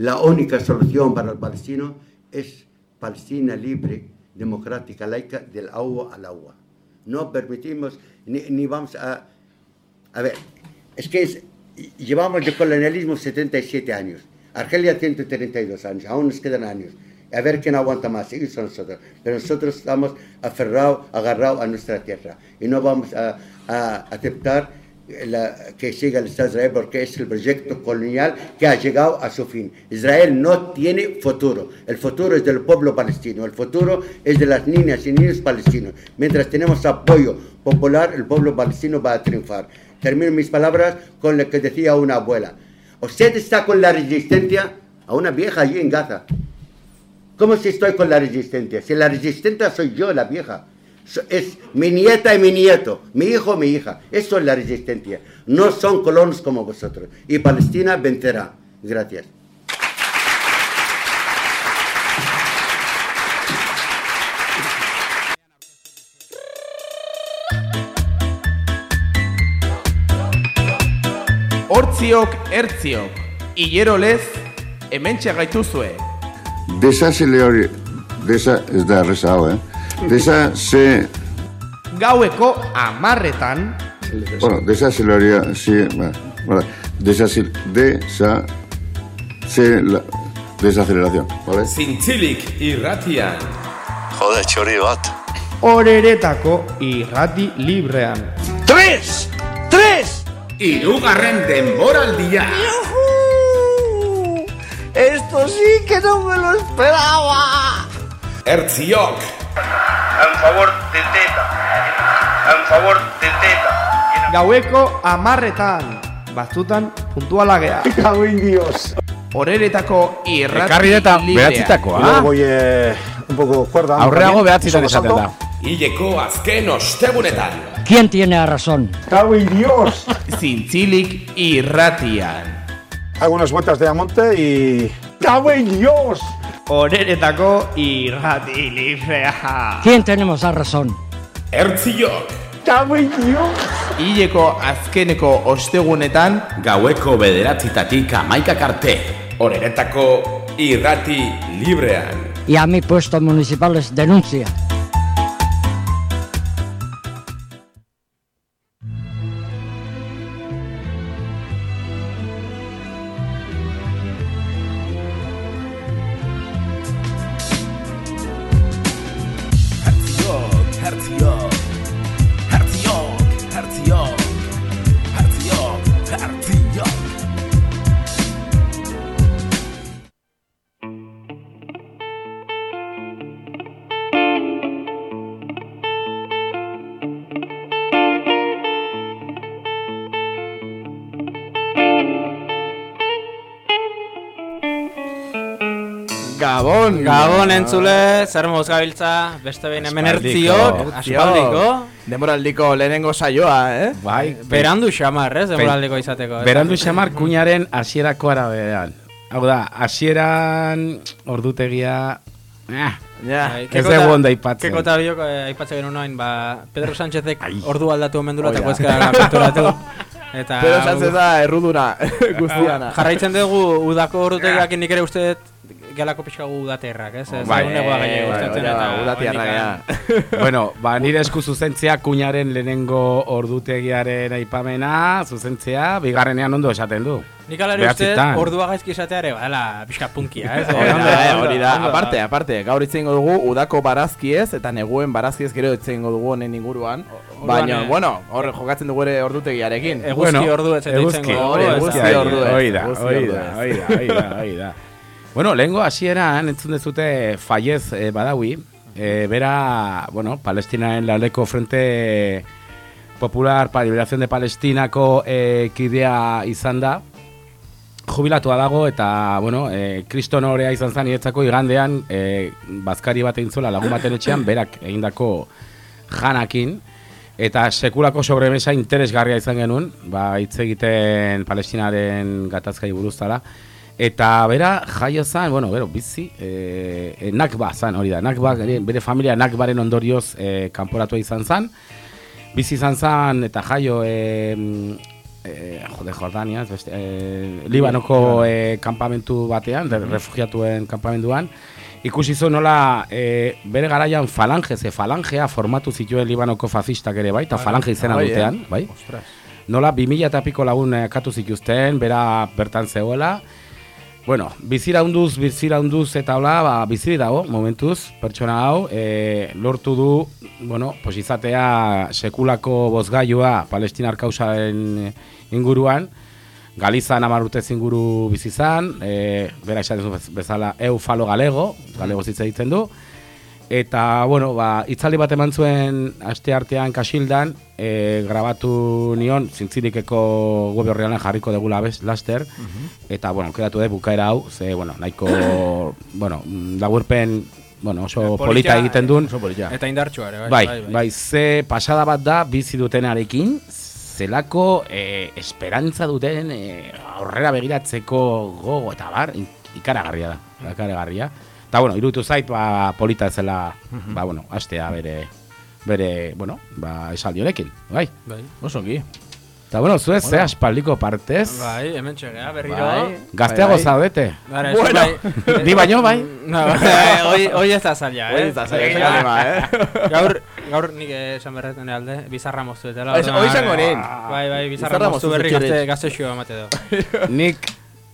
la única solución para el palestino es Palestina libre, democrática, laica, del agua al agua. No permitimos, ni, ni vamos a... A ver, es que es- llevamos de colonialismo 77 años, Argelia 132 años, aún nos quedan años. A ver quién aguanta más, ellos son nosotros. Pero nosotros estamos aferrados, agarrados a nuestra tierra. Y no vamos a, a aceptar la- que siga el Estado de Israel porque es el proyecto colonial que ha llegado a su fin. Israel no tiene futuro. El futuro es del pueblo palestino. El futuro es de las niñas y niños palestinos. Mientras tenemos apoyo popular, el pueblo palestino va a triunfar. Termino mis palabras con lo que decía una abuela. Usted está con la resistencia a una vieja allí en Gaza. ¿Cómo si estoy con la resistencia? Si la resistente soy yo, la vieja. Es mi nieta y mi nieto, mi hijo y mi hija. Eso es la resistencia. No son colonos como vosotros. Y Palestina vencerá. Gracias. Hortziok, ertziok, hilero lez, hementxe gaituzue. Desa se le hori... Desa, ez da erreza hau, eh? Desa se... Gaueko amarretan, Bueno, desa se le hori... Si, bueno, desa se... Desa... Se... La, desaceleración, ¿vale? Zintzilik irratian. Jode, txori bat. horeretako irrati librean. Tres! Tres! Irugarren denboraldia. Esto sí que no me lo esperaba. Ertziok, en favor del Teta. En favor del Teta. Gaueko amarretan, batzutan puntuala gea. En Dios. Horeretako irrati Ekarri eta behatzitakoa. Luego voy eh, un poco cuerda. Aurreago behatzitan izaten da. hileko azken ostegunetan. ¿Quién tiene la razón? En Dios. Zintzilik irratian. Hago unas vueltas de Amonte y... ¡Cago en Dios! Horeretako irrati librea. ¿Quién tenemos la razón? Ertziok, ¡Cago en Dios! Hileko azkeneko ostegunetan, gaueko bederatzitatik amaikak arte. Horeretako irrati librean. Y a mi puesto municipales denuncia. Entzule, zer moz gabiltza, beste behin hemen ertziok, aspaldiko. Demoraldiko lehenengo saioa, eh? Bai, Berandu xamar, ez, demoraldiko izateko. ez? Berandu xamar kuñaren hasierako arabean. Hau da, hasieran ordutegia... Eh, Ja. Bai, ez dugu ondo aipatzen. Kekota biok eh, aipatzen genuen noin, ba, Pedro Sánchezek Ai. ordu aldatu omen dula eta Oia. koezkara konturatu. Eta Pero Sánchez da erruduna guztiana. jarraitzen dugu udako ordutegiak nik ere uste gelako pixkagu udaterrak, ez? Ez Bai. egunegoa Bai, gehiago gustatzen bai, eta bai, udatiarra bueno, ba, nire esku zuzentzea kuñaren lehenengo ordutegiaren aipamena, zuzentzea, bigarrenean ondo esaten du. Nik ala ere uste ordua gaizki esatea ere, badala, pixka punkia, ez? Hori da, eh. Aparte, aparte, gaur itzengo dugu udako barazkiez eta neguen barazkiez gero itzengo dugu honen inguruan. Baina, eh, bueno, horre jokatzen dugu ere ordutegiarekin. Eguzki ordu ez eta eguzki, dugu, hori, ez? eguzki hori, ordu hori da, eguzki hori ordu Bueno, lehengo hasieran entzun dezute Faiez eh, Badawi, eh, bera, bueno, Palestinaen laleko frente popular para liberación de Palestinako eh, kidea izan da, jubilatua dago eta, bueno, eh, kriston horea izan zen niretzako igandean eh, bazkari bat egin zuela lagun baten etxean, berak egindako janakin, eta sekulako sobremesa interesgarria izan genuen, ba, hitz egiten palestinaren gatazkai buruz zala, eta bera jaio zen, bueno, bero, bizi, e, e, nakba zen, hori da, nakba, bere, familia nakbaren ondorioz e, kanporatua izan zen, bizi izan zen, eta jaio e, eh, jode Jordania, beste, eh, Libanoko eh, kanpamentu batean, de, refugiatuen kanpamentuan, ikusi zu nola eh, bere garaian falange, ze falangea formatu zituen Libanoko fascistak ere bai, eta falange izena bai, eh? dutean, bai? Nola 2000 eta piko lagun eh, katu zituzten, bera bertan zegoela, Bueno, bizira hunduz, bizira hunduz eta hola, ba, biziri dago, momentuz, pertsona hau, e, lortu du, bueno, pues izatea sekulako bozgailua palestinar kausaren inguruan, Galizan hamar urtez inguru bizi izan, e, bera esaten bezala eu falo galego, galego hitz egiten du, eta, bueno, ba, itzaldi bat eman zuen aste artean kasildan, e, grabatu nion, zintzirikeko web horrean jarriko degula bez, laster, eta, bueno, kedatu de bukaera hau, ze, bueno, nahiko, bueno, mm, laburpen, bueno, oso polita egiten duen, Eta indartsua ere, bai. Bai, bai, ze pasada bat da bizi dutenarekin, zelako eh, esperantza duten eh, aurrera begiratzeko gogo eta bar, ikaragarria da, ikaragarria. Eta, bueno, irutu zait, ba, polita ez zela, ba, bueno, astea bere, bere, bueno, ba, esaldi honekin, bai. Bai. Osongi. Eta, bueno, zuez, ze aspaldiko partez, Bai, hemen txegea, berriro. Bai. gazteago Bai, bai. zaudete. Bara, Bueno. bai. Ni baino, bai. No, bai, hoy, hoy ez da zaila, eh? Hoi ez da zaila, esan alema, eh? Gaur, gaur nik esan berretan alde, bizarra moztu etela. Hoi- hoi izango nen. Bai, bai, bizarra, Bizarra moztu berri gazte, gazte xua emate du. Nik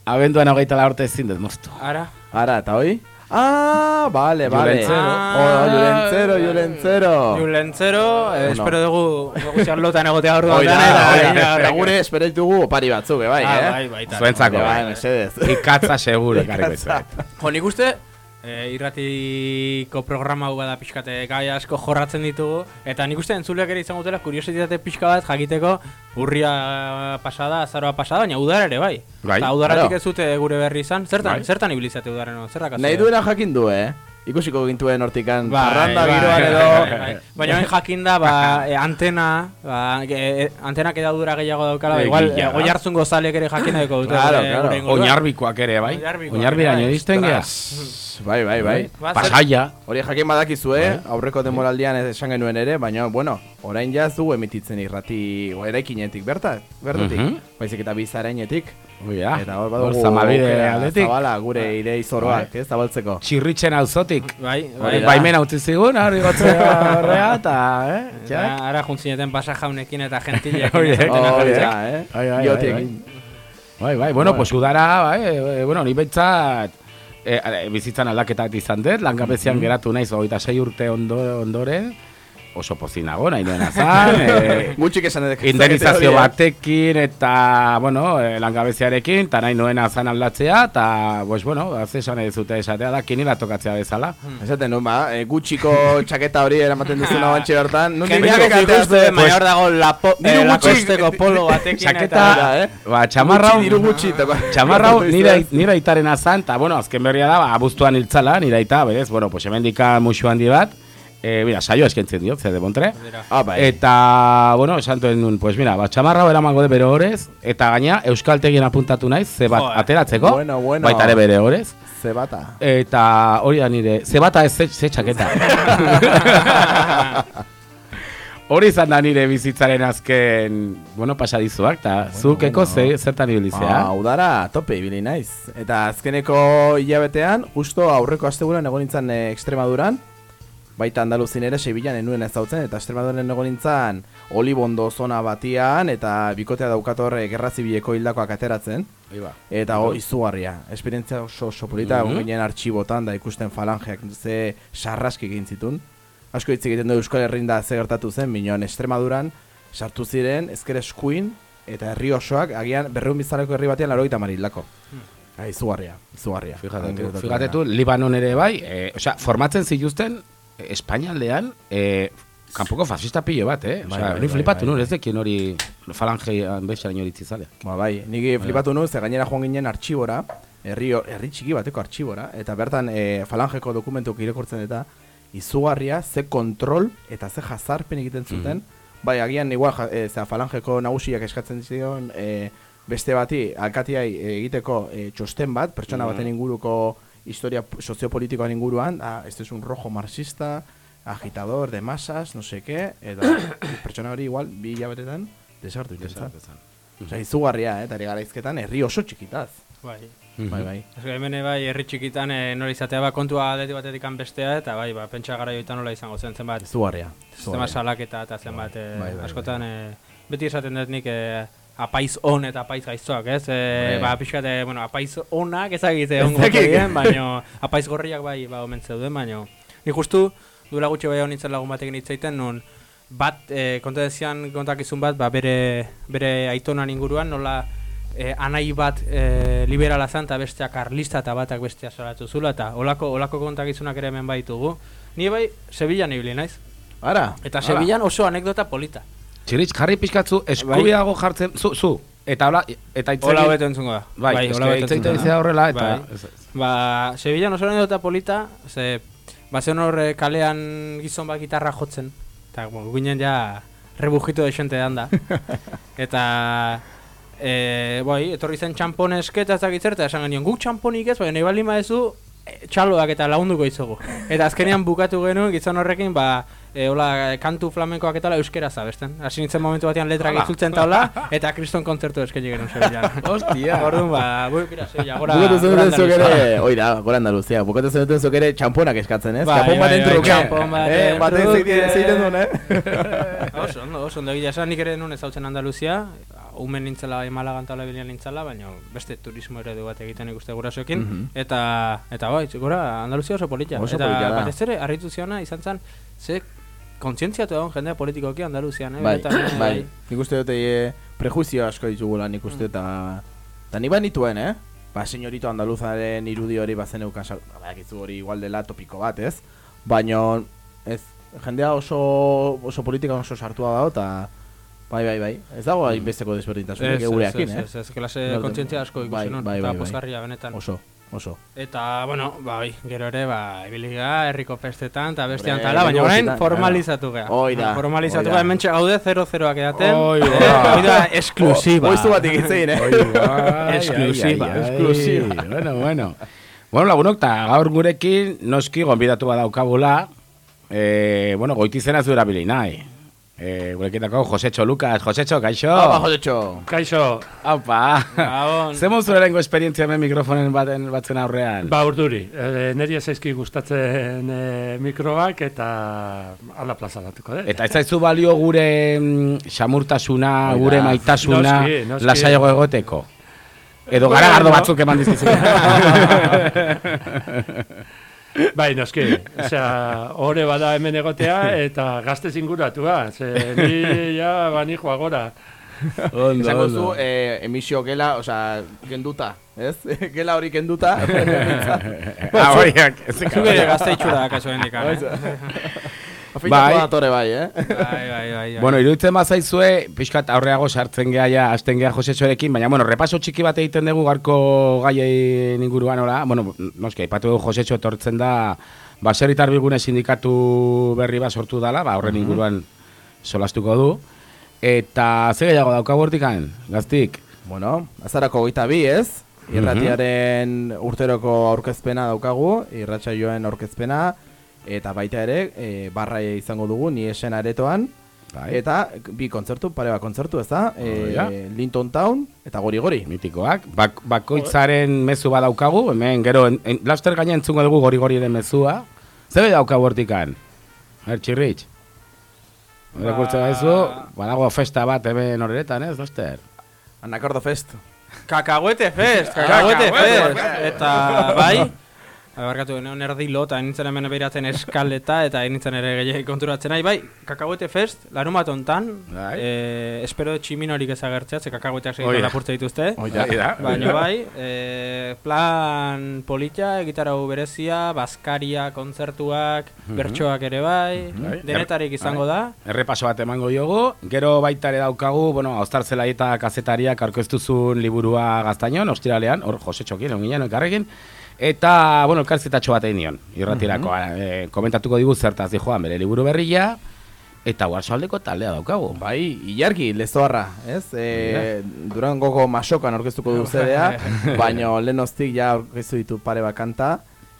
abenduan hogeita la urte ezin dut moztu. Ara? Ara, eta hoi? Ah, vale, vale. Julentzero. Oh, Julentzero, Julentzero. Julentzero, eh, espero dugu negoziar lotan egotea orduan. Hoi da, dana, hoi da. eta- Eta gure espereitugu opari batzuk, eh, bai, Ah, eh? bai, bai. Zuentzako, Bai, bai. mesedez. Ikatza seguro Ikatza. izuet. Jo, nik uste, eh, irratiko programa hau bada pixkate gai asko jorratzen ditugu, eta nik uste entzuleak ere izango dutela kuriositate pixka bat jakiteko urria pasada, azaroa pasada, baina udara ere bai. Bai, Eta udaratik ez dute gure berri izan, zertan, Bai. zertan ibilizate udaren, zer dakazu? Nahi duena jakin du, eh? Ikusiko gintuen hortikan Bai, parranda bai, giroan bai, edo... bai, bai. Baina hain jakin da, ba, e, antena, ba, e, e, antenak edadura gehiago daukala, ba, Eh, igual, e, goi hartzun gozalek ere jakin dago dute. Claro, claro. Oinarbikoak ere, bai? Oinarbikoak Oinarbiraino ere, bai. iristen gea. Bai, bai, bai. Ba, Pasaia. Hori jakin badakizue, aurreko demoraldian esan genuen ere, baina, bueno, orain ja ez dugu emititzen irrati eraikinetik, berta, bertatik. Mhm. Baizik eta bizarainetik. Hoi da. Eta hor badugu zamalbide aukera aldetik. Zabala, gure ire izoroak, ez, zabaltzeko. Txirritzen auzotik. Bai, bai. Hori. Baimen utzi zigun, hori gotzea horrea, eta, eh? Txak. ara juntzineten pasa jaunekin eta gentilekin. Hori, Hori jartzen. da, eh? Bai, bai, bai, Iotiekin. Bai, bueno, pues udara, bai, eh, bueno, ni behintzat, eh, eh, bizitzan aldaketak izan dut, langabezian geratu naiz, hogeita sei urte ondo, ondoren, oso pozinago, nahi nuena zan, eh, Gutxik esan edek. indemnizazio batekin eta, bueno, eh, langabeziarekin, eta nahi nuena zan aldatzea, eta, pues, bueno, ze esan ez zute esatea da, kinila tokatzea bezala. Esaten du, ba, eh, gutxiko txaketa hori eramaten duzuna bantxe bertan. Nondik Geniak nondik ikuste, ateratzen? maior dago lapo, eh, lakosteko polo batekin Txaketa, eh? ba, txamarra Gutxi, diru gutxi. eta- Txamarra hau nire, nire aitaren azan, eta, bueno, azken berria da, ba, abuztuan hiltzala, nire aita, berez, bueno, pues hemen dika musu handi bat, e, mira, saio eskentzen diot, ze de Montre. Ah, bai. Eta, bueno, esan duen nun, pues mira, ba, txamarra hau eramango de bere horez, eta gaina Euskaltegien apuntatu naiz, ze bat Joder. ateratzeko, Bueno, bueno. baita ere bere horez. Zebata. Eta hori da nire, ze bata ez ze, ze txaketa. hori izan da nire bizitzaren azken, bueno, pasadizuak, eta zukeko ze, zertan ibilizea. Ah, udara tope ibili naiz. Eta azkeneko hilabetean, justo aurreko asteburuan egon nintzen eh, Extremaduran, baita Andaluzin ere Sevillan enuen ez dautzen, eta Extremaduran egon nintzen Olibondo zona batian, eta bikotea daukator eh, gerra zibileko hildakoak ateratzen. Iba. Eta ho, izugarria, esperientzia oso, oso polita, egon ginen artxibotan da ikusten falangeak ze sarraski egin zitun. Asko hitz egiten du Euskal Herrin da ze gertatu zen, minon Extremaduran, sartu ziren, ezker eskuin, eta herri osoak, agian berreun bizarreko herri batean laro gita marilako. Ah, izugarria, izugarria. Fíjate, Ankeratu tu, fíjate dena. tu, Libanon ere bai, eh, osea, formatzen zituzten Espainialdean, eh, kanpoko fascista pilo bat, eh? Bai, Osea, bai, ni bai, flipatu bai. nun, ez dekin hori falangeian bexaren hori itzizale. Ba, bai, niki flipatu nuen, ze gainera joan ginen artxibora, herri, herri txiki bateko artxibora, eta bertan e, falangeko dokumentuk irakurtzen eta izugarria, ze kontrol eta ze jazarpen egiten zuten, bai, agian igual, ja, e, zera, falangeko nagusiak eskatzen zion, e, beste bati, alkatiai egiteko e, txosten bat, pertsona Mhm. baten inguruko historia soziopolitikoan inguruan, ah, este es un rojo marxista, agitador de masas, no sé qué, eta pertsona hori igual, bi hilabetetan, desagertu egiten zen. Osea, izugarria, eh, eta ari garaizketan herri oso txikitaz. Bai. Bai, bai. Ez hemen bai herri txikitan e, nori izatea ba kontua aldetik batetik bestea eta bai ba pentsa gara joitan nola izango zen zenbat Izugarria. sistema izugarria. salaketa eta zenbat e, Bai, bai, bai. askotan e, beti esaten dut nik e, apaiz on eta apaiz gaiztoak, ez? E, Bai. ba, pixkat, e, bueno, apaiz onak ezagite ongo dien, baino apaiz gorriak bai, ba, omen zeuden, baino ni justu duela gutxi bai honitzen lagun batekin hitz egiten nun bat, e, kontadezian kontakizun bat, ba, bere, bere aitonan inguruan, nola e, anai bat e, liberala zan, eta besteak karlista eta batak bestea salatu zula, eta olako, olako kontakizunak ere hemen baitugu. Ni bai, Sevillan ibili naiz. Ara, Eta. Sevillan oso anekdota polita. Txiritz, jarri pixkatzu, eskubiago jartzen, zu, zu, eta hola, eta hitz Hola hobeto entzungo da. Bai, bai hola hobeto egiten entzungo da. horrela, eta... Bai. Ba, Sevillan oso anekdota polita, ze, ba, zen hor eh, kalean gizon bat gitarra jotzen, eta bueno, ginen ja rebujito de xente da. eta, e, bai, etorri zen txamponeske eta ez dakit zer, eta esan genion, guk txamponik ez, bai, nahi baldin badezu, e, txaloak eta lagunduko izugu. Eta azkenean bukatu genuen gizon horrekin, ba, e, hola, kantu flamenkoak eta euskera zabesten. Hasi nintzen momentu batean letrak itzultzen eta hola, eta kriston kontzertu eskaini genuen Sevillan. Hostia. Orduan, ba, bui, kira, Sevilla, gora, Bukatu gora zenuten zuk ere, Andaluzia. oi da, gora Andaluzia, bukatu zenuten zuk ere txamponak eskatzen, ez? Bai, Txampon bai, baten bai, truke. txampon baten Eh, baten truke. zeiten- zeiten duen, eh? oso, ondo, oso, ondo egia esan, nik ere nun ezautzen Andaluzia, umen nintzela Malagan eta bilian nintzela, baina beste turismo eredu bat egiten ikuste gurasoekin, Mhm. eta, eta bai, gora, Andaluzia oso polita. Oso eta polita da. batez ere, harritu ziona izan zen, ze kontzientziatu egon jendea politikoki Andaluzian, eh? Bai, benetan, eh, bai. Nik uste dute e, prejuizio asko ditugula nik Mm. uste eta... Eta ni banituen, eh? Ba, señorito andaluzaren irudi hori bazen eukan sal... Badakizu hori igual dela topiko bat, ez? Baina, ez, jendea oso, oso politika oso sartua dago, eta... Bai, bai, bai. Ez dago hainbesteko desberdintasunik Ez, gureakin, ez, eh? ez, ez, klase kontzientzia asko ikusi Bai, nun, bai, eta bai, bai. pozgarria benetan. Oso, oso. Eta, bueno, ba, bai, gero ere, ba, ibilia, herriko festetan, eta bestean tala, baina orain formalizatu gea. Hoi da, Formalizatu hoi da. gea, hemen gaude 0-0ak edaten. Hoi Eh, da. Hoi da, esklusiba. Oiztu bat egitzein, eh? Esklusiba, esklusiba. Bueno, bueno. Bueno, lagunok, eta gaur gurekin noski gonbidatu badaukagula, eh, bueno, goitizena zu erabili nahi. Eh, gurekin dako Josecho Lucas. Josecho, kaixo? Haupa, Josetxo. Kaixo, Haupa. Gabon. Ze mozu erengo esperientzia hemen mikrofonen baten batzen aurrean? ba urduri, e, neri zaizki gustatzen e, mikroak eta ala plazaratuko dut. Eta ez zaizu balio gure mm, xamurtasuna, da. gure maitasuna, Noski, noski. lasaiago egoteko. Edo Bueno. garagardo batzuk eman dizkizu. Bai, noski, osea, ore bada hemen egotea eta gazte zinguratua, ze ni ja bani joa gora. Ondo, Esango zu, eh, emisio gela, osea, kenduta, ez? gela hori kenduta. Ah, horiak, ez Zuk ere gazte itxura dakazu hendikan, eh? Afeitako Bai. datore bai, eh? Bai, bai, bai. bai. Bueno, iruditzen bazaizue, pixkat aurreago sartzen geha ja, hasten geha Josetxorekin, baina, bueno, repaso txiki bat egiten dugu garko gaiei inguruan, hola, bueno, noski, aipatu dugu Josetxo etortzen da, baserritar bilgune sindikatu berri bat sortu dala, ba, horren inguruan solastuko du, eta ze gehiago daukagu hortikan, gaztik? Bueno, azarako goita bi, ez? Irratiaren urteroko aurkezpena daukagu, irratsaioen aurkezpena, eta baita ere, e, barra izango dugu, ni esen aretoan, Bai. eta bi kontzertu, pare bat kontzertu, ez da? E, ja. Linton Town, eta gori gori. Mitikoak, bak, bakoitzaren mezu bat daukagu, hemen gero, en, en, laster gaina entzungo dugu gori gori den mezua, ze gehiago daukagu hortikan? Er, txirritx? Ba... Irakurtzen baizu, badago festa bat hemen horretan, ez, laster? Anakordo Fest. Kakahuete fest, kakahuete fest. Eta, bai, Barkatu, neon erdi lo, eta nintzen hemen behiratzen eskaleta, eta nintzen ere gehiagik konturatzen nahi, bai, kakahuete fest, larun bat ontan, Bai. eh, espero tximinorik ezagertzea, ze kakahueteak Hoi segitzen lapurtze dituzte. Hoi da. Hoi da. Baina bai, eh, plan polita, gitarau berezia, baskaria, kontzertuak, Mhm. bertsoak ere bai, Bai. denetarik izango da. Errepaso bat emango diogu, gero baita ere daukagu, bueno, Austartzela eta kazetariak aurkeztuzun liburua gaztainon, ostiralean, hor Jose Txokin, egon ginen, elkarrekin, eta, bueno, elkarzetatxo bat egin nion, irratirako, eh, komentatuko digu zertaz di joan bere liburu berria, eta Guarsoaldeko taldea daukagu. Bai, ilargi, lezoarra, ez? E, Durangoko masokan aurkeztuko du zedea, baina lehenoztik ja aurkeztu ditu pare bat kanta,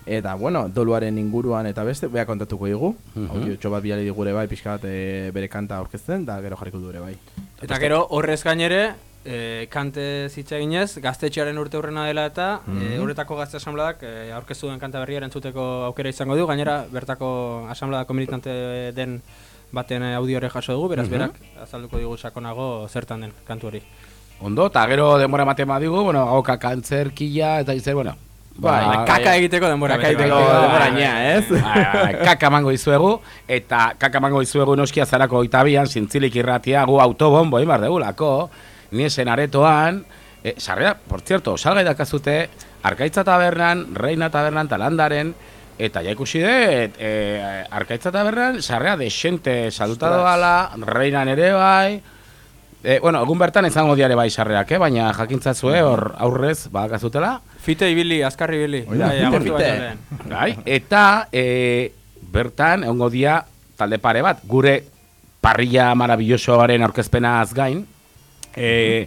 eta, bueno, doluaren inguruan eta beste, beha kontatuko digu. Mhm. Audio bat biali digure bai, pixka bat e, bere kanta aurkezten, da gero jarriko dure bai. Eta gero horrez gainere, e, kante zitza eginez, gaztetxearen urte hurrena dela eta Mhm. e, horretako gazte asamladak e, aurkeztu duen kanta berria entzuteko aukera izango du, gainera bertako asamladako militante den baten audiore jaso dugu, beraz Mhm. berak azalduko digu sakonago zertan den kantu hori. Ondo, eta gero denbora ematen badigu, bueno, gauka kantzerkia, eta izan, bueno, Bai, kaka egiteko denbora Kaka egiteko Bai, denbora bai. nia, ez? Bai, kaka mango izuegu, eta kaka mango izuegu noskia zarako oitabian, zintzilik irratia, gu autobombo, imar degulako, niesen aretoan, e, sarrera, por cierto, salgai dakazute, Arkaitza tabernan, Reina tabernan, Talandaren, eta ja ikusi dut, e, Arkaitza tabernan, sarrera desente saluta Ostras. doala, Reinan ere bai, E, bueno, egun bertan izango diare bai sarrerak, eh? baina jakintzazue hor aurrez badakazutela. Fite ibili, azkarri ibili. Oida, Bai, fite, fite. Bai, eta e, bertan egongo dia talde pare bat, gure parrilla marabillosoaren aurkezpenaz gain, e,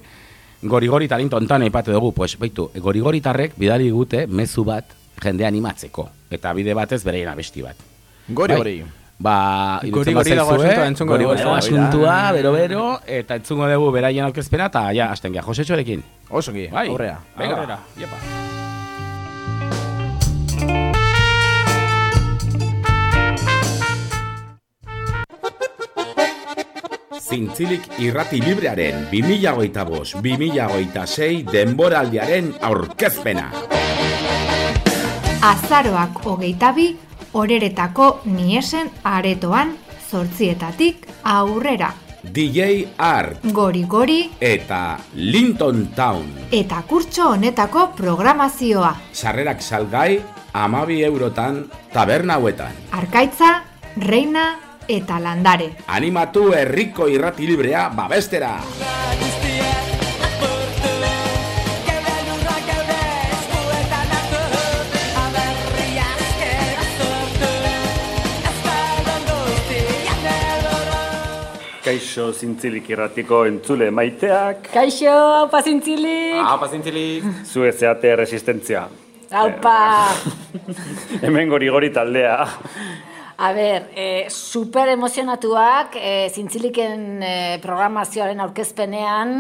gori-gori talintontan aipatu dugu, pues, baitu, gori-goritarrek bidali gute mezu bat jende animatzeko, eta bide batez bereien abesti bat. Gori, Bai. gori. Ba, Gori, gori dago entzungo gori, gori asuntua, bero, bero, eta entzungo dugu beraien aurkezpena, eta ja, hasten gea, Josetxorekin. Osongi, Bai, aurrea. Venga, Aurrera. Iepa. Zintzilik irrati librearen 2025-2026 denboraldiaren aurkezpena. Azaroak hogeita bi, oreretako niesen aretoan, zortzietatik aurrera. DJ Art Gori gori eta Linton Town. eta kurtso honetako programazioa. Sarrerak salgai amabi eurotan taberna hauetan. Arkaitza, reina eta landare. Animatu herriko irrati librea babestera. Kaixo zintzilik irratiko entzule maiteak, Kaixo, aupa zintzilik! Apa zintzilik. zu ezeate resistentzia. Aupa! Hemen gori-gori taldea. A ber, eh, super emozionatuak eh, zintziliken eh, programazioaren aurkezpenean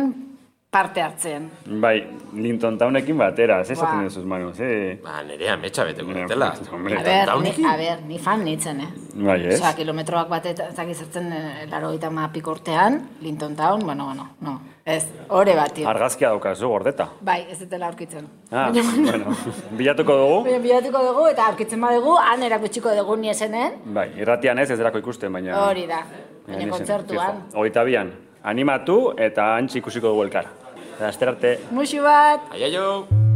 parte hartzen. Bai, Linton Townekin batera, esaten Ba. duzuz, Manu, ze... Ba, nerea metxa beteko Nire, dutela. hombre. A ber, ni, a ber, ni fan nintzen, eh? Bai, ez? Osea, kilometroak bat eta zakizertzen laro eta mapik urtean, Linton Town, bueno, bueno, no. Ez, ore bat, tio. Argazkia daukazu gordeta. Bai, ez dutela aurkitzen. Ah, Baina, bueno, bilatuko dugu. Baina bilatuko dugu eta aurkitzen badugu, han erakutsiko dugu niesenen. Bai, irratian ez ez derako ikusten, baina... Hori da, baina kontzertuan. Hogeita bian, animatu eta antxe ikusiko dugu elkar. Eta arte. Muxu bat! Aiaio!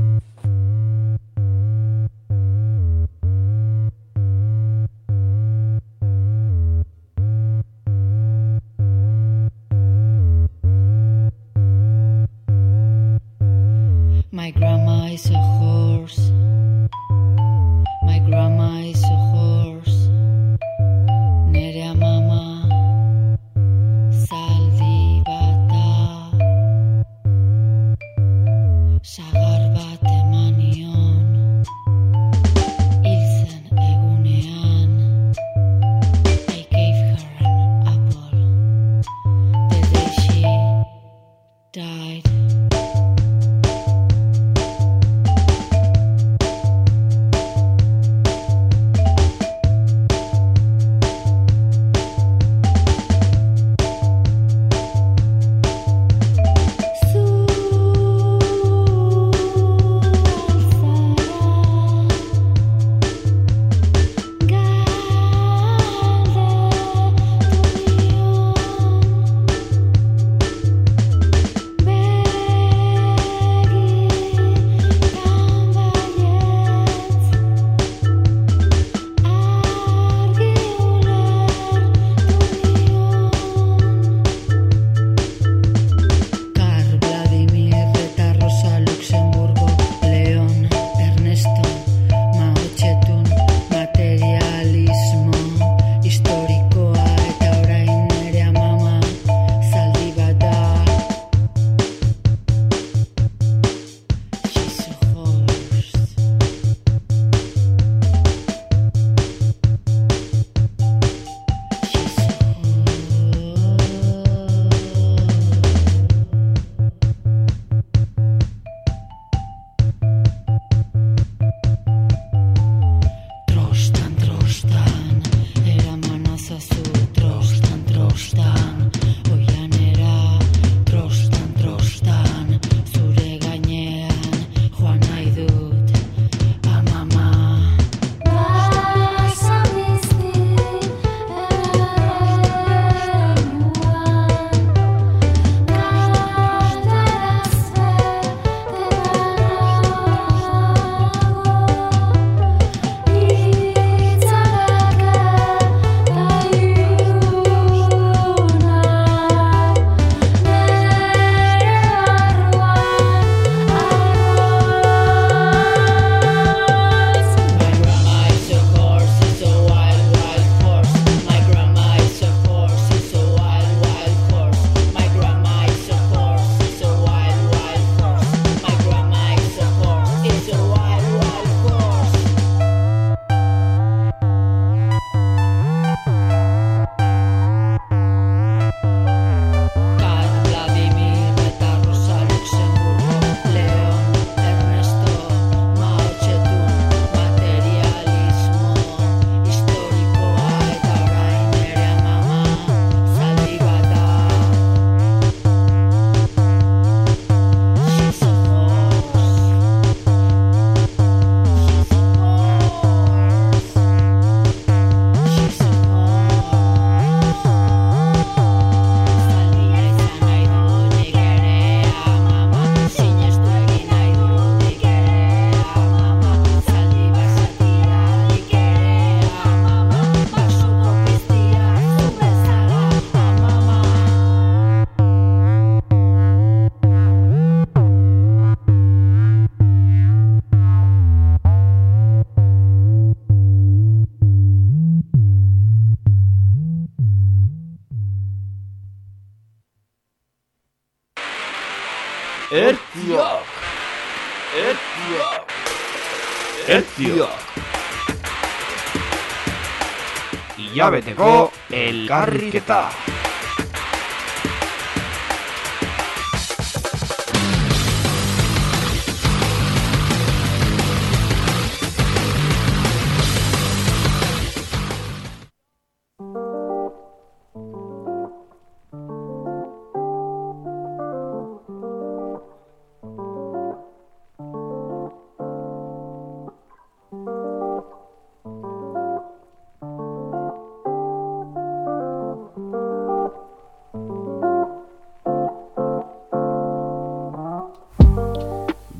Elkarriketa.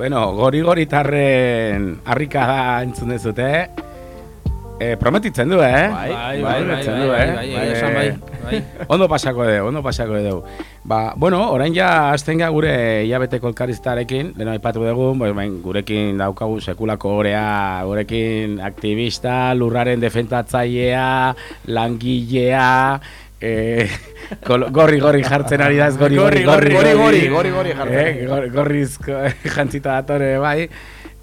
Bueno, gori goritarren harrika da entzun dezute. Eh, prometitzen du, eh? Bai, bai, bai, bai, du, bai, eh? bai, bai, bai, bai. Ondo pasako edo, ondo pasako edo. Ba, bueno, orain ja azten gure hilabeteko elkarriztarekin, leno aipatu dugu, bain, gurekin daukagu sekulako orea, gurekin aktivista, lurraren defentatzailea, langilea, eh, kol- gorri gorri jartzen ari da ez gorri gorri Gorri, gorri, gorri, gorri, gorri. jartzen eh, gorriz jantzita datore bai.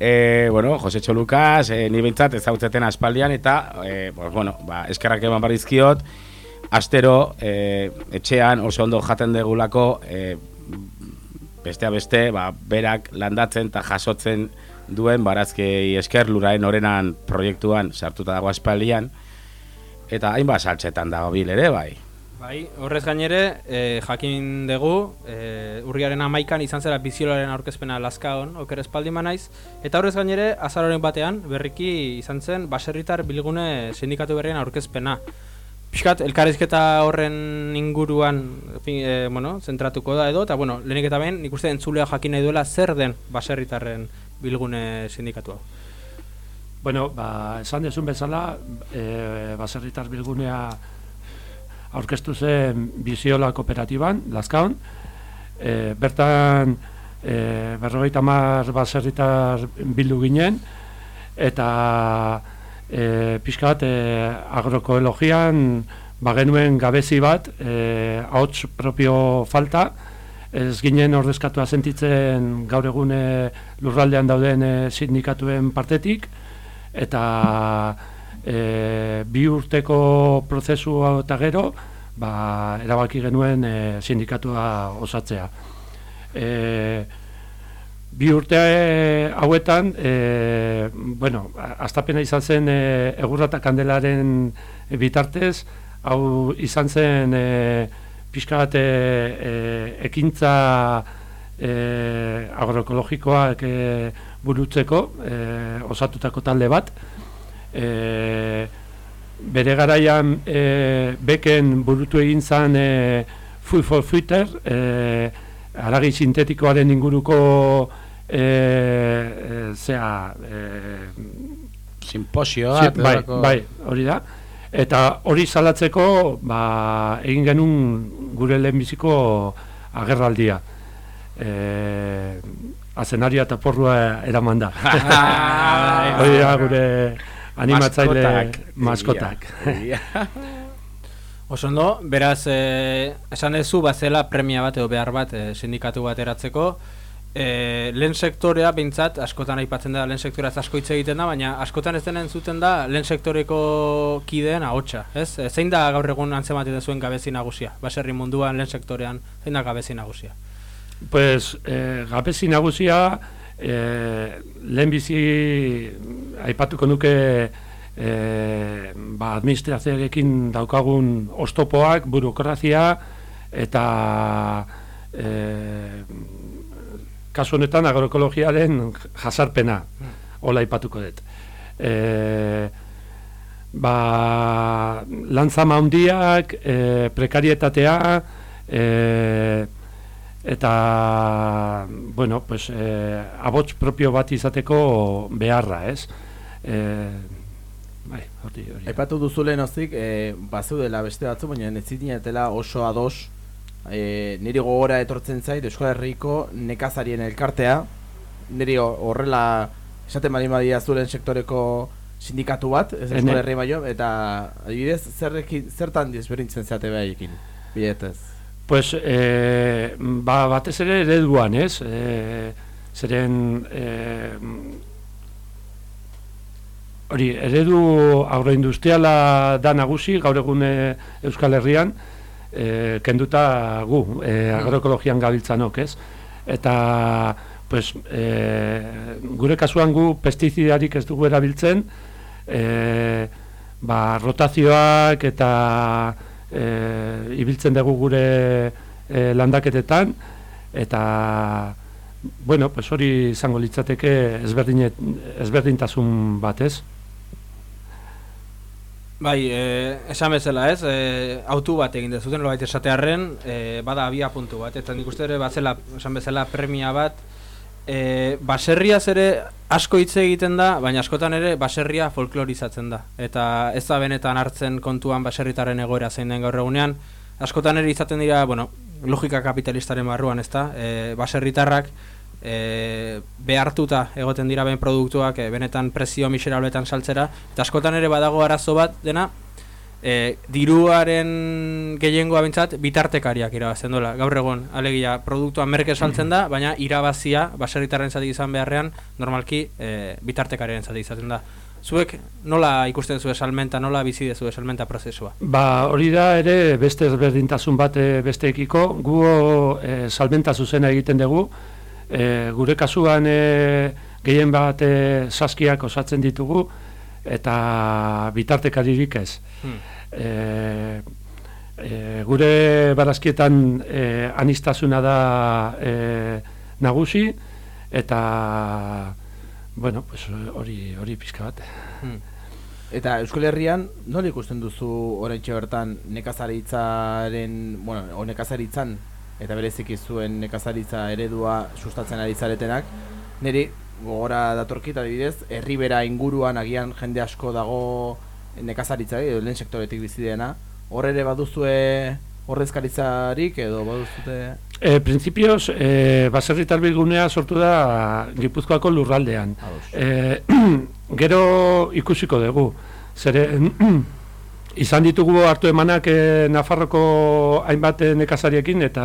Eh, bueno, Josecho Lucas, eh, ni bintzat ezautzeten aspaldian eta eh, pues, bueno, ba, eskerrak eman barizkiot astero eh, etxean oso ondo jaten degulako eh, bestea beste, ba, berak landatzen eta jasotzen duen barazkei esker luraen orenan proiektuan sartuta dago aspaldian. Eta hainbat saltzetan dago bil ere bai. Bai, horrez gainere, eh, jakin dugu, eh, urriaren amaikan izan zera biziolaren aurkezpena laskaon, oker espaldi naiz, eta horrez gainere, azaroren batean, berriki izan zen, baserritar bilgune sindikatu berrien aurkezpena. Piskat, elkarrizketa horren inguruan, fin, eh, bueno, zentratuko da edo, eta bueno, lehenik eta behin, nik uste entzulea jakin nahi duela zer den baserritarren bilgune sindikatu hau. Bueno, ba, esan dezun bezala, e, baserritar bilgunea aurkeztu zen biziola kooperatiban, Lazkaon. E, bertan e, berrogeita mar baserritar bildu ginen, eta e, pixka bat e, agrokoelogian bagenuen gabezi bat, e, ahots propio falta, ez ginen ordezkatua sentitzen gaur egun e, lurraldean dauden e, sindikatuen partetik, eta e, bi urteko prozesu eta gero, ba, erabaki genuen e, sindikatua osatzea. E, bi urte hauetan, e, bueno, astapena izan zen e, egurra eta kandelaren bitartez, hau izan zen e, pixka bat e, ekintza e, agroekologikoak e, burutzeko e, osatutako talde bat. E, bere garaian e, beken burutu egin zen e, Food for Future, e, aragi sintetikoaren inguruko e, e, zea, e, Simposio Si- bat, bai, bai, hori da. Eta hori salatzeko, ba, egin genuen gure lehenbiziko agerraldia. E, azenaria eta porrua eraman da. hori da gure animatzaile Maskotak. Oso ondo, beraz, eh, esan duzu bazela premia bat edo behar bat eh, sindikatu bat eratzeko. Eh, lehen sektorea bintzat, askotan aipatzen da lehen sektorea asko hitz egiten da, baina askotan ez denen zuten da lehen sektoreko kideen ahotsa, ez? Eh, zein da gaur egun antzematen zuen gabezi nagusia? Baserri munduan, lehen sektorean, zein da gabezi nagusia? Pues, eh, gabezi nagusia, eh, lehenbizi aipatuko nuke eh, ba, administrazioarekin daukagun ostopoak, burokrazia eta eh, kasu honetan agroekologiaren jasarpena, hola aipatuko dut. Eh, ba, lantzama handiak, eh, prekarietatea, eh, eta bueno, pues, eh, abots propio bat izateko beharra, ez? Eh, bai, hori, hori. Aipatu duzu lehen hozik, e, bazeudela beste batzu, baina ez zinetela oso ados e, niri gogora etortzen zait Euskal Herriko nekazarien elkartea niri ho- horrela esaten bali badia zuren sektoreko sindikatu bat, ez Euskal Herri maio, eta adibidez zerrekin, zertan desberdintzen zate behaiekin, biletez. Pues, eh, ba, batez ere ereduan, ez? Eh, zeren, eh, hori, eredu agroindustriala da nagusi, gaur egun Euskal Herrian, e, kenduta gu, e, agroekologian gabiltzanok, ez? Eta, pues, e, gure kasuan gu pestizidarik ez dugu erabiltzen, e, ba, rotazioak eta e, ibiltzen dugu gure e, landaketetan, eta, bueno, pues hori izango litzateke ezberdinet, ezberdintasun bat, ez? Bai, eh, esan bezala ez, eh, autu bat egin dezuten, lobait esatearren, eh, bada abia puntu bat, eta nik uste ere, batzela, esan bezala, premia bat, eh, baserriaz ere asko hitz egiten da, baina askotan ere baserria folklorizatzen da. Eta ez da benetan hartzen kontuan baserritaren egoera zein den gaur egunean, askotan ere izaten dira, bueno, logika kapitalistaren barruan, ez da, eh, baserritarrak, e, behartuta egoten dira ben produktuak e, benetan prezio miserabletan saltzera. Eta askotan ere badago arazo bat dena e, diruaren gehiengoa bintzat bitartekariak irabazten dola gaur egon alegia produktua merke saltzen da baina irabazia baserritarren zati izan beharrean normalki e, bitartekariaren zati izaten da. Zuek nola ikusten zuen salmenta, nola bizi dezu salmenta prozesua? Ba, hori da ere beste ezberdintasun bat besteekiko, gu e, salmenta zuzena egiten dugu, e, gure kasuan e, gehien bat e, saskiak osatzen ditugu eta bitartekaririk ez. Hmm. E, e, gure barazkietan e, anistasuna da e, nagusi eta bueno, pues hori hori pizka bat. Hmm. Eta Euskal Herrian nola ikusten duzu oraintxe bertan nekazaritzaren, bueno, o nekazaritzan eta bereziki zuen nekazaritza eredua sustatzen ari zaretenak, niri gogora datorkit adibidez, herribera inguruan agian jende asko dago nekazaritza edo lehen sektoretik bizi dena, hor ere baduzue horrezkaritzarik edo baduzute E, Prinzipioz, e, baserritar bilgunea sortu da Gipuzkoako lurraldean. E, gero ikusiko dugu. Zere, izan ditugu hartu emanak e, Nafarroko hainbat nekazariekin eta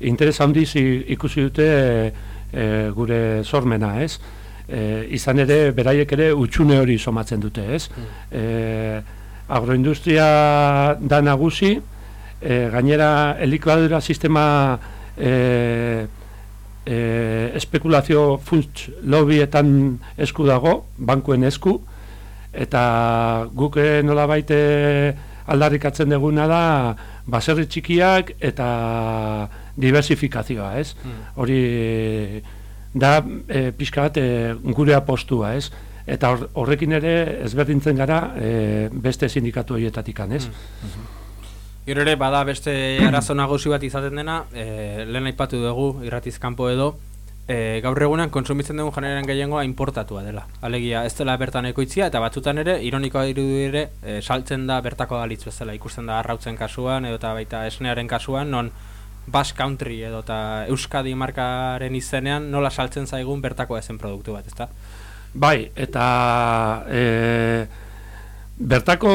interes handiz ikusi dute e, gure sormena, ez? E, izan ere, beraiek ere utxune hori somatzen dute, ez? E, agroindustria da nagusi, e, gainera helikladura sistema e, e, espekulazio funts lobbyetan esku dago, bankuen esku, eta guk nola baite aldarrikatzen deguna da baserri txikiak eta diversifikazioa, ez? Hmm. Hori da e, pixka bat e, gure apostua, ez? Eta horrekin ere ezberdintzen gara e, beste sindikatu horietatik, ez? Hmm. Gero ere, bada beste arazo nagusi bat izaten dena, e, lehen aipatu dugu, irratiz kanpo edo, e, gaur egunean konsumitzen dugun janearen gehiengoa importatua dela. Alegia, ez dela bertan ekoitzia, eta batzutan ere, ironikoa irudu ere, e, saltzen da bertako galitz bezala, ikusten da arrautzen kasuan, edo eta baita esnearen kasuan, non Basque Country edo eta Euskadi markaren izenean nola saltzen zaigun bertako ezen produktu bat, ezta? Bai, eta e, bertako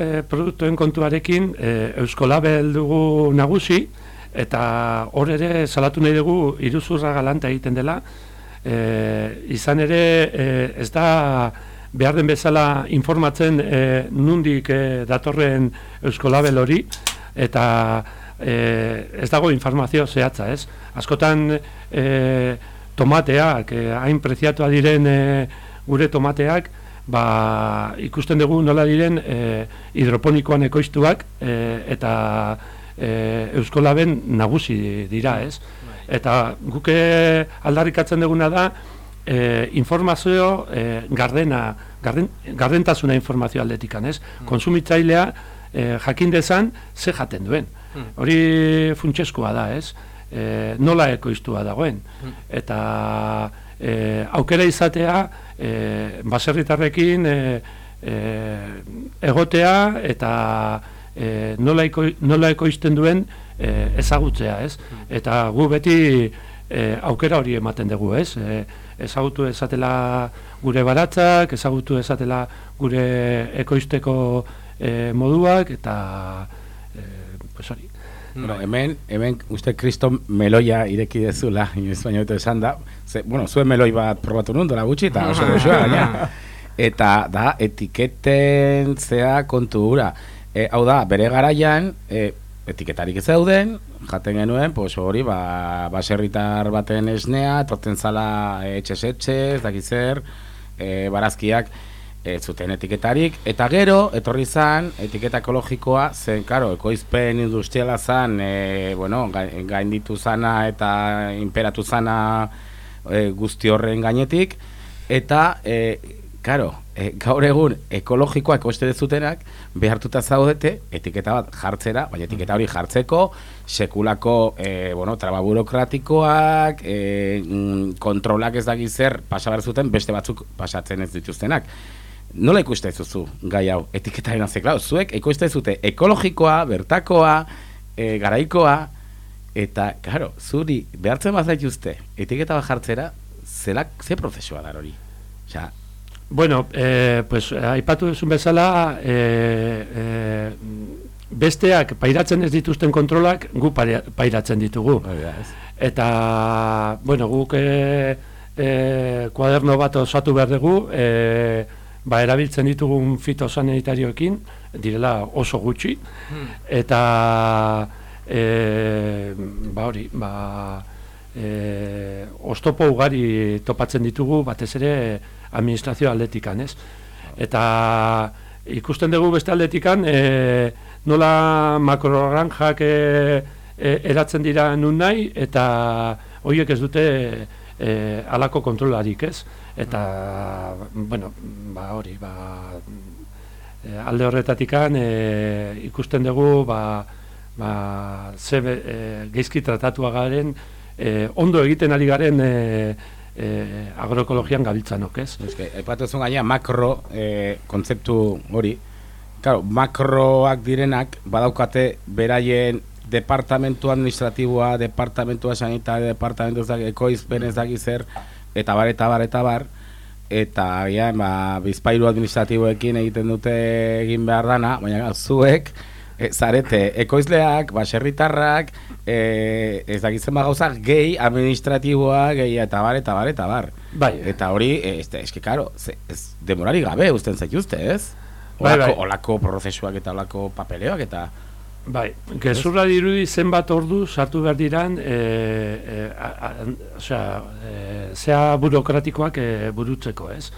e, produktuen kontuarekin e, Euskolabel dugu nagusi, eta hor ere salatu nahi dugu iruzurra galanta egiten dela e, izan ere e, ez da behar den bezala informatzen e, nundik e, datorren euskolabel hori eta e, ez dago informazio zehatza ez askotan e, tomateak e, hain preziatua diren e, gure tomateak ba, ikusten dugu nola diren e, hidroponikoan ekoiztuak e, eta e, Euskolaben nagusi dira, ez? Eta guke aldarrikatzen duguna da e, informazio e, gardena, garden, gardentasuna informazio aldetikan, ez? Mm. Konsumitzailea e, jakin dezan ze jaten duen. Mm. Hori funtseskoa da, ez? E, nola ekoiztua dagoen. Mm. Eta e, aukera izatea e, baserritarrekin e, e, egotea eta e, nola, eko, nola ekoizten duen e, ezagutzea, ez? Hmm. Eta gu beti e, aukera hori ematen dugu, ez? E, ezagutu ezatela gure baratzak, ezagutu ezatela gure ekoizteko e, moduak, eta pues hori. Bueno, hemen, hemen uste kristo meloia ireki dezula, inoiz baina esan da, ze, bueno, zuen meloi bat probatu nun, dola gutxi, eta oso goxoa, eta da etiketen zea kontu hura. E, hau da, bere garaian, e, etiketarik ez zeuden, jaten genuen, pues hori, ba, baserritar baten esnea, etortzen zala etxez etxe, ez dakit zer, e, barazkiak, ez zuten etiketarik, eta gero, etorri zan, etiketa ekologikoa, zen, karo, ekoizpen industriala zan, e, bueno, ga- gainditu zana eta imperatu zana e, guzti horren gainetik, eta, e, karo, e, gaur egun ekologikoak oste dezutenak, behartuta zaudete, etiketa bat jartzera, baina etiketa hori jartzeko, sekulako, e, bueno, traba burokratikoak, e, mm, kontrolak ez dakiz zer, pasa behar zuten, beste batzuk pasatzen ez dituztenak. Nola ikuste zuzu gai hau, etiketaren haze, klar, zuek ikuste zute ekologikoa, bertakoa, e, garaikoa, eta, karo, zuri, behartzen bat zaituzte, etiketa bat jartzera, zelak, ze prozesua da hori? Osea, Bueno, eh, pues, aipatu duzun bezala, eh, eh, besteak pairatzen ez dituzten kontrolak, gu paira- pairatzen ditugu. Eta, bueno, guk eh, eh, kuaderno bat osatu behar dugu, eh, ba, erabiltzen ditugun fitosanitarioekin, direla oso gutxi, eta eh, ba hori, ba, eh, ostopo ugari topatzen ditugu, batez ere administrazio aldetikan, ez? Eta ikusten dugu beste aldetikan, e, nola makrogranjak e, e, eratzen dira nun nahi, eta horiek ez dute e, alako kontrolarik, ez? Eta, bueno, ba hori, ba, e, alde horretatikan e, ikusten dugu, ba, ba, ze be- e, geizki tratatua garen, e, ondo egiten ari garen e, e, agroekologian gabiltzanok, ez? Eske, aipatu zuen gaina makro e, kontzeptu hori. Claro, makroak direnak badaukate beraien departamentu administratiboa, departamentua sanitaria, departamentu dakit, ekoizpen ez dakit zer, eta bar, eta bar, eta bar, eta agian, ba, bizpailu administratiboekin egiten dute egin behar dana, baina zuek, e, zarete, ekoizleak, baserritarrak, e, ez dakit zenba gauzak, gehi administratiboa, gehi, eta bar, eta bar, eta bar. Bai. Eta hori, e, ez, ez que, karo, ze, ez, demorari gabe usten zaituzte, ez? Bai, Olako, bai. olako prozesuak eta olako papeleoak eta... Bai, gezurra dirudi zenbat ordu sartu behar diran, e, e, a, a, osea, e, zea burokratikoak e, burutzeko, ez?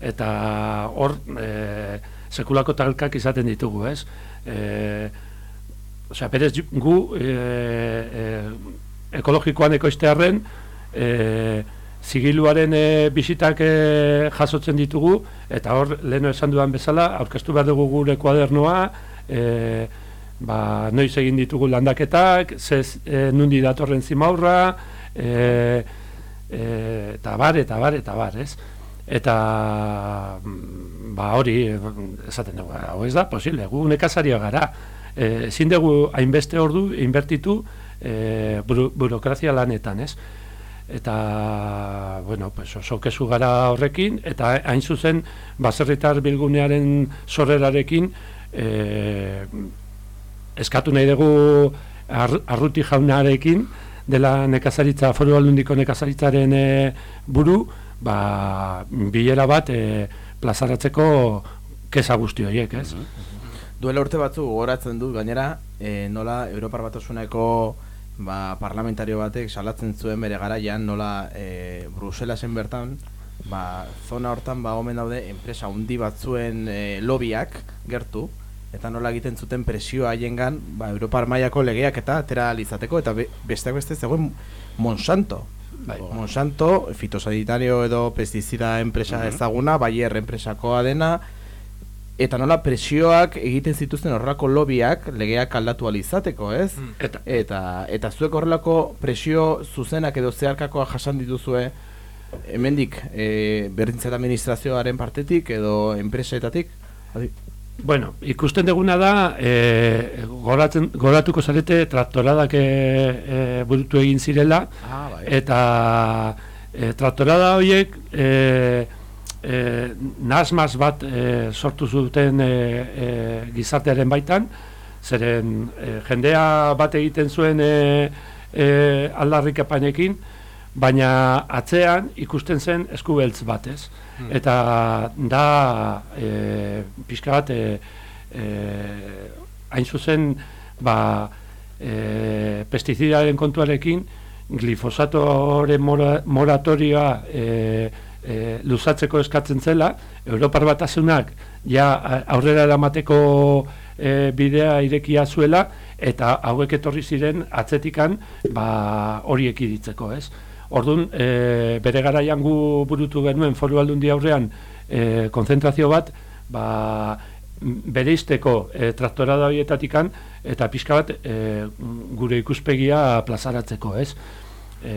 Eta hor, e, sekulako talkak izaten ditugu, ez? E, osea, berez gu e, e, ekologikoan ekoiztearren, e, zigiluaren e, bisitak e, jasotzen ditugu, eta hor, leheno esan dudan bezala, aurkeztu behar dugu gure kuadernoa, e, ba, noiz egin ditugu landaketak, zez e, nundi datorren zimaurra, e, e, eta bar, eta bar, eta bar, ez? Eta mm, ba hori, esaten dugu, hau ez da, posible, gu nekazario gara. E, ezin dugu hainbeste ordu inbertitu e, buru, burokrazia lanetan, ez? Eta, bueno, pues oso kesu gara horrekin, eta hain zuzen, baserritar bilgunearen sorrerarekin, e, eskatu nahi dugu ar, arruti jaunarekin, dela nekazaritza, foru aldundiko nekazaritzaren e, buru, ba, bilera bat e, plazaratzeko kesa guzti horiek, ez? Duela urte batzu gogoratzen dut gainera, e, nola Europar Batasuneko ba, parlamentario batek salatzen zuen bere garaian nola e, Bruselasen bertan ba, zona hortan ba omen daude enpresa handi batzuen e, lobiak gertu eta nola egiten zuten presioa haiengan ba, Europar mailako legeak eta atera izateko eta be, besteak beste zegoen Monsanto Bai. Monsanto, fitosanitario edo pestizida enpresa Mhm. ezaguna, Bayer enpresakoa dena, eta nola presioak egiten zituzten horrelako lobiak legeak aldatu ahal izateko, ez? Eta, eta, eta zuek horrelako presio zuzenak edo zeharkakoa jasan dituzue hemendik e, berdintzat administrazioaren partetik edo enpresaetatik? Bueno, ikusten deguna da, e, goratzen, goratuko zarete traktoradak e, e, burutu egin zirela, Ah, bai. eta e, traktorada horiek e, e, nasmaz bat e, sortu zuten e, e, gizartearen baitan, zeren e, jendea bat egiten zuen e, e, aldarrik baina atzean ikusten zen eskubeltz bat, ez? Hmm. Eta da e, pixka bat e, e, hain zuzen ba, e, pestizidaren kontuarekin glifosatoren mora, moratorioa e, e, luzatzeko eskatzen zela, Europar batasunak ja aurrera eramateko e, bidea irekia zuela, eta hauek etorri ziren atzetikan ba, hori ekiditzeko, ez? Orduan, e, bere garaian gu burutu genuen foru aldundi aurrean e, konzentrazio bat, ba, bereizteko e, traktorada horietatikan eta pixka bat e, gure ikuspegia plazaratzeko, ez? E,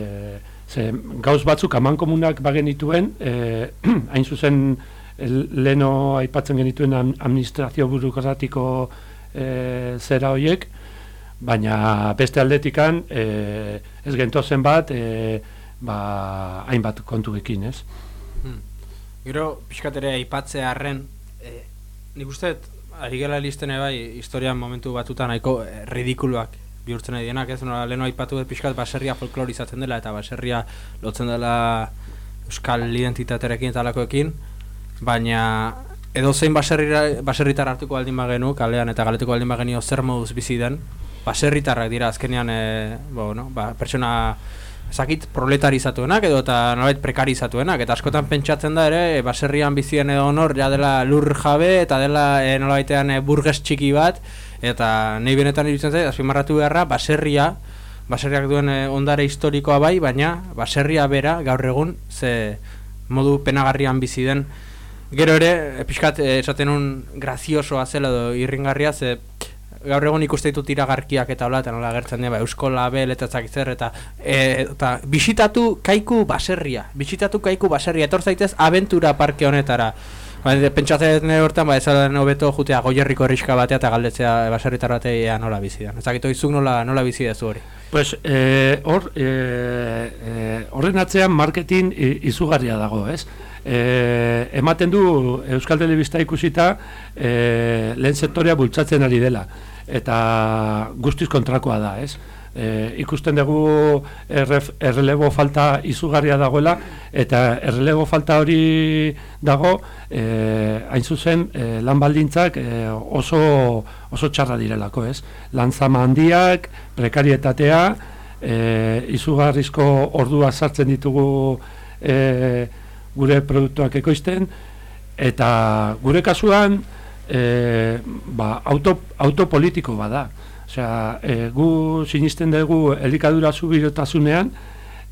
ze, gauz batzuk aman komunak bagenituen, e, hain zuzen leno aipatzen genituen administrazio burokratiko e, zera hoiek, baina beste aldetikan e, ez gentozen bat e, ba, hainbat kontuekin, ez? Hmm. Gero, pixkat ere aipatzea arren, eh, nik uste, ari gela listen bai, historian momentu batutan nahiko eh, ridikuluak bihurtzen ari dienak, ez nola, leheno aipatu dut pixkat baserria folklorizatzen dela, eta baserria lotzen dela euskal identitaterekin eta alakoekin, baina edo zein baserrira, baserritar hartuko baldin bagenu, kalean eta galetuko baldin bagenio zer moduz bizi den, baserritarrak dira azkenean, e, bueno, ba, pertsona zakit proletarizatuenak edo eta nolait prekarizatuenak. Eta askotan pentsatzen da ere e, baserrian bizien edo honor ja dela lur jabe eta dela e, nolabaitean e, burges txiki bat. Eta nahi benetan iruditzen zait azpimarratu beharra baserria baserriak duen e, ondare historikoa bai baina baserria bera gaur egun ze modu penagarrian bizi den. Gero ere pixkat esaten un graziosoa zela edo irringarria ze gaur egun ikuste ditut iragarkiak eta hola, eta nola agertzen dira, ba, Eusko Label eta ezakit zer, eta, e, eta bisitatu kaiku baserria, bisitatu kaiku baserria, etor zaitez abentura parke honetara. Ba, pentsatzen nire hortan, ba, ez da hobeto jutea goierriko erriska batea eta galdetzea baserritar batea nola bizi da. Ezakit izuk nola, nola bizi da zu hori. Pues eh, hor eh, eh, horren atzean marketing izugarria dago, ez? Eh, ematen du Euskal Telebista ikusita eh, lehen sektorea bultzatzen ari dela eta guztiz kontrakoa da, ez? E, ikusten dugu erref, errelebo falta izugarria dagoela eta errelebo falta hori dago e, hain zuzen e, lan baldintzak e, oso, oso txarra direlako, ez? Lan zama handiak, prekarietatea, e, izugarrizko ordua sartzen ditugu e, gure produktuak ekoizten eta gure kasuan e, ba, auto, autopolitiko bada. Osea, e, gu sinisten dugu elikadura zubirotasunean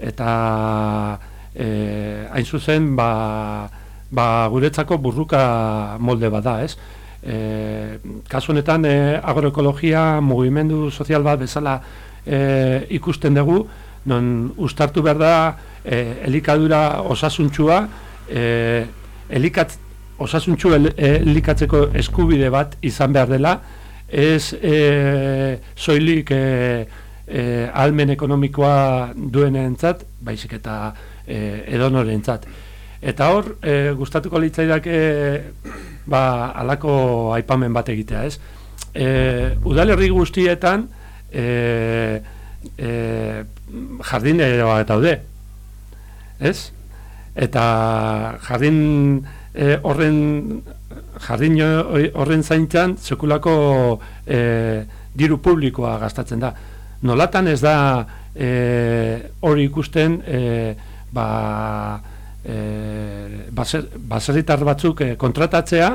eta e, hain zuzen ba, ba, guretzako burruka molde bada, ez? E, kasu honetan e, agroekologia mugimendu sozial bat bezala e, ikusten dugu, non ustartu behar da e, elikadura osasuntxua e, elikat, osasuntxu el, elikatzeko eskubide bat izan behar dela, ez e, soilik e, e, almen ekonomikoa duenentzat, baizik eta e, edonorentzat. Eta hor, e, gustatuko litzaidake ba, alako aipamen bat egitea, ez? E, udalerri guztietan e, e, jardineroak daude, ez? Eta jardin e, horren jardin hori- horren zaintzan sekulako e, diru publikoa gastatzen da. Nolatan ez da e, hori ikusten e, ba, e, baser, baserritar batzuk e, kontratatzea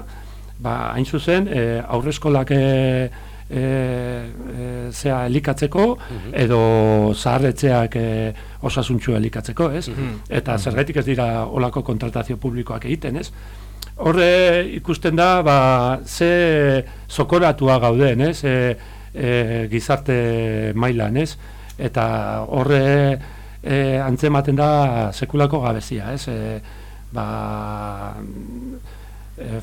ba, hain zuzen e, aurrezkolak e, e, e, zea elikatzeko edo zaharretzeak e, osasuntxua elikatzeko, ez? Eta zergatik ez dira olako kontratazio publikoak egiten, ez? Horre ikusten da, ba, ze zokoratua gauden, ez? E, e, gizarte mailan, ez? Eta horre e, antzematen da sekulako gabezia, ez? E, ba, e,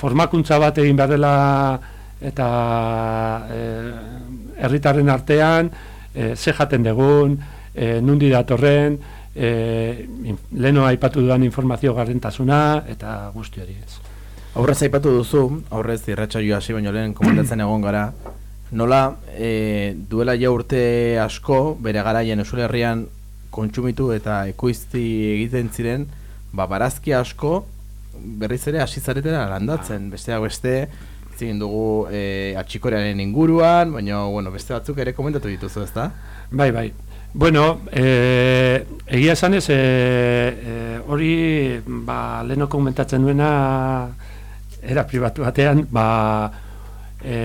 formakuntza bat egin behar dela eta e, herritarren artean e, ze jaten degun, e, nundi datorren, e, leheno aipatu dudan informazio garrentasuna eta guzti hori ez. Aurrez aipatu duzu, aurrez irratsaio hasi baino lehen komentatzen egon gara, nola e, duela ja urte asko, bere garaien Euskal Herrian kontsumitu eta ekoizti egiten ziren, ba, barazki asko berriz ere hasi zaretela landatzen, besteak beste, zin dugu e, atxikorearen inguruan, baina, bueno, beste batzuk ere komentatu dituzu, ezta? Bai, bai. Bueno, e, egia esan ez, e, e, hori, ba, leheno komentatzen duena, era pribatu batean, ba, e,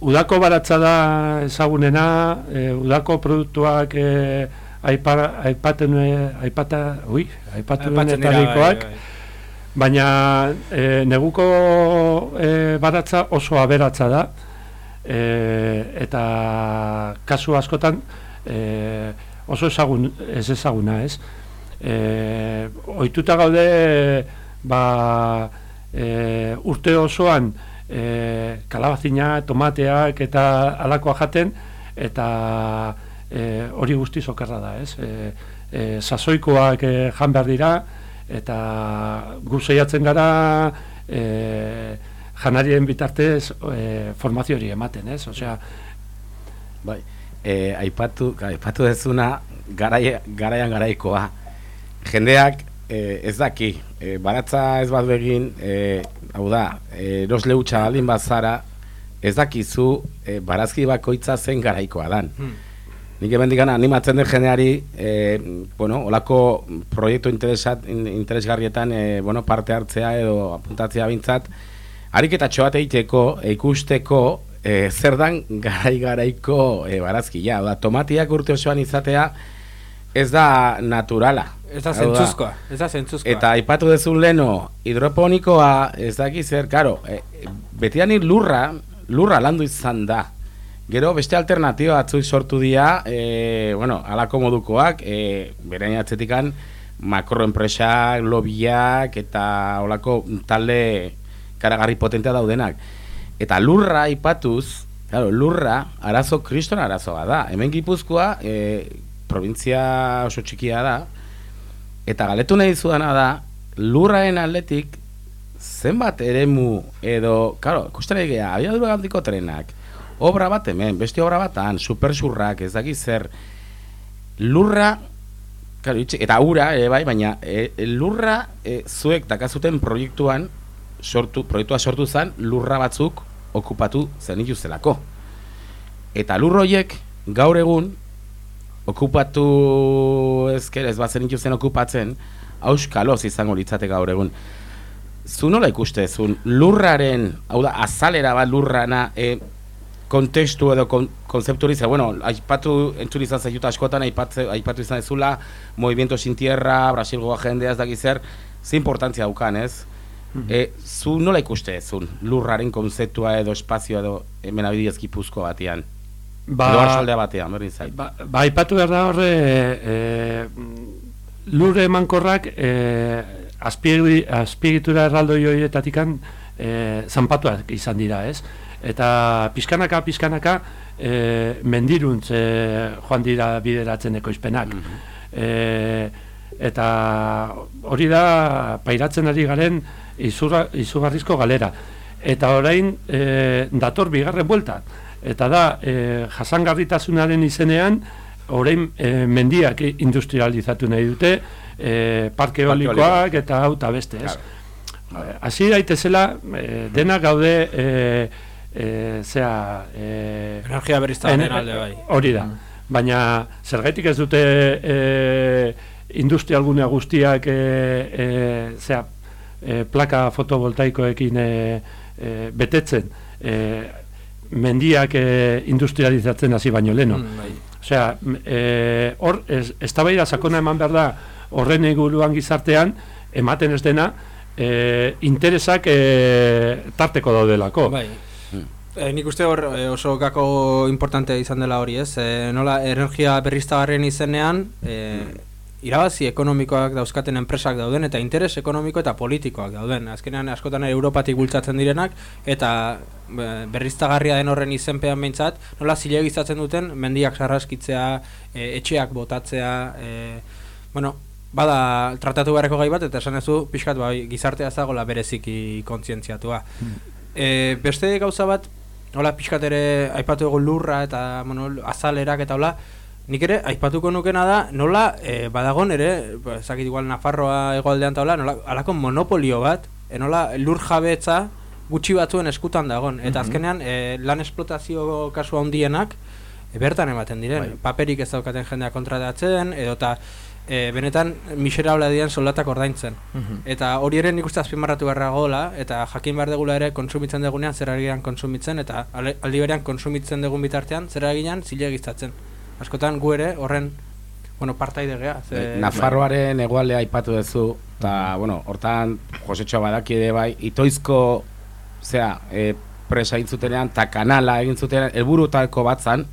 udako baratza da ezagunena, e, udako produktuak e, aipa, aipaten, aipata, ui, aipatu baina e, neguko e, baratza oso aberatza da, e, eta kasu askotan e, oso ezagun, ez ezaguna, ez? E, oituta gaude ba, e, urte osoan e, kalabazina, tomateak eta alakoa jaten eta e, hori guztiz okerra da, ez? E, e, sasoikoak e, jan behar dira eta gu saiatzen gara e, janarien bitartez e, formazio hori ematen, ez? Osea, Bai, e, aipatu, aipatu dezuna garai, garaian garaikoa. Jendeak e, ez daki, e, baratza ez bat begin, e, hau da, e, erosle hutsa baldin bazara, ez dakizu e, barazki bakoitza zen garaikoa dan. Hmm. Nik hemen digana animatzen den jendeari, e, bueno, olako proiektu interesat, in- interesgarrietan e, bueno, parte hartzea edo apuntatzea bintzat, ariketatxo bat egiteko, ikusteko, e, zer dan garai-garaiko e, barazkia. Da, tomatiak urte osoan izatea ez da naturala. Ez da zentzuzkoa, ez da zentzuzkoa. Eta aipatu dezun leno, hidroponikoa, ez daki zer, karo, e, betiani lurra, lurra landu izan da. Gero beste alternatiba batzuk sortu dira, e, bueno, alako modukoak, e, berain atzetikan makroenpresak, lobiak eta olako talde karagarri potentea daudenak. Eta lurra aipatuz, claro, lurra arazo kriston arazoa da. Hemen Gipuzkoa, e, provintzia oso txikia da, eta galetu nahi dizudana da, lurraen atletik zenbat eremu edo, claro, ikusten nahi geha, abiadura handiko trenak, obra bat hemen, beste obra batan, supersurrak, ez daki zer, lurra, itxe- eta ura, ere bai, baina e, lurra e, zuek dakazuten proiektuan, sortu, proiektua sortu zen, lurra batzuk okupatu zenituztelako. Eta lur horiek gaur egun okupatu ezker ez bat zenituzten okupatzen, auskaloz izango litzate gaur egun. Zu nola ikuste zun lurraren, hau da, azalera bat lurrana, e, kontestu edo kon, konzepturiza, bueno, aipatu entzun izan zaiuta askotan, aipatze, aipatu izan ezula, Movimiento Sin Tierra, Brasilgoa jendea ez dakiz zer, ze importantzia daukan, ez? E, zu nola ikuste zun lurraren konzeptua edo espazioa edo hemen abidez gipuzko batean? Ba- edo arsaldea batean, berdin zait. Ba, ba aipatu behar da horre e, lurre emankorrak e, azpiegi- azpiegitura erraldoi horietatikan e, zanpatuak izan dira, ez? Eta pizkanaka, pizkanaka e, mendiruntz e, joan dira bideratzen ekoizpenak. e, eta hori da pairatzen ari garen izurra, izugarrizko galera. Eta orain e, dator bigarren buelta. Eta da, e, jasangarritasunaren izenean, orain e, mendiak industrializatu nahi dute, e, parke eolikoak eta hau eta beste, ez? Hasi daitezela, e, dena gaude, e, e, zea... E, Energia berriztagarrien en- alde, bai. Hori da. Baina, zergaitik ez dute e, industrialgunea guztiak, e, e, zea, e, plaka fotovoltaikoekin e, e, betetzen, e, mendiak e, industrializatzen hasi baino leno. Mm, bai. Osea, e, hor, ez, eztabaida sakona eman behar da horren inguruan gizartean, ematen ez dena, e, interesak e, tarteko daudelako. Bai. E, nik uste hor e, oso gako importantea izan dela hori, ez? E, nola energia berriztagarrien izenean, e, irabazi ekonomikoak dauzkaten enpresak dauden eta interes ekonomiko eta politikoak dauden. Azkenean askotan Europatik bultzatzen direnak eta berriztagarria den horren izenpean behintzat, nola zilegizatzen duten mendiak sarraskitzea, e, etxeak botatzea, e, bueno, bada tratatu beharreko gai bat eta esan ezu pixkat bai, gizartea ez dagoela bereziki kontzientziatua. E, beste gauza bat, hola pixkat ere aipatu dugu lurra eta bueno, azalerak eta hola, nik ere, aipatuko nukena da, nola, e, badagon ere, ba, ez dakit igual Nafarroa egoaldean taula, nola, alako monopolio bat, e, nola, lur jabetza gutxi batzuen eskutan dagon. Eta Mhm. azkenean, e, lan esplotazio kasu handienak, e, bertan ematen diren. Bai. Paperik ez daukaten jendea kontratatzen, edota e, benetan miserabla diren soldatak ordaintzen. Mhm. Eta hori ere nik uste azpimarratu beharra gola, eta jakin behar degula ere konsumitzen dugunean zer agian konsumitzen, eta aldi berean konsumitzen dugun bitartean zer agian zilegiztatzen. Askotan gu ere horren bueno, partaide gea. ze- Nafarroaren egualdea aipatu duzu, eta, bueno, hortan, Josetxo badaki ere bai, itoizko, zera, e, presa egin zutenean, eta kanala egin zutenean, helburutako bat zan,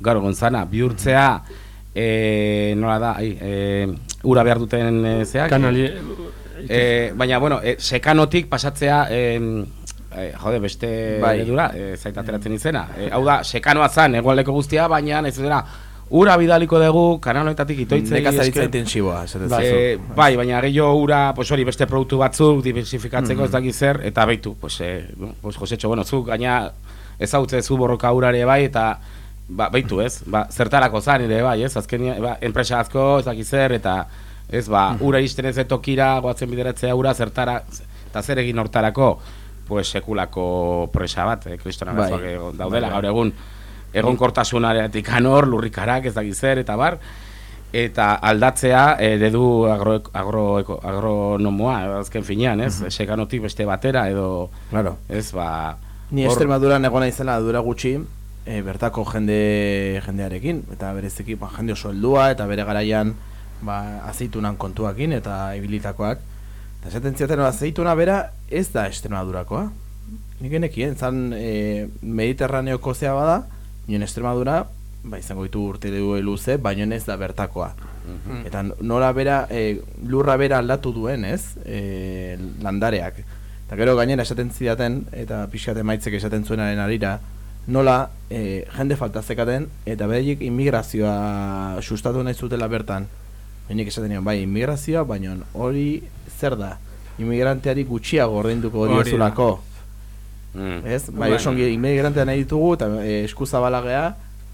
gaur gonzana, bihurtzea, e, nola da, ai, e, ura behar duten e, zeak, Kanali- e, baina, bueno, e, sekanotik pasatzea, e, e, jode, beste Bai. eredura, e, zait ateratzen izena. E, hau da, sekanoa zan, egualdeko guztia, baina, ez dira, ura bidaliko dugu, kanaloetatik itoitzei Nekazaritza esaten Bai, eh, bai, baina gehiago ura, pues hori beste produktu batzuk diversifikatzeko Mhm. ez dakit zer, eta beitu, pues, eh, pues Josetxo, bueno, zu gaina ezagutze zu borroka urare bai, eta ba, beitu ez, ba, zertarako zan ere bai, ez, azken, ba, enpresa asko ez dakit zer, eta ez, ba, Mhm. ura izten ez etokira, goatzen bideratzea ura, zertara, eta zer egin hortarako, pues sekulako presa bat, eh, kristona Bai. arazoak egon daudela Bai, bai. gaur egun, egonkortasunaretik anor, lurrikarak, ez dakit zer, eta bar, eta aldatzea eredu agro, agro, eko- agronomoa, azken finean, ez? Mhm. Sekanotik beste batera, edo, Claro. ez, ba... Ni Extremaduran egon naizela dura gutxi, e, bertako jende jendearekin, eta bereziki ba, jende oso heldua, eta bere garaian ba, azeitunan kontuakin, eta ibilitakoak. Eta esaten ziaten, azeituna bera ez da Extremadurakoa. Nik genekien, zan e, Mediterraneoko zea bada, nion Extremadura, ba, izango ditu urte du luze, baina ez da bertakoa. Mhm. Eta nola bera, e, lurra bera aldatu duen, ez? E, landareak. Eta gero gainera esaten zidaten, eta pixkat emaitzek esaten zuenaren arira, nola e, jende falta zekaten, eta beraiek immigrazioa sustatu nahi zutela bertan. Benik esaten nion, bai, immigrazioa, baina hori zer da? Immigranteari gutxiago ordainduko diozulako. Mm. Ez? Bai, Bai. oso ongi immigrantea nahi ditugu, eta e, eskuzabalagea,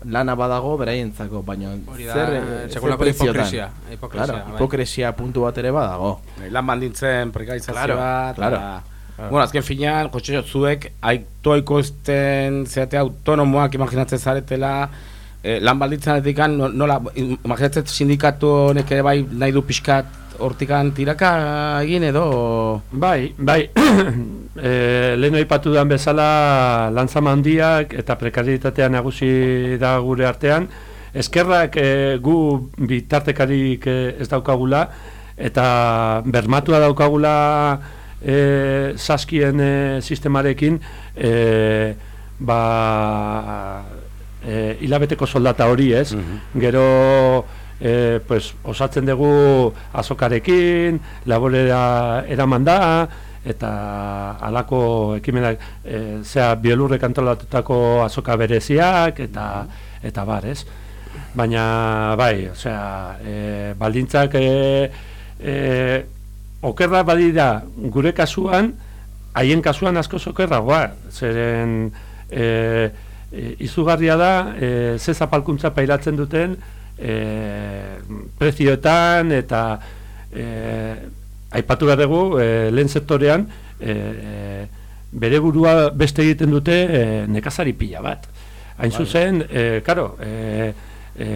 lana badago beraientzako, baina zer, sekulako preziotan? hipokresia, hipokresia, Claro, bai. hipokresia puntu bat ere badago. Lan bandintzen prekarizazioa, Claro, claro. Bueno, azken finean, Josetxo, zuek aitoiko ezten zeate autonomoak imaginatzen zaretela, eh, lan baldintzanetik nola, imaginatzen sindikatu honek ere bai nahi du pixkat hortikan tiraka egin edo... Bai, bai, e, lehen aipatu dan bezala lantzama handiak eta prekarietatea nagusi da gure artean. Eskerrak e, gu bitartekarik e, ez daukagula eta bermatua daukagula e, saskien e, sistemarekin e, ba, e, hilabeteko soldata hori ez. Gero e, pues, osatzen dugu azokarekin, laborera eraman da, eta halako ekimenak, e, zea bielurrek antolatutako azoka bereziak, eta, eta bar, ez? Baina, bai, osea, e, baldintzak e, e, okerra badira gure kasuan, haien kasuan asko okerragoa, zeren e, e, izugarria da, e, ze zapalkuntza pairatzen duten, e, prezioetan eta e, aipatu behar dugu e, lehen sektorean e, e, bere burua beste egiten dute e, nekazari pila bat. Hain zuzen, e, karo, e, e,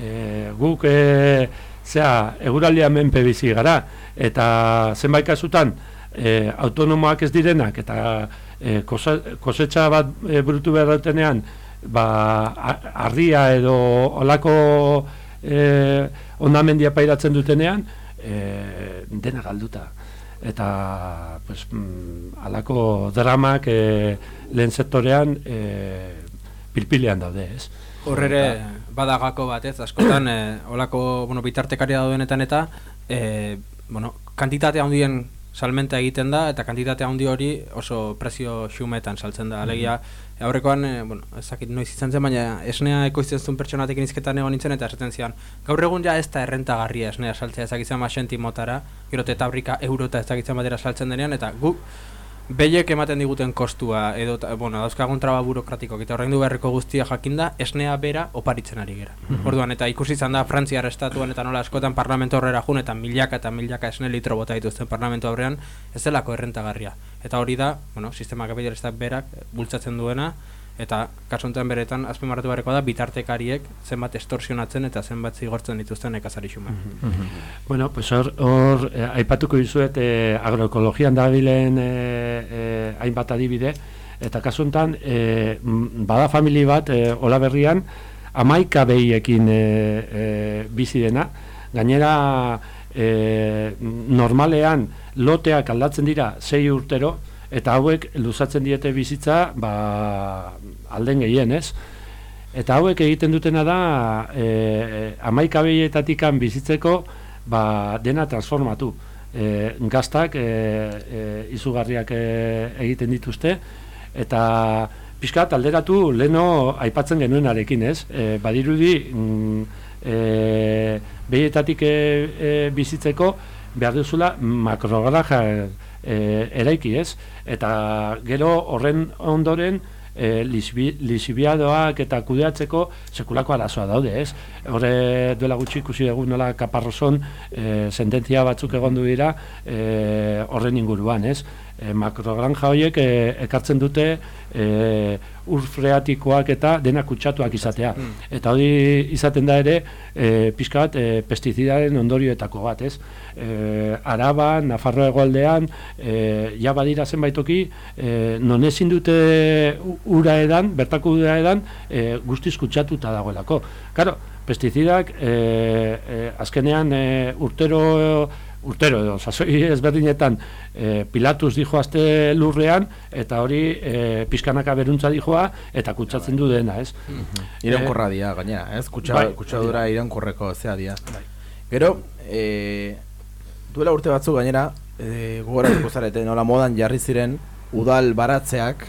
e, guk e, zea, eguraldia menpe bizi gara, eta zenbait kasutan e, autonomoak ez direnak, eta e, kosetxa bat e, burutu behar dutenean, ba, ardia edo olako e, ondamendia pairatzen dutenean, e, dena galduta. Eta, pues, mm, alako dramak e, lehen sektorean e, pilpilean daude, ez? Horrere badagako bat ez, askotan e, olako bueno, bitartekaria daudenetan eta e, bueno, kantitate handien salmenta egiten da eta kantitate handi hori oso prezio xumetan saltzen da. Alegia aurrekoan, e, bueno, ez dakit noiz izan zen, baina esnea ekoizten zuen pertsonatekin izketan egon nintzen eta esaten zian. Gaur egun ja ez da errentagarria esnea saltzea ezakitzen ma sentimotara, gero eta ezakitzen batera saltzen denean eta gu Behiek ematen diguten kostua, edo, bueno, dauzkagun traba burokratiko, eta horrein beharreko guztia jakinda, esnea bera oparitzen ari gera. Mhm. Orduan, eta ikusi izan da Frantziar estatuan eta nola askotan parlamento horrera jun, eta milaka eta milaka esne litro bota dituzten parlamento horrean, ez delako errentagarria. Eta hori da, bueno, sistema kapitalistak berak bultzatzen duena, eta kasu honetan beretan azpimarratu beharrekoa da bitartekariek zenbat estorsionatzen eta zenbat zigortzen dituzten nekazari xume. Bueno, pues hor, hor eh, aipatuko dizuet eh, agroekologian dabilen eh, eh, hainbat adibide, eta kasu honetan eh, bada famili bat eh, Ola Berrian amaika behiekin eh, eh, bizi dena, gainera eh, normalean loteak aldatzen dira sei urtero, eta hauek luzatzen diete bizitza ba, alden gehien, ez? Eta hauek egiten dutena da e, amaika behietatikan bizitzeko ba, dena transformatu. E, gaztak e, e, izugarriak e, egiten dituzte eta pixkat alderatu leno aipatzen genuenarekin ez. E, badirudi mm, e, behietatik e, e, bizitzeko behar duzula makrogranja e, eraiki ez. Eta gero horren ondoren e, lisibiadoak eta kudeatzeko sekulako arazoa daude, ez? Horre duela gutxi ikusi dugu nola kaparroson e, sententzia batzuk egondu dira e, horren inguruan, ez? E, makrogranja horiek e, ekartzen dute e, ur freatikoak eta dena kutsatuak izatea. Eta hori izaten da ere e, pixka bat e, pestizidaren ondorioetako bat, ez? E, Araba, Nafarro egoaldean, e, ja badira zenbaitoki, e, non ezin dute ura edan, bertako ura edan, e, guztiz kutsatuta dagoelako. Karo, pestizidak e, e, azkenean e, urtero urtero edo sasoi ezberdinetan e, pilatuz dijo azte lurrean eta hori e, pizkanaka beruntza dijoa eta kutsatzen du dena, ez? Iraunkorra dira, gainera, ez? Kutsa, bai, kutsadura iraunkorreko zea dira. Gero, e, duela urte batzuk gainera, e, gogoratuko zarete, nola modan jarri ziren udal baratzeak,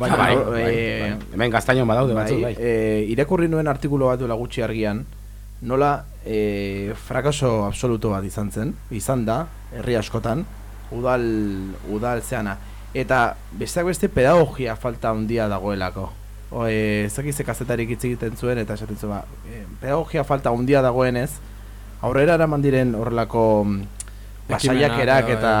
Ah, bai, bai, bai. Hemen gaztainon badaude batzuk, bai. E, irakurri nuen artikulu bat duela gutxi argian, nola e, frakaso absoluto bat izan zen, izan da, herri askotan, udal, udal zeana. Eta besteak beste pedagogia falta handia dagoelako. O, e, ez dakiz ze kazetarik hitz egiten zuen eta esaten zuen, ba, e, pedagogia falta handia dagoenez, aurrera eraman diren horrelako mm, pasaiakerak eta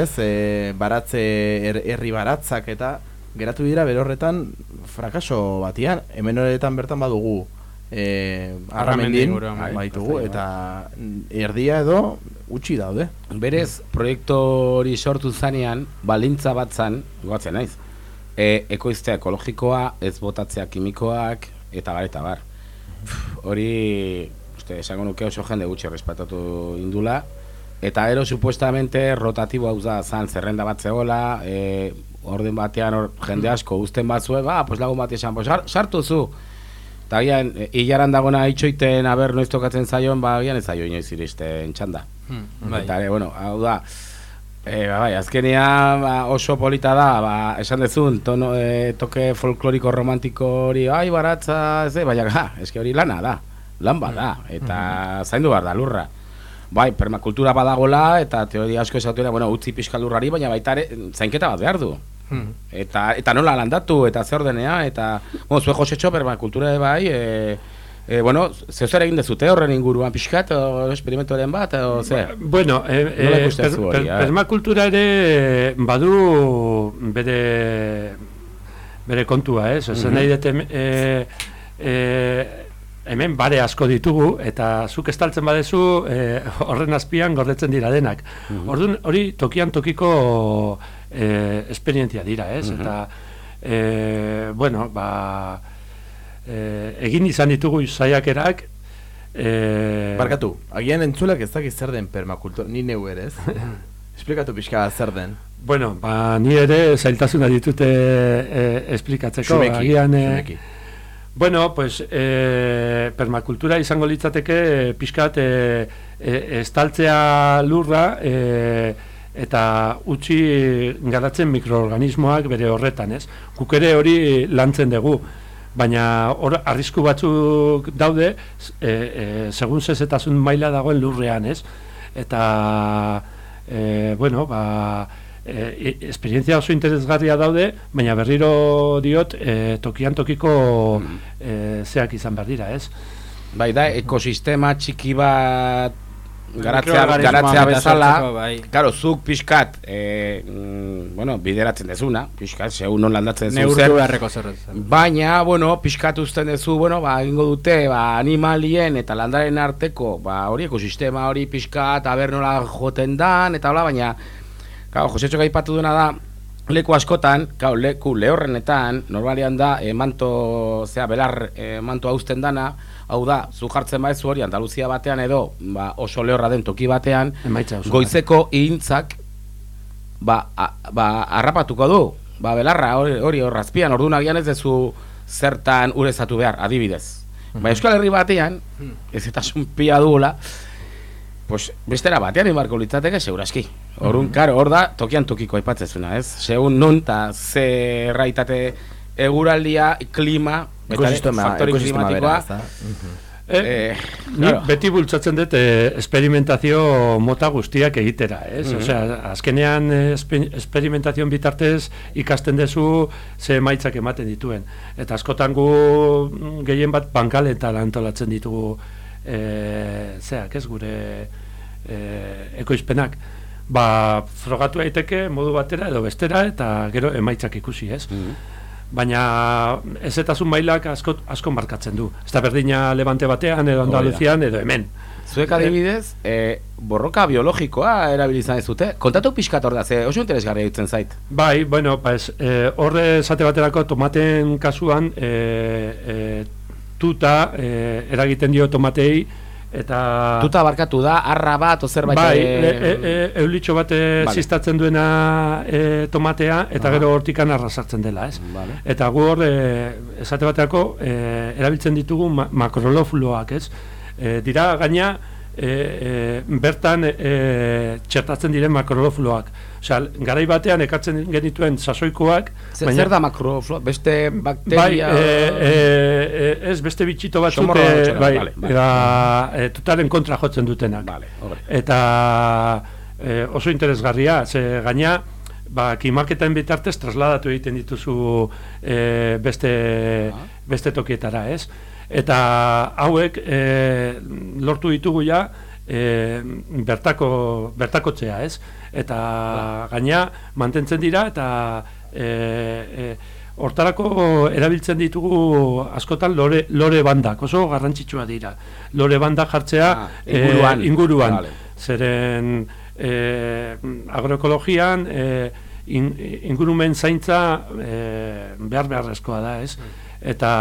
ez, e, baratze, her- herri baratzak eta geratu dira bere horretan frakaso batian, hemen horretan bertan badugu e, Arramendi arramendin baitugu bai. eta mm, erdia edo utzi daude. Berez, proiektu hori sortu zanean, balintza bat zan, goatzen naiz, e, ekoiztea ekologikoa, ez botatzea kimikoak, eta bar, eta bar. Pff, Hori, uste, esango nuke oso jende gutxi respetatu indula, eta ero, supuestamente, rotatibo hau da, zan, zerrenda bat zegoela, e, orden batean hor, jende asko uzten batzue, ba, pues lagun bat esan, pues, sar- sartu zu, Eta gian, e, hilaran dagona itxoiten, aber, noiz tokatzen zaion, ba, gian ez zaio inoiz iristen txanda. Hmm, bai. Eta, bueno, hau da, e, ba, bai, azkenean ba, oso polita da, ba, esan dezun, tono, e, toke folkloriko romantiko hori, ai, baratza, ez, baina, ha, eske hori lana da, lan bada, eta zaindu behar da, lurra. Bai, permakultura badagola, eta teoria asko esatuera, bueno, utzi pixka lurrari, baina baita ere, zainketa bat behar du. Hmm. Eta, eta nola landatu, eta zer ordenea, eta, bueno, zue josetxo, permakultura ere bai, e, e, bueno, zeu zer egin dezute horren inguruan pixkat, o esperimentoren bat, o ze? Bueno, eh, Nola eh, ikusten per, per, ber? permakultura ere badu bere bere kontua, ez? Esan Mhm. nahi dut eh, eh, hemen bare asko ditugu eta zuk estaltzen badezu eh, horren azpian gordetzen dira denak. Mhm. Orduan hori tokian tokiko eh, esperientzia dira, ez? Mhm. Eta eh, bueno, ba eh, egin izan ditugu saiakerak eh, Barkatu, agian entzulak ez dakiz zer den permakultura, ni neu ere, ez? Esplikatu pixka zer den. Bueno, ba, ni ere zailtasuna ditute e, esplikatzeko. Xumeki, Agian, e, xumeki. bueno, pues, e, permakultura izango litzateke e, pixkat e, e, estaltzea lurra e, eta utzi garatzen mikroorganismoak bere horretan, ez? Guk ere hori lantzen dugu. Baina hor arrisku batzuk daude, e, e, segun zezetasun maila dagoen lurrean, ez? Eta, e, bueno, ba, e, esperientzia oso interesgarria daude, baina berriro diot e, tokian tokiko e, zeak izan behar dira, ez? Bai, da, ekosistema txiki bat garatzea, garatzea eta bezala, bai. claro, zuk pixkat, e, mm, bueno, bideratzen dezuna, pixkat, segun non landatzen dezu zer, beharreko baina, bueno, pixkat uzten dezu, bueno, ba, egingo dute, ba, animalien eta landaren arteko, ba, hori ekosistema hori pixkat, aber nola joten dan, eta hola, baina, Claro, Jose Txok aipatu duena da, leku askotan, claro, leku lehorrenetan, normalian da, e, manto, zea, belar, e, manto hauzten dana, hau da, zu jartzen baezu hori Andaluzia batean edo, ba, oso lehorra den toki batean, Emaitza oso, goizeko ihintzak, ba, a, ba, harrapatuko du, ba, belarra hori hori horrazpian, orduan agian ez dezu zertan urezatu behar, adibidez. Ba, Euskal Herri batean, ez eta pila dugula, pues, bestera batean imarko litzateke, seguraski. Orduan, karo, hor da, tokian tokiko aipatzezuna, ez? Segun nun, eta ze raitate eguraldia, klima, Ekosistema- faktori ekosistema klimatikoa, bera, ezta? Eh, Eh, claro. beti bultzatzen dut eh, esperimentazio mota guztiak egitera, ez? Mhm. Osea, azkenean eh, espe- esperimentazioan bitartez ikasten dezu ze emaitzak ematen dituen. Eta askotan gu mm, gehien bat bankaletan antolatzen ditugu eh, zeak, ez gure eh, ekoizpenak. Ba, frogatu daiteke modu batera edo bestera eta gero emaitzak ikusi, ez? baina ezetasun mailak asko, asko markatzen du. Ez da berdina Levante batean edo Andaluzian edo hemen. Zuek adibidez, eh, borroka biologikoa erabilizan ez dute. Kontatu pixkat hor da, ze oso interesgarria ditzen zait. Bai, bueno, pues, eh, horre esate baterako tomaten kasuan eh, eh, tuta eh, eragiten dio tomatei eta Tuta barkatu da, arra bat, o zerbait... Bai, e, e, e, eulitxo bat e, Vale. ziztatzen duena e, tomatea eta Aha. gero hortikan arra sartzen dela, ez? Vale. Eta gu hor, e, esate baterako, e, erabiltzen ditugu ma makrolofuloak, ez? E, dira, gaina, e, e, bertan e, txertatzen diren makrolofuloak. Osea, garai batean ekartzen genituen sasoikoak, Zer, zer da makroflo? Beste Bai, bakteria... e, e, e, ez beste bitxito batzuk e, bai, vale, vale. eta e, tutaren kontra jotzen dutenak. Vale. Eta e, oso interesgarria, ze gaina ba, kimaketen bitartez trasladatu egiten dituzu e, beste, beste tokietara, ez? Eta hauek e, lortu ditugu ja e, bertako, bertakotzea, ez? Eta gaina mantentzen dira eta e, e, hortarako erabiltzen ditugu askotan lore, lore bandak, oso garrantzitsua dira. Lore bandak jartzea Ah, inguruan. eh, inguruan. Vale. Zeren eh, agroekologian eh, in, ingurumen zaintza eh, behar beharrezkoa da, ez? Eta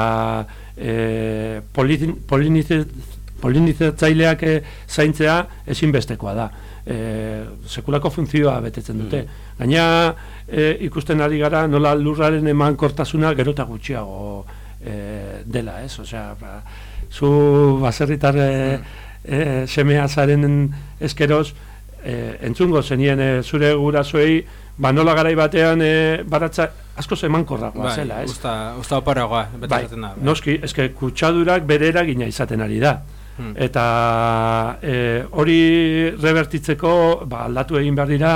polinize, polinizatzaileak eh, zaintzea ezinbestekoa da. E, sekulako funtzioa betetzen dute. Gaina e, ikusten ari gara nola lurraren emankortasuna gero eta gutxiago e, dela, ez? Osea, ba, zu baserritar e, e, semea zaren eskeroz e, entzungo zenien e, zure gurasoei ba nola garai batean e, baratza asko emankorragoa Bai, zela, ez? usta, usta oparagoa, Bai, da. bai. noski, eske kutsadurak bere eragina izaten ari da. Hmm. Eta e, hori revertitzeko ba, aldatu egin behar dira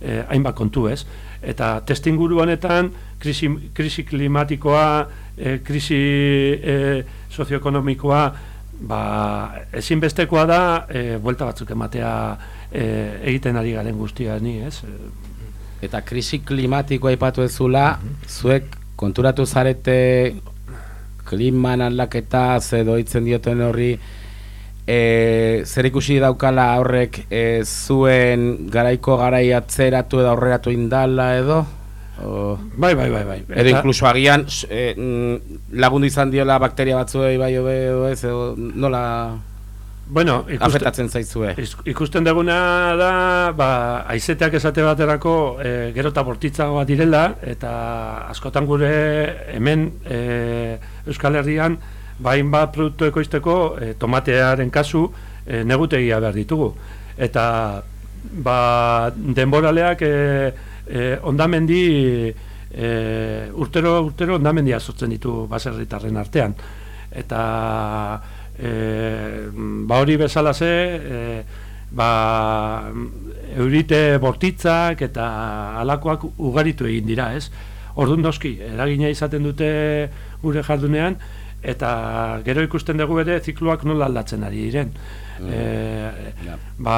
e, hainbat kontu ez. Eta testinguru honetan krisi, krisi klimatikoa, e, krisi e, sozioekonomikoa ba, ezinbestekoa da e, buelta batzuk ematea e, egiten ari garen guztia ni, ez? Eta krisi klimatikoa aipatu ezula, zuek konturatu zarete kliman aldaketa edo hitzen dioten horri e, zer ikusi daukala horrek e, zuen garaiko garai atzeratu edo aurreratu indala edo? O, Bai, bai, bai, bai. edo inkluso agian e, mm, lagundu izan diola bakteria batzuei bai edo ez edo nola Bueno, ikuste- afektatzen zaizue? Ikusten duguna da, ba, aizeteak esate baterako e, gero eta bortitzagoa direla, eta askotan gure hemen e, Euskal Herrian, bain bat produktu ekoizteko e, tomatearen kasu e, negutegia behar ditugu. Eta ba, denboraleak e, e, ondamendi e, urtero urtero ondamendia sortzen ditu baserritarren artean. Eta e, ba hori bezala ze e, ba, eurite bortitzak eta alakoak ugaritu egin dira, ez? Orduan noski, eragina izaten dute gure jardunean, eta gero ikusten dugu ere zikloak nola aldatzen ari diren. E, ba,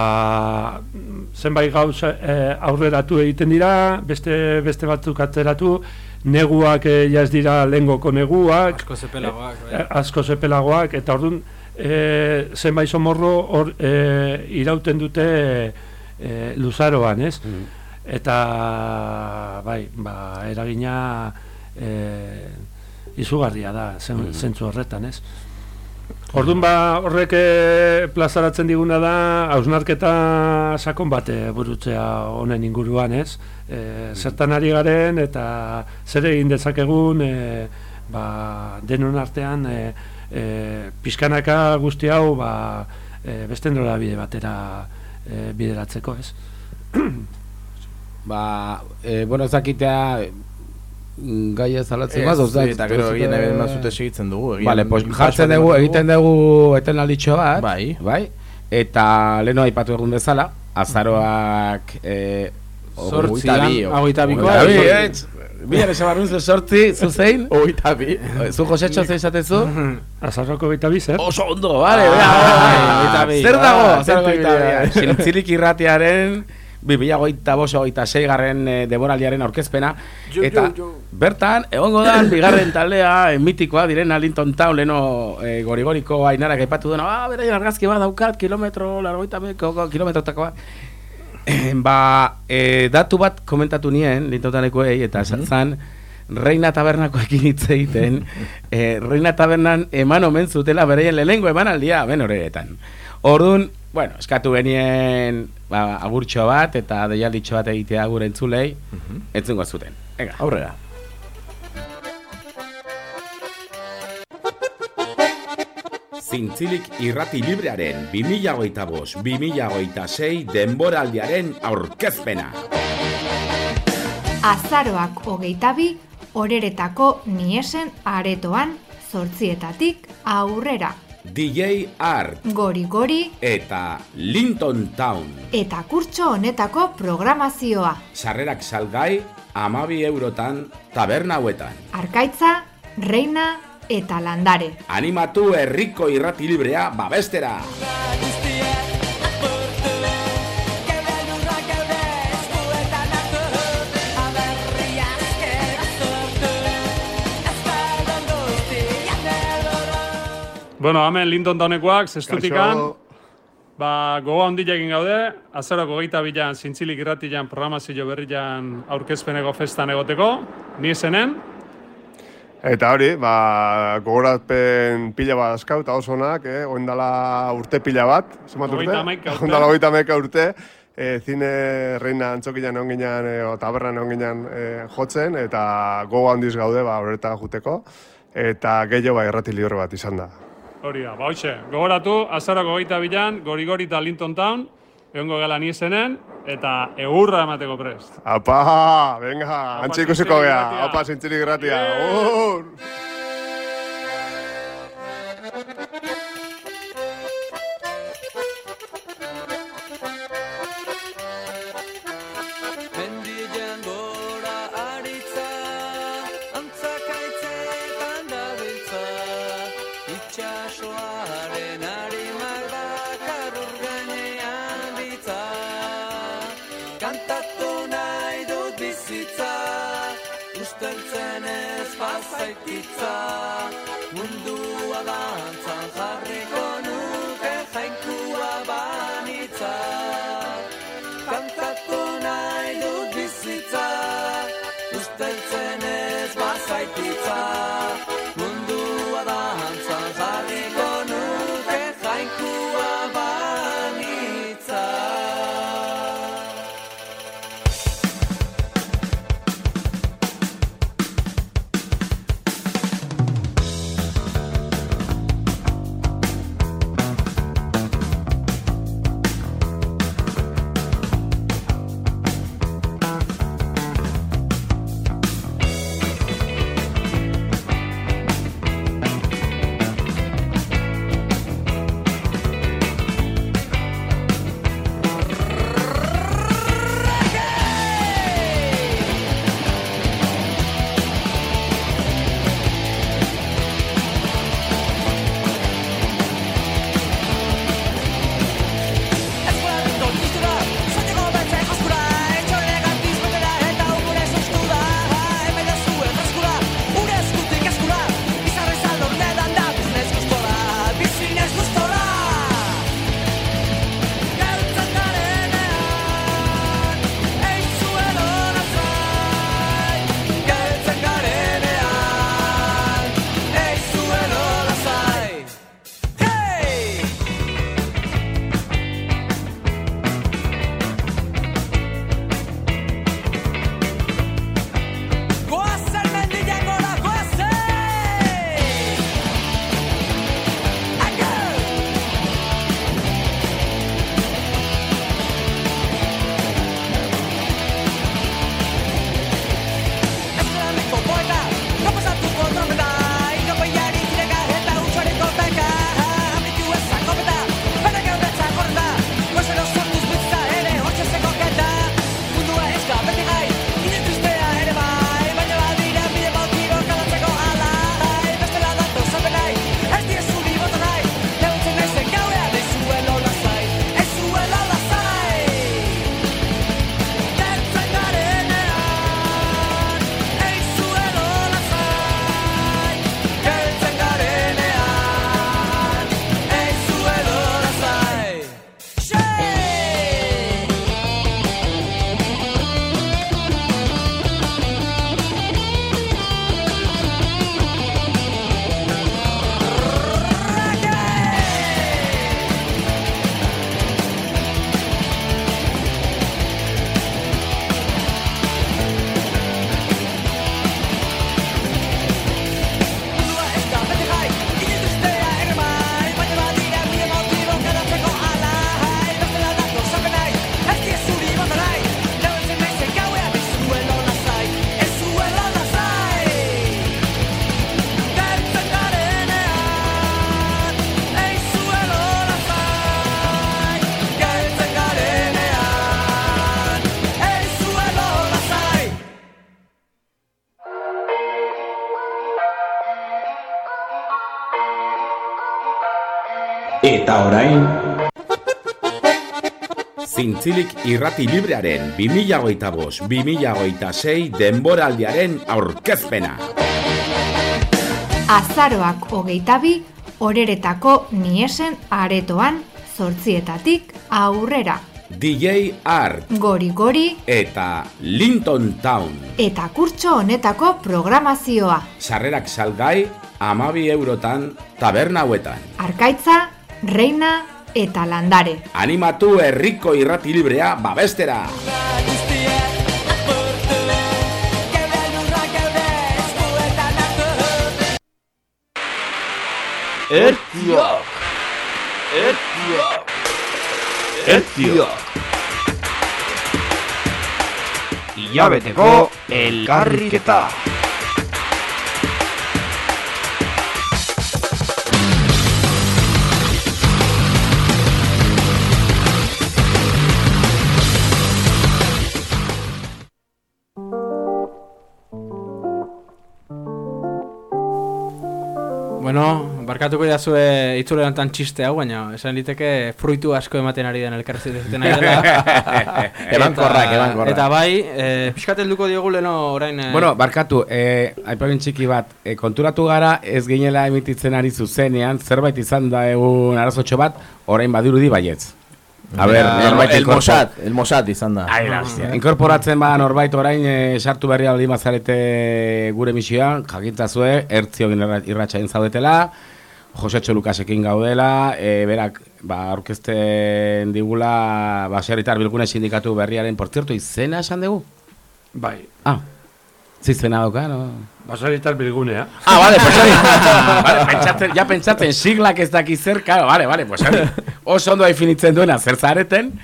zenbait gauza e, aurreratu egiten dira, beste, beste batzuk atzeratu, neguak e, jaz dira lehengoko neguak, Asko zepelagoak, bai. e, asko zepelagoak, eta orduan e, zenbait somorro hor e, irauten dute e, luzaroan, ez? Eta, bai, ba, eragina e, izugarria da, zen, zentzu horretan, ez? Orduan ba horrek eh, plazaratzen diguna da hausnarketa sakon bat eh, burutzea honen inguruan, ez? E, zertan ari garen eta zer egin dezakegun e, ba, denon artean e, e, pizkanaka guzti hau ba, e, beste bide batera e, bideratzeko, ez? Ba, e, bueno, ezakitea gaia zalatzen Ez, badoz da. eta gero egin nahi mazute segitzen dugu. egin- Vale, pues jartzen dugu, egiten dugu etenalditxo bat. Bai. Bai. Eta leno aipatu egun bezala, azaroak eh, Zortzian, hogeita bikoa, hogeita bi, zortzi. etz. Bila esan barrun ze sortzi, zu zein? Hogeita bi. Zu Josecho zein zatezu? Azarroko gaita bi, zer? Oso ondo, bale, bera, bi. Zer dago? Ah, Zer bi. Zintzilik irratiaren, bibila goita boso, goita sei garren eh, deboraldiaren aurkezpena. Jo, Eta jo, jo. bertan, egongo da, bigarren taldea, eh, mitikoa direna Linton Town, leno eh, gorigoriko ainarak aipatu dena, ah, beraien argazki bat daukat, kilometro, largoita meko, kilometrotako bat. Eh, ba, eh, datu bat komentatu nien, lintotanekoei, eta esan zan, Reina Tabernakoekin hitz egiten, eh, Reina Tabernan eman omen zutela beraien lehenengo emanaldia, ben horretan. Orduan, bueno, eskatu genien ba, agurtxo bat eta deialditxo bat egitea gure entzulei, entzungo zuten. Venga, Aurrera. Zintzilik irrati librearen 2025-2026 denboraldiaren aurkezpena. Azaroak hogeita bi, oreretako niesen aretoan, zortzietatik aurrera. DJ Art Gori-gori eta Linton Town. eta kurtso honetako programazioa. Sarrerak salgai amabi eurotan taberna hauetan. Arkaitza, reina eta landare. Animatu herriko irrati librea babestera. Bueno, hemen Linton Townekoak, zestutikan, ba, gogo handia egin gaude, azaroko geita bilan, zintzilik irratian, programazio berrian aurkezpeneko festan egoteko, ni zenen, Eta hori, ba, gogoratpen pila bat askau, eta oso onak, eh? oindala urte pila bat, zemat urte? Hogeita. Oindala hogeita hamaika urte, e, zine reina antzokilan egon ginen, e, o, tabernan egon ginen e, jotzen, eta gogo handiz gaude, ba, horreta juteko, eta gehiago ba, irrati libre bat izan da. Hori da, ba, hoxe, gogoratu, azaroko geita bilan, gori-gori eta Linton Town, egongo gela ni zenen, eta egurra emateko prest. Apa, venga, antxe ikusiko gea, irratia. apa, zintzilik gratia. Ur! Zintzilik irrati librearen 2008-2006 denboraldiaren aurkezpena. Azaroak hogeita bi, oreretako niesen aretoan, zortzietatik aurrera. DJ Art Gori gori eta Linton Town. eta kurtso honetako programazioa. Sarrerak salgai amabi eurotan taberna hauetan. Arkaitza, reina eta landare. Animatu herriko irrati librea babestera. Ertiak! Ertiak! Ertiak! Ilabeteko elkarriketa! Bueno, barkatuko jazue itzule honetan txiste hau, baina esan liteke fruitu asko ematen ari den elkarrizketen ari dela. Emankorrak, Eta- emankorrak. Eta bai, e, pixkat helduko diogu leno orain... eh, Bueno, barkatu, eh, aipamen txiki bat, eh, konturatu gara ez ginela emititzen ari zuzenean, zerbait izan da egun arazotxo bat, orain badirudi baietz. A ber, norbait el inkorpor- Mossad, el Mossad izan da. Ai, la hostia. Inkorporatzen ba norbait orain eh, sartu berria baldin bazarete gure misioan, jakintzazue, ertzio irratxain zaudetela, Josetxo Lukasekin gaudela, e, berak ba, aurkezten digula baserritar bilgune sindikatu berriaren, por cierto, izena esan dugu? Bai. Ah, zizena dauka, no? Baserritar bilgunea. Ah, vale, pues hori. vale, pentsatzen, ja pentsatzen siglak ez daki zer, claro, vale, vale, pues hori. Oso ondo definitzen duena zer zareten,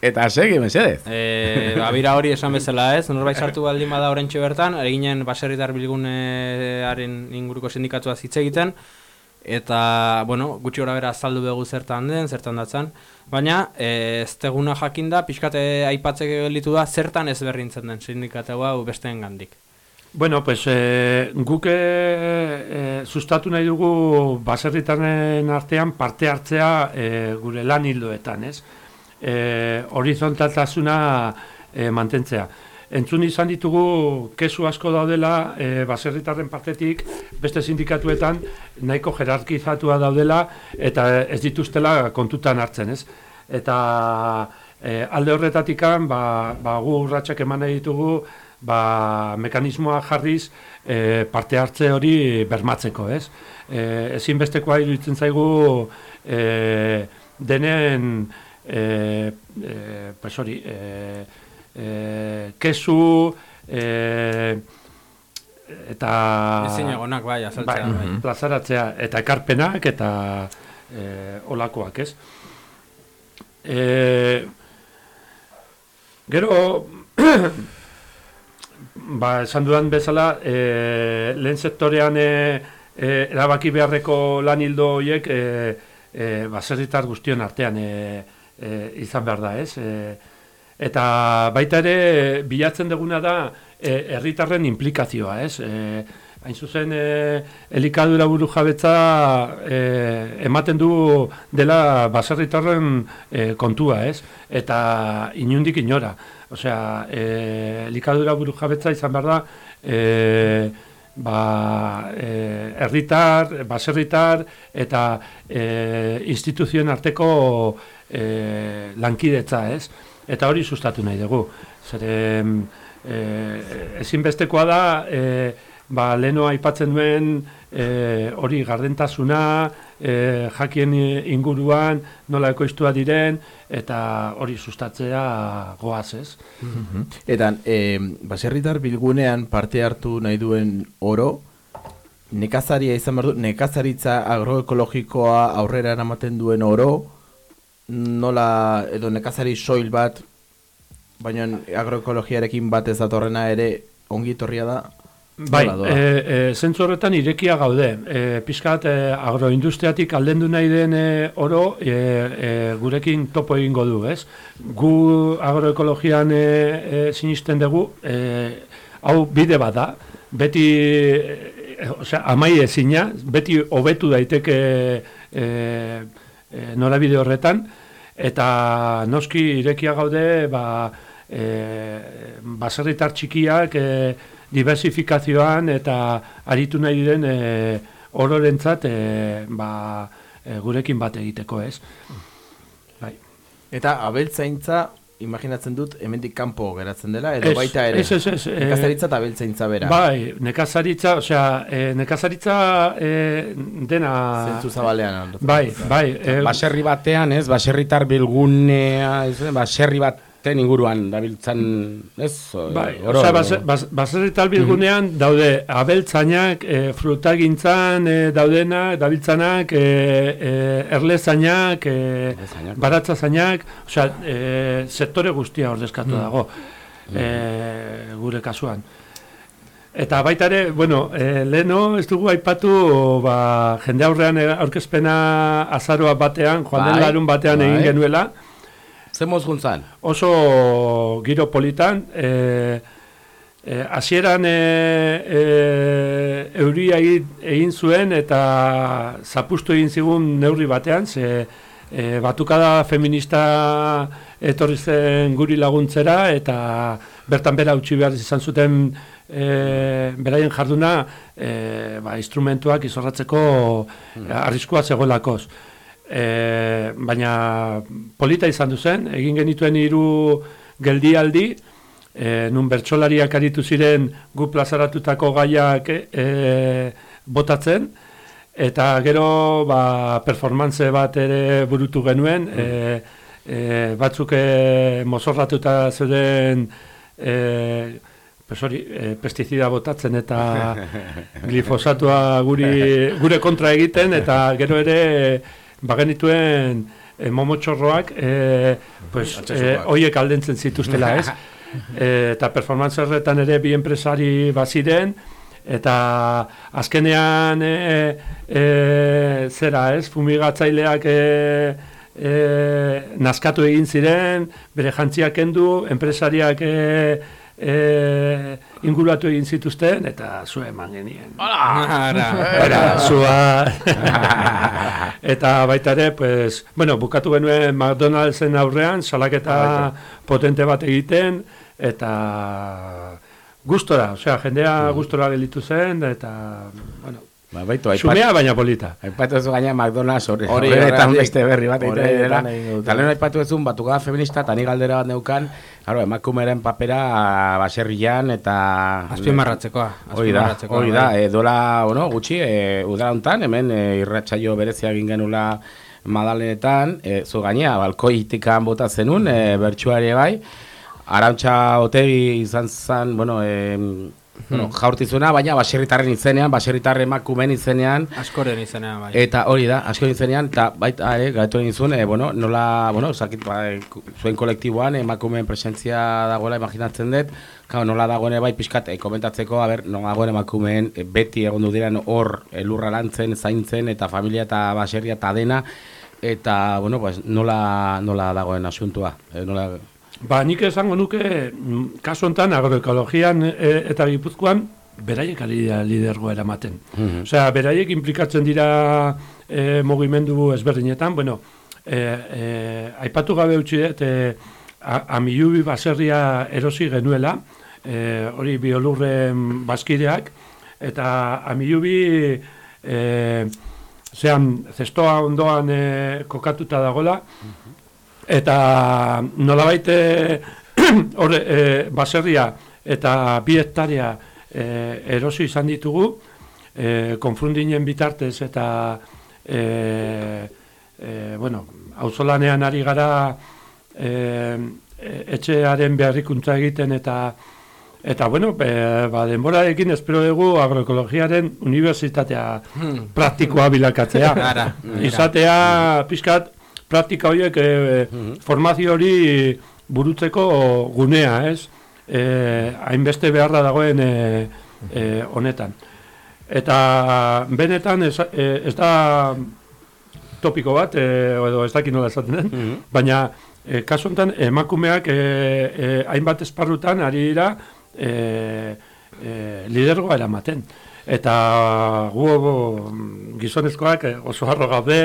eta segi, mesedez. E, abira hori esan bezala ez, norbait sartu baldin bada orentxe bertan, eginen baserritar bilgunearen inguruko sindikatua hitz egiten, eta, bueno, gutxi gora bera azaldu dugu zertan den, zertan datzan, baina e, ez teguna jakinda, pixkate aipatzeke gelitu da, zertan ez berrintzen den sindikatu hau besteen gandik. Bueno, pues eh, guk eh, sustatu nahi dugu baserritarren artean parte hartzea eh, gure lan hildoetan, ez? Eh, horizontaltasuna eh, mantentzea. Entzun izan ditugu kesu asko daudela eh, baserritarren partetik beste sindikatuetan nahiko jerarkizatua daudela eta ez dituztela kontutan hartzen, ez? Eta eh, alde horretatikan, ba, ba, gu urratsak eman nahi ditugu ba, mekanismoa jarriz e, parte hartze hori bermatzeko, ez? E, ezinbestekoa iruditzen zaigu e, denen e, e, pues hori, e, e, kesu e, eta Ezinegonak, bai, azaltzea, bai, bai. plazaratzea eta ekarpenak eta e, olakoak, ez? E, gero ba, esan dudan bezala, e, lehen sektorean e, e, erabaki beharreko lan hildo horiek e, e, baserritar guztion artean e, e, izan behar da, ez? E, eta baita ere bilatzen duguna da e, herritarren implikazioa, ez? E, hain zuzen e, elikadura buru jabetza e, ematen du dela baserritarren e, kontua, ez? Eta inundik inora. Osea, e, elikadura buru jabetza izan behar da e, ba, e, herritar, baserritar eta e, instituzioen arteko e, lankidetza, ez? Eta hori sustatu nahi dugu. Zeren, e, ezinbestekoa da, e, ba, leno aipatzen duen e, hori gardentasuna, e, jakien inguruan, nola ekoiztua diren, eta hori sustatzea goaz, ez? Mhm. Eta e, baserritar bilgunean parte hartu nahi duen oro, nekazaria izan behar du, nekazaritza agroekologikoa aurrera eramaten duen oro, nola, edo nekazari soil bat, baina agroekologiarekin bat ez datorrena ere ongi etorria da, Bai, e, e, zentzu horretan irekia gaude. E, pizkat e, agroindustriatik aldendu nahi den e, oro e, e, gurekin topo egingo du, ez? Gu agroekologian e, e, sinisten dugu, e, hau bide bat da, beti, e, osea, amai ezina, beti hobetu daiteke e, e, norabide horretan, eta noski irekia gaude, ba, e, baserritar txikiak e, diversifikazioan eta aritu nahi diren e, ororentzat e, ba, e, gurekin bat egiteko, ez? Bai. Eta abeltzaintza, imaginatzen dut, hemendik kanpo geratzen dela, edo Ez, baita ere. ez, ez, ez, Nekazaritza eta abeltzaintza bera. Bai, nekazaritza, osea, e, nekazaritza e, dena... Zentzu zabalean. Bai, bai. E, baserri batean, ez, baserritar bilgunea, ez, baserri baten inguruan dabiltzan, ez? Bai, oro- bas, bas, baserritar bilgunean daude abeltzainak, e, frutagintzan e, daudenak, dabiltzanak, e, e, erlezainak, e, baratzazainak, osea, e, sektore guztia ordezkatu Mm. dago, e, gure kasuan. Eta baita ere, bueno, e, leheno ez dugu aipatu ba, jende aurrean aurkezpena azaroa batean, joan den Bai, larun batean egin bai. genuela. Zer mozguntzan? Oso giro politan, e, e, hasieran e, e, euria egin, zuen eta zapustu egin zigun neurri batean, ze e, batukada feminista etorri zen guri laguntzera eta bertan bera utzi behar izan zuten e, beraien jarduna e, ba, instrumentuak izorratzeko arriskua zegoelakoz. E, baina polita izan duzen, egin genituen hiru geldialdi, e, nun bertsolariak aritu ziren gu plazaratutako gaiak e, botatzen, eta gero ba, performance bat ere burutu genuen, e, e, batzuk e, mozorratuta zeuden e, pues hori, e, pestizida botatzen eta glifosatua guri, gure kontra egiten, eta gero ere bagenituen e, momotxorroak e, pues, e, Atxesoak. hoiek aldentzen zituztela, ez? E, eta performance horretan ere bi enpresari baziren, eta azkenean e, e, zera, ez? Fumigatzaileak e, e, naskatu egin ziren, bere jantziak kendu, enpresariak e, e, inguratu egin zituzten, eta zu eman genien. Ara. Era, zua. eta baita ere, pues, bueno, bukatu genuen McDonald'sen aurrean, salaketa potente bat egiten, eta gustora, osea, jendea gustora gelitu zen, eta, bueno, Ba, baitu, aipat- Xumea baina polita. Aipatu ez gaina McDonald's hori. Hori, horregatik. beste berri bat egiten dela. Eta lehen aipatu ezun batukada feminista eta ni galdera bat neukan, claro, emakumeren papera baserrian eta Azpimarratzekoa, Hori da, azpimarratzekoa, hori da, bai. e, dola, bueno, gutxi, e, udara hontan, hemen e, irratsaio berezia egin genula madalenetan, e, zu gainea, balkoitikan bota zenun, e, bertsuari bai, Arantxa Otegi izan zen, bueno, e, bueno, jaurtizuna, baina baserritarren izenean, baserritarren emakumeen izenean, Askoren izenean, bai. Eta hori da, asko izenean, eta baita, ere, gaitu egin zuen, e, bueno, nola, bueno, zakit, ba, zuen kolektiboan emakumeen presentzia dagoela imaginatzen dut, Claro, nola dagoen bai pixkat e, komentatzeko, a ber, nola dagoen emakumeen e, beti egon diren hor lurra lantzen, zaintzen, eta familia eta baserria eta dena, eta, bueno, pues, nola, nola dagoen asuntua, e, nola... Ba, nik esango nuke, mm, kasu honetan, agroekologian e, eta gipuzkoan, beraiek ari dira lidergoa eramaten. Mhm. Osea, beraiek implikatzen dira e, mugimendu ezberdinetan, bueno, e, e, aipatu gabe utzi dut, e, a- amilubi baserria erosi genuela, e, hori biolurren bazkideak, eta amilubi e, zean, zestoa ondoan e, kokatuta dagola, eta nolabait e, hor e, baserria eta bi hektarea e, erosi izan ditugu e, konfundinen bitartez eta e, e, bueno, auzolanean ari gara e, e, etxearen beharrikuntza egiten eta eta bueno, be, ba, denborarekin espero dugu agroekologiaren unibertsitatea Hmm. praktikoa bilakatzea. Izatea pixkat praktika horiek e, formazio hori burutzeko gunea, ez? E, hainbeste beharra dagoen e, e, honetan. Eta benetan ez, ez da topiko bat, e, edo ez dakit nola esaten den, baina e, kasu honetan emakumeak e, e, hainbat esparrutan ari dira e, e, lidergoa eramaten. Eta gu gizonezkoak oso harro gaude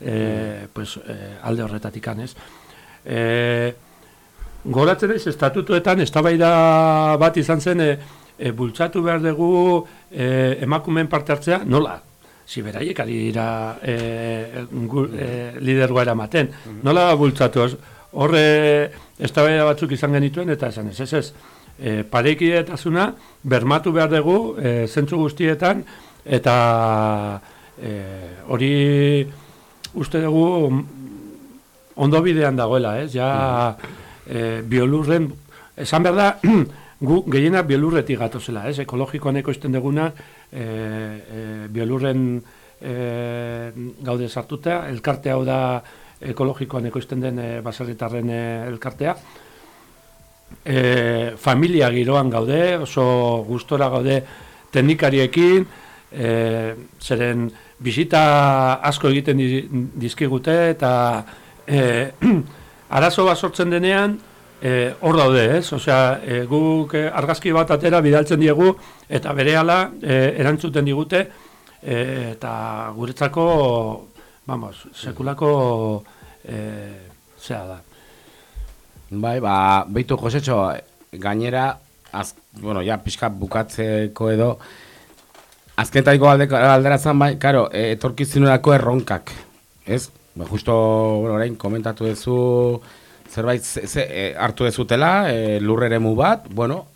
e, pues, e, alde horretatik ez. E, goratzen ez, estatutuetan eztabaida bat izan zen, e, e, bultzatu behar dugu e, emakumeen parte hartzea, nola? Si beraiek ari dira e, gu, e, lidergoa eramaten. Nola bultzatu? Horre eztabaida batzuk izan genituen eta esan ez, ez ez. E, parekidetasuna bermatu behar dugu e, zentzu guztietan eta e, hori uste dugu mm, ondo bidean dagoela, ez? Ja e, biolurren esan behar da gu gehiena biolurretik gatozela, ez? Ekologikoan ekoizten duguna e, e, biolurren e, gaude sartuta, elkarte hau da ekologikoan ekoizten den e, baserritarren e, elkartea. E, familia giroan gaude, oso gustora gaude teknikariekin, e, zeren bisita asko egiten di- dizkigute eta e, arazo bat sortzen denean e, hor daude, ez? Osea, e, guk e, argazki bat atera bidaltzen diegu eta berehala e, erantzuten digute e, eta guretzako vamos, sekulako e, zea da. Bai, ba, beitu Josetxo, gainera, az, bueno, ja, pixka bukatzeko edo, azkentaiko aldeko alderatzen bai, karo, e, erronkak, ez? Ba, justo, bueno, orain, komentatu duzu, zerbait ze, ze, e, hartu dezutela, e, lurreremu bat, bueno,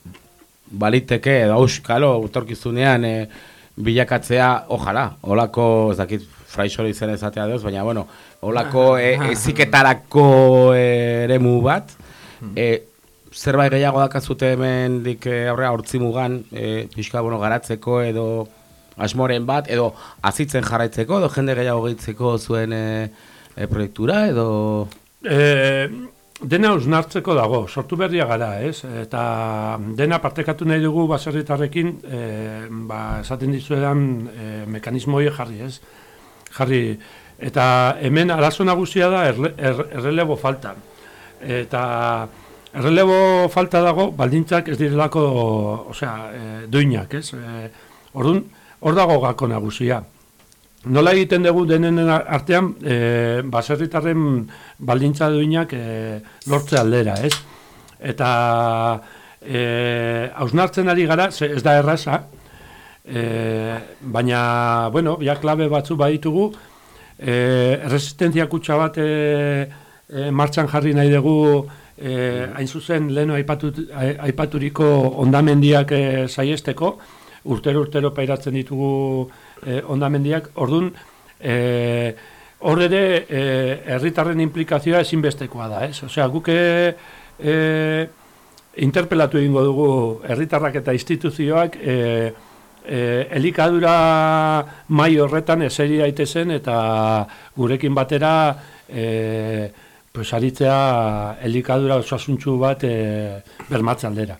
baliteke, edo auskalo, etorkizunean e, bilakatzea, ojala, olako, ez dakit, fraixoro izan ezatea deuz, baina, bueno, olako e, eziketarako eremu bat, e, zerbait gehiago dakazute hemen dik e, aurrea hortzi mugan, e, pixka, bueno, garatzeko edo asmoren bat, edo azitzen jarraitzeko, edo jende gehiago gehitzeko zuen e, e, proiektura, edo... E, dena usnartzeko dago, sortu berria gara, ez? Eta dena partekatu nahi dugu baserritarrekin, e, ba, esaten dizuedan e, mekanismo horiek jarri, ez? Jarri, eta hemen arazo nagusia da erle, er, errelebo falta. Eta errelebo falta dago, baldintzak ez direlako, osea, e, duinak, ez? E, orduan, hor dago gako nagusia. Nola egiten dugu denen artean e, baserritarren baldintza duinak e, lortze aldera, ez? Eta e, hausnartzen ari gara, ze ez da erraza, e, baina, bueno, ja klabe batzu baditugu, e, resistentzia kutsa bat e, e, martxan jarri nahi dugu, e, hain zuzen leheno aipatu, aipaturiko ondamendiak e, saiesteko, urtero urtero pairatzen ditugu e, ondamendiak, ordun e, hor ere e, herritarren implikazioa ezinbestekoa da, ez? Osea, guk e, e, interpelatu egingo dugu herritarrak eta instituzioak e, e, elikadura mai horretan eseri daitezen eta gurekin batera e, pues aritzea elikadura osasuntsu bat e, bermatze aldera.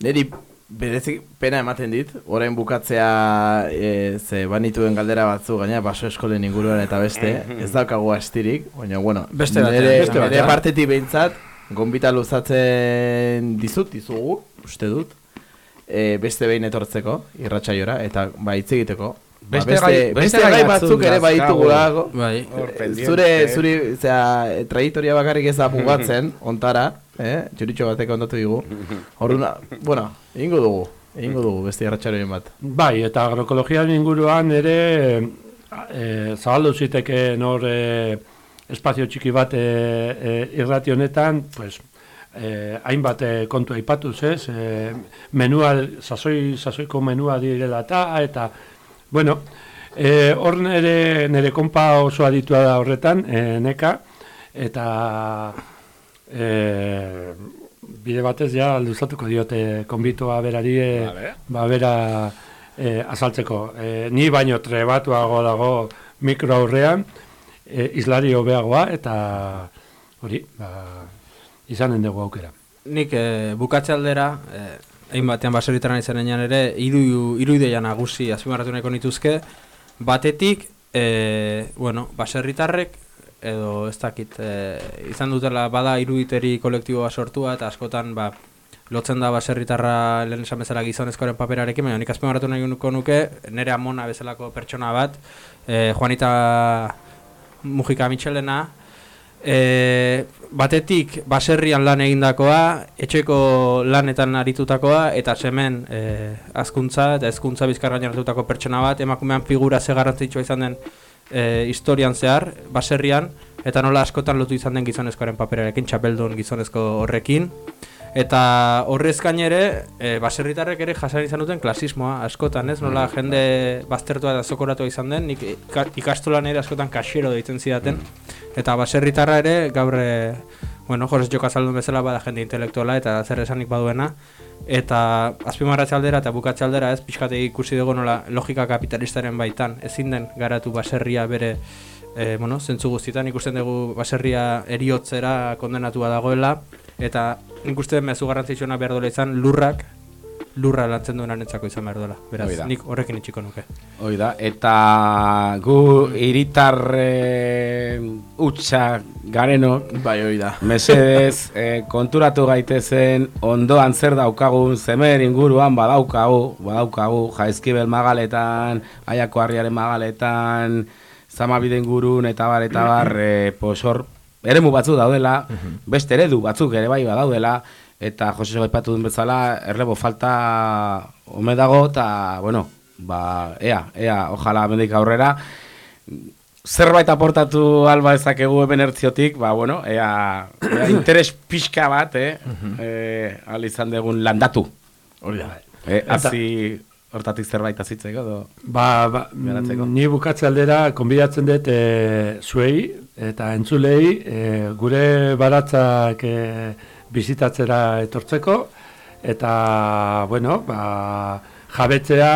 Neri berezik pena ematen dit, orain bukatzea e, ze banituen galdera batzu gaina baso eskolen inguruan eta beste, ez daukagu astirik, baina bueno, Beste batean, nere, beste batean. partetik behintzat, gonbita luzatzen dizut, dizugu, uste dut, e, beste behin etortzeko, irratsaiora eta ba hitz egiteko. Ba, Beste gai- beste gai batzuk ere dauzkagu. baditugulako. Bai. Eh. Zure, zuri, zera, trajektoria bakarrik ez da bugatzen, ontara, eh? Txuritxo batek ondatu digu. Horruna, bueno, egingo dugu, egingo dugu beste irratsaroren bat. Bai, eta agroekologiaren inguruan ere e, zabaldu ziteke nor e, espazio txiki bat e, e, irrati honetan, pues, e, hainbat e, kontu aipatuz, ez? E, menua, sasoi, sasoiko menua direla eta, eta, bueno, e, hor nere, nere konpa oso aditua da horretan, e, neka, eta e, bide batez ja luzatuko diote konbitua berari e, Vale. ba bera e, azaltzeko. E, ni baino trebatuago dago mikro aurrean, e, islari hobeagoa eta hori, ba, izanen dugu aukera. Nik e, bukatze aldera, e, egin batean baserritarren izanean ere, hiru hiru ideia nagusi azpimarratu nahiko nituzke. Batetik, e, bueno, baserritarrek edo ez dakit, e, izan dutela bada iruditeri kolektiboa sortua eta askotan ba, lotzen da baserritarra lehen esan bezala gizonezkoaren paperarekin, baina nik azpimarratu nahi nuko nuke, nere amona bezalako pertsona bat, eh, Juanita Mujika Michelena, e, batetik baserrian lan egindakoa, etxeko lanetan aritutakoa, eta semen e, azkuntza eta ezkuntza bizkar hartutako pertsona bat, emakumean figura ze garrantzitsua izan den e, historian zehar, baserrian, eta nola askotan lotu izan den gizonezkoaren paperarekin, txapeldun gizonezko horrekin. Eta horrez gain ere, e, baserritarrek ere jasan izan duten klasismoa, askotan, ez? Nola jende baztertua eta zokoratua izan den, nik ika- ikastolan ere askotan kasiero deitzen zidaten. Eta baserritarra ere, gaur, e, bueno, Jose Joka Zaldun bezala bada jende intelektuala eta zer esanik baduena. Eta azpimarratze aldera eta bukatze aldera ez, pixkate ikusi dugu nola logika kapitalistaren baitan, ezin den garatu baserria bere e, bueno, zentzu guztietan ikusten dugu baserria eriotzera kondenatua dagoela eta nik uste mezu garrantzitsuena behar duela izan lurrak lurra lantzen duenarentzako izan behar duela. Beraz, Hoi da. nik horrekin itxiko nuke. Hoi da, eta gu iritarre utxa garenok Bai, hoi da Mesedez, eh, konturatu gaitezen ondoan zer daukagun zemer inguruan badaukagu, badaukagu jaizkibel magaletan, aiako harriaren magaletan, zamabide ingurun eta bar eta bar, eh, posor, eremu batzuk daudela, beste eredu batzuk ere bai badaudela, eta Jose aipatu duen bezala, errebo falta ome dago, eta, bueno, ba, ea, ea, ojala mendik aurrera, zerbait aportatu alba ezakegu hemen ertziotik, ba, bueno, ea, ea interes pixka bat, eh, eh, al izan degun landatu. Hori da. Eh, Eta- hazi hortatik zerbait azitzeko, do? Ba, ba ni bukatze aldera konbidatzen dut e, zuei eta entzulei e, gure baratzak e, bizitatzera etortzeko eta, bueno, ba, jabetzea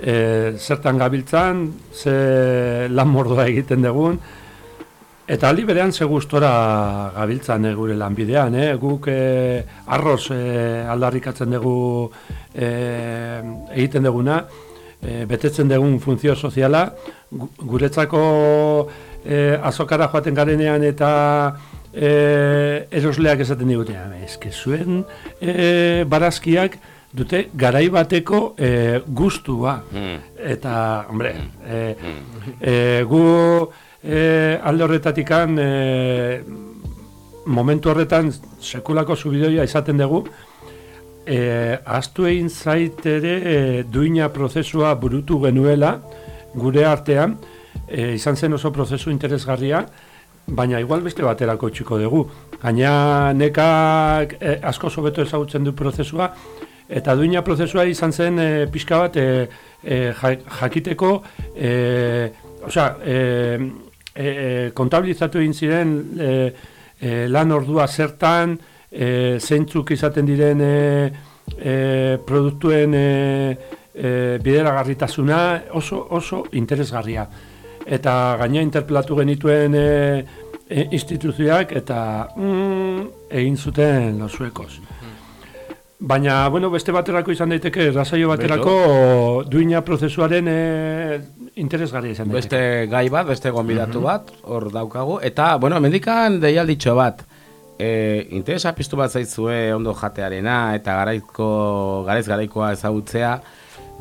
e, zertan gabiltzan, ze lan mordoa egiten dugun, Eta aldi berean ze gustora gabiltzan eh, gure lanbidean, eh? guk eh, arroz eh, aldarrikatzen dugu eh, egiten duguna, eh, betetzen dugun funtzio soziala, gu- guretzako eh, azokara joaten garenean eta eh, erosleak esaten digute, eske zuen eh, barazkiak dute garai bateko eh, gustua. Mm. Eta, hombre, eh, eh, gu eh, alde horretatikan eh, momentu horretan sekulako zubidoia izaten dugu, eh, astu egin zait ere eh, duina prozesua burutu genuela gure artean, eh, izan zen oso prozesu interesgarria, baina igual beste baterako txiko dugu. Gaina nekak eh, asko sobeto ezagutzen du prozesua, eta duina prozesua izan zen eh, pixka bat eh, ja- jakiteko, eh, osea, eh, eh, kontabilizatu egin ziren eh, eh, lan ordua zertan, eh, zeintzuk izaten diren eh, eh, produktuen eh, eh, bideragarritasuna oso, oso interesgarria. Eta gaina interpelatu genituen eh, instituzioak eta mm, egin zuten los suekos. Baina, bueno, beste baterako izan daiteke, rasaio baterako duina prozesuaren eh, interesgarria izan daiteke. Beste gai bat, beste gonbidatu bat, hor daukagu. Eta, bueno, mendikan deialditxo bat, e, interesa piztu bat zaizue ondo jatearena eta garaizko, garaiz garaikoa ezagutzea,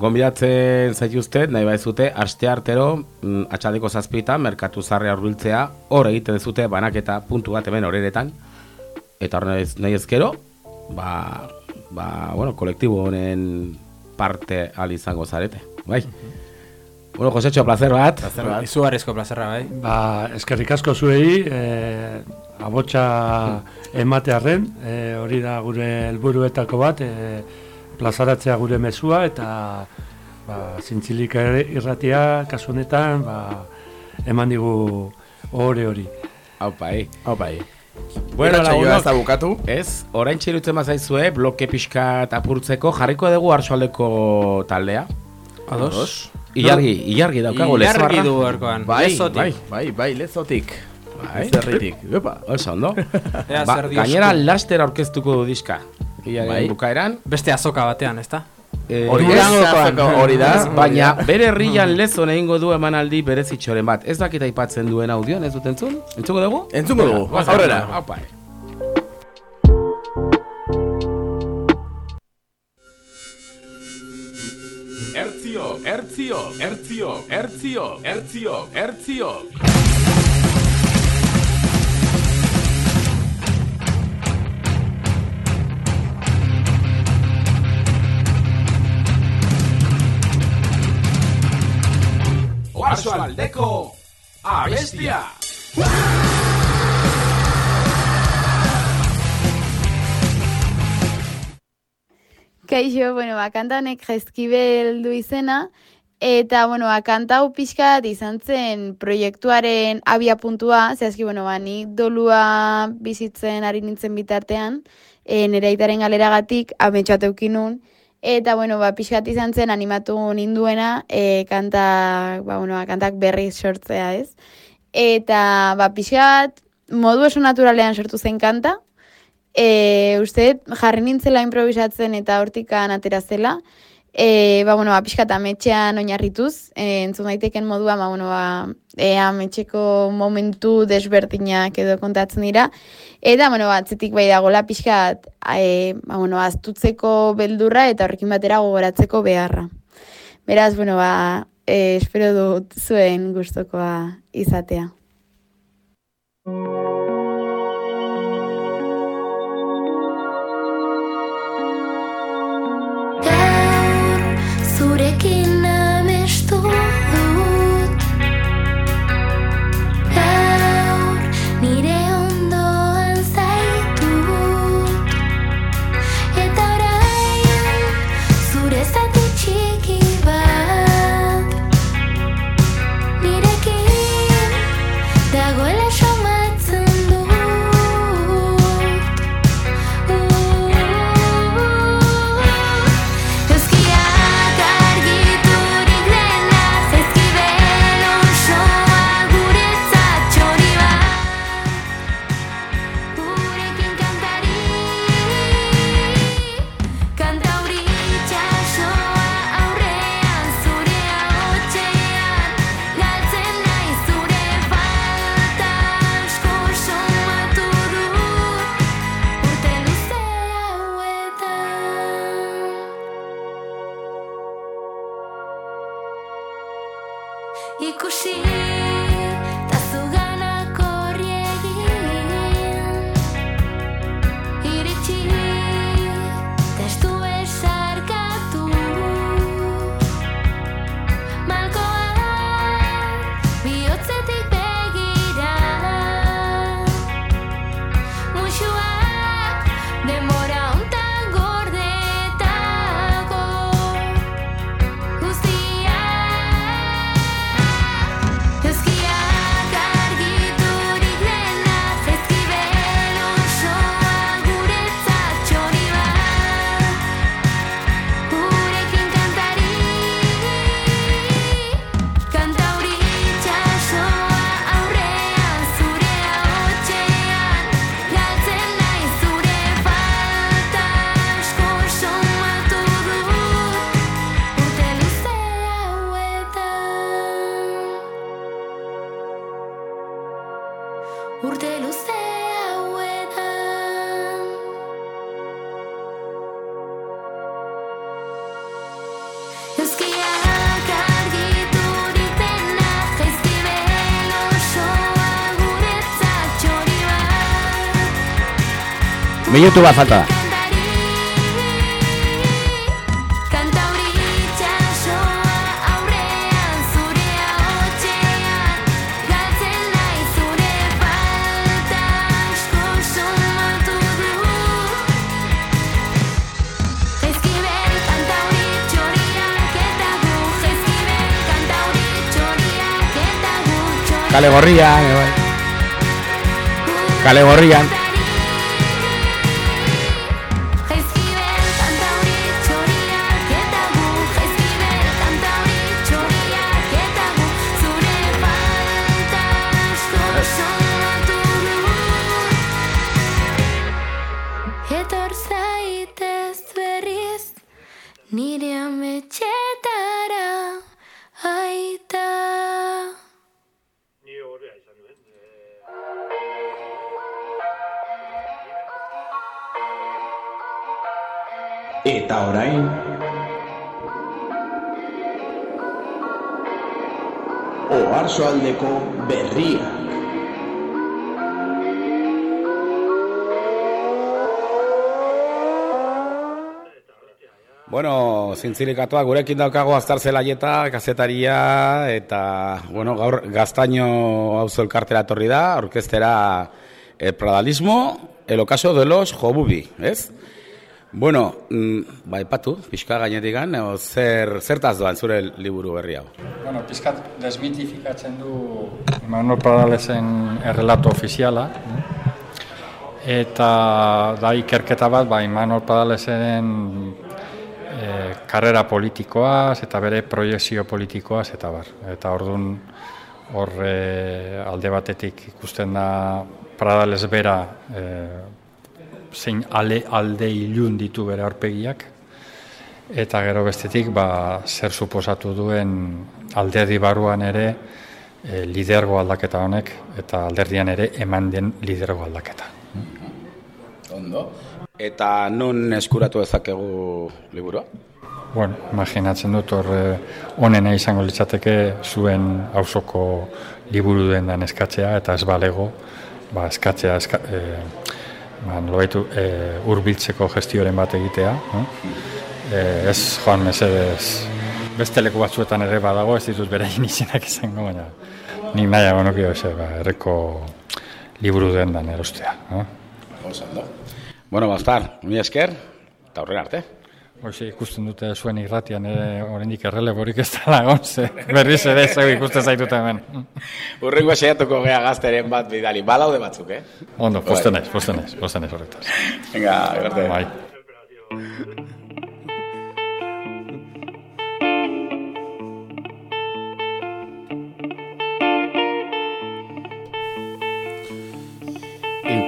gonbidatzen zaituztet, nahi baizute, aste artero, mm, atxaldeko zazpitan, merkatu zarrea hurbiltzea, hor egiten dezute banaketa puntu bat hemen horeretan, eta hor nahi ezkero, ba, ba, bueno, kolektibo honen parte al izango zarete, bai? Bueno, Josecho, placer bat. Placer bat. Izugarrizko plazerra, bai. Ba, eskerrik asko zuei, eh, abotsa ematearren, eh, hori da gure helburuetako bat, eh, plazaratzea gure mezua eta ba, zintzilik irratia kasu honetan ba, eman digu ohore hori. Aupai. Aupai. Bueno, Irratsaioa lagunok, ez da bukatu. Ez, orain txirutzen bazaizue, bloke pixka apurtzeko, jarriko dugu arsualdeko taldea. Ados. Ilargi, ilargi daukago Ilargi lezoarra. du gaurkoan, Bai, lezotik. bai, Bai, bai, lezotik. bai. Zerritik. Epa. Oso, ondo? Ea ba, gainera laster aurkeztuko du diska. Ilargi Bai. bukaeran. Beste azoka batean, ezta? E, hori hori da, baina bere herrian lezon egingo du emanaldi berezitxoren bat. Ez dakit aipatzen duen audioan, ez dut entzun? Entzuko dugu? Entzuko dugu, aurrera. Ertzio, ertzio, ertzio, ertzio, ertzio, ertzio. Oarso aldeko abestia. Kaixo, bueno, ba, kanta honek jaizkibel du izena, eta, bueno, ba, kanta hau pixka bat izan zen proiektuaren abia puntua, zehazki, bueno, ba, nik dolua bizitzen ari nintzen bitartean, e, nire aitaren galeragatik, ametxoat eukinun, eta, bueno, ba, pixka bat izan zen animatu ninduena, e, kanta, ba, bueno, ba, kantak berriz sortzea, ez? Eta, ba, pixka bat, modu oso naturalean sortu zen kanta, E, uste, jarri nintzela improvisatzen eta hortikan atera zela. E, ba, bueno, ba, pixka eta metxean oinarrituz, e, entzun daiteken modua, ba, bueno, ba, ea metxeko momentu desberdinak edo kontatzen dira. Eta, bueno, ba, atzetik bai dagoela pixka, e, ba, bueno, aztutzeko beldurra eta horrekin batera gogoratzeko beharra. Beraz, bueno, ba, e, espero dut zuen gustokoa izatea. Txoriak eta gu txoriak Kale gorrian, eh, bai. Kale gorrian. Eta orain Oarsoaldeko berria. Bueno, zintzilikatuak gurekin daukago aztarzelaieta, kazetaria, eta, bueno, gaur gaztaino auzo elkartera etorri da, orkestera el pradalismo, el ocaso de los jobubi, ez? Bueno, mm, ba, epatu, pixka gainetik gan, zer, zertaz doan zure liburu berri hau? Bueno, pizkat desmitifikatzen du Manuel Pradalesen errelato ofiziala. Eta da ikerketa bat, ba, Manuel Pradalesen e, karrera politikoaz eta bere proiekzio politikoaz eta bar. Eta ordun hor e, alde batetik ikusten da Pradales bera e, zein ale, alde ilun ditu bere aurpegiak eta gero bestetik ba, zer suposatu duen alderdi barruan ere e, lidergo aldaketa honek eta alderdian ere eman den lidergo aldaketa. Ondo. Eta non eskuratu dezakegu liburua? Bueno, imaginatzen dut hor eh, onena izango litzateke zuen auzoko liburu den eskatzea eta ez balego ba, eskatzea eska, e, ba, nolabaitu, e, urbiltzeko gestioren bat egitea. E, ez joan mesedez beste leku batzuetan ere badago, ez ditut beraien izenak izango, baina nik nahiago nukio ez, ba, erreko liburu dendan erostea. Ondo. Bueno, bastar, mi esker, eta horren arte. Hoxe ikusten dute zuen irratian ere oraindik erreleborik ez dela egon, ze berriz ere zeu ikusten zaitut hemen. Urrengo saiatuko gea gazteren bat bidali, balaude batzuk, eh? Ondo, posten ez, posten ez, posten ez horretaz. Venga, arte. Bai.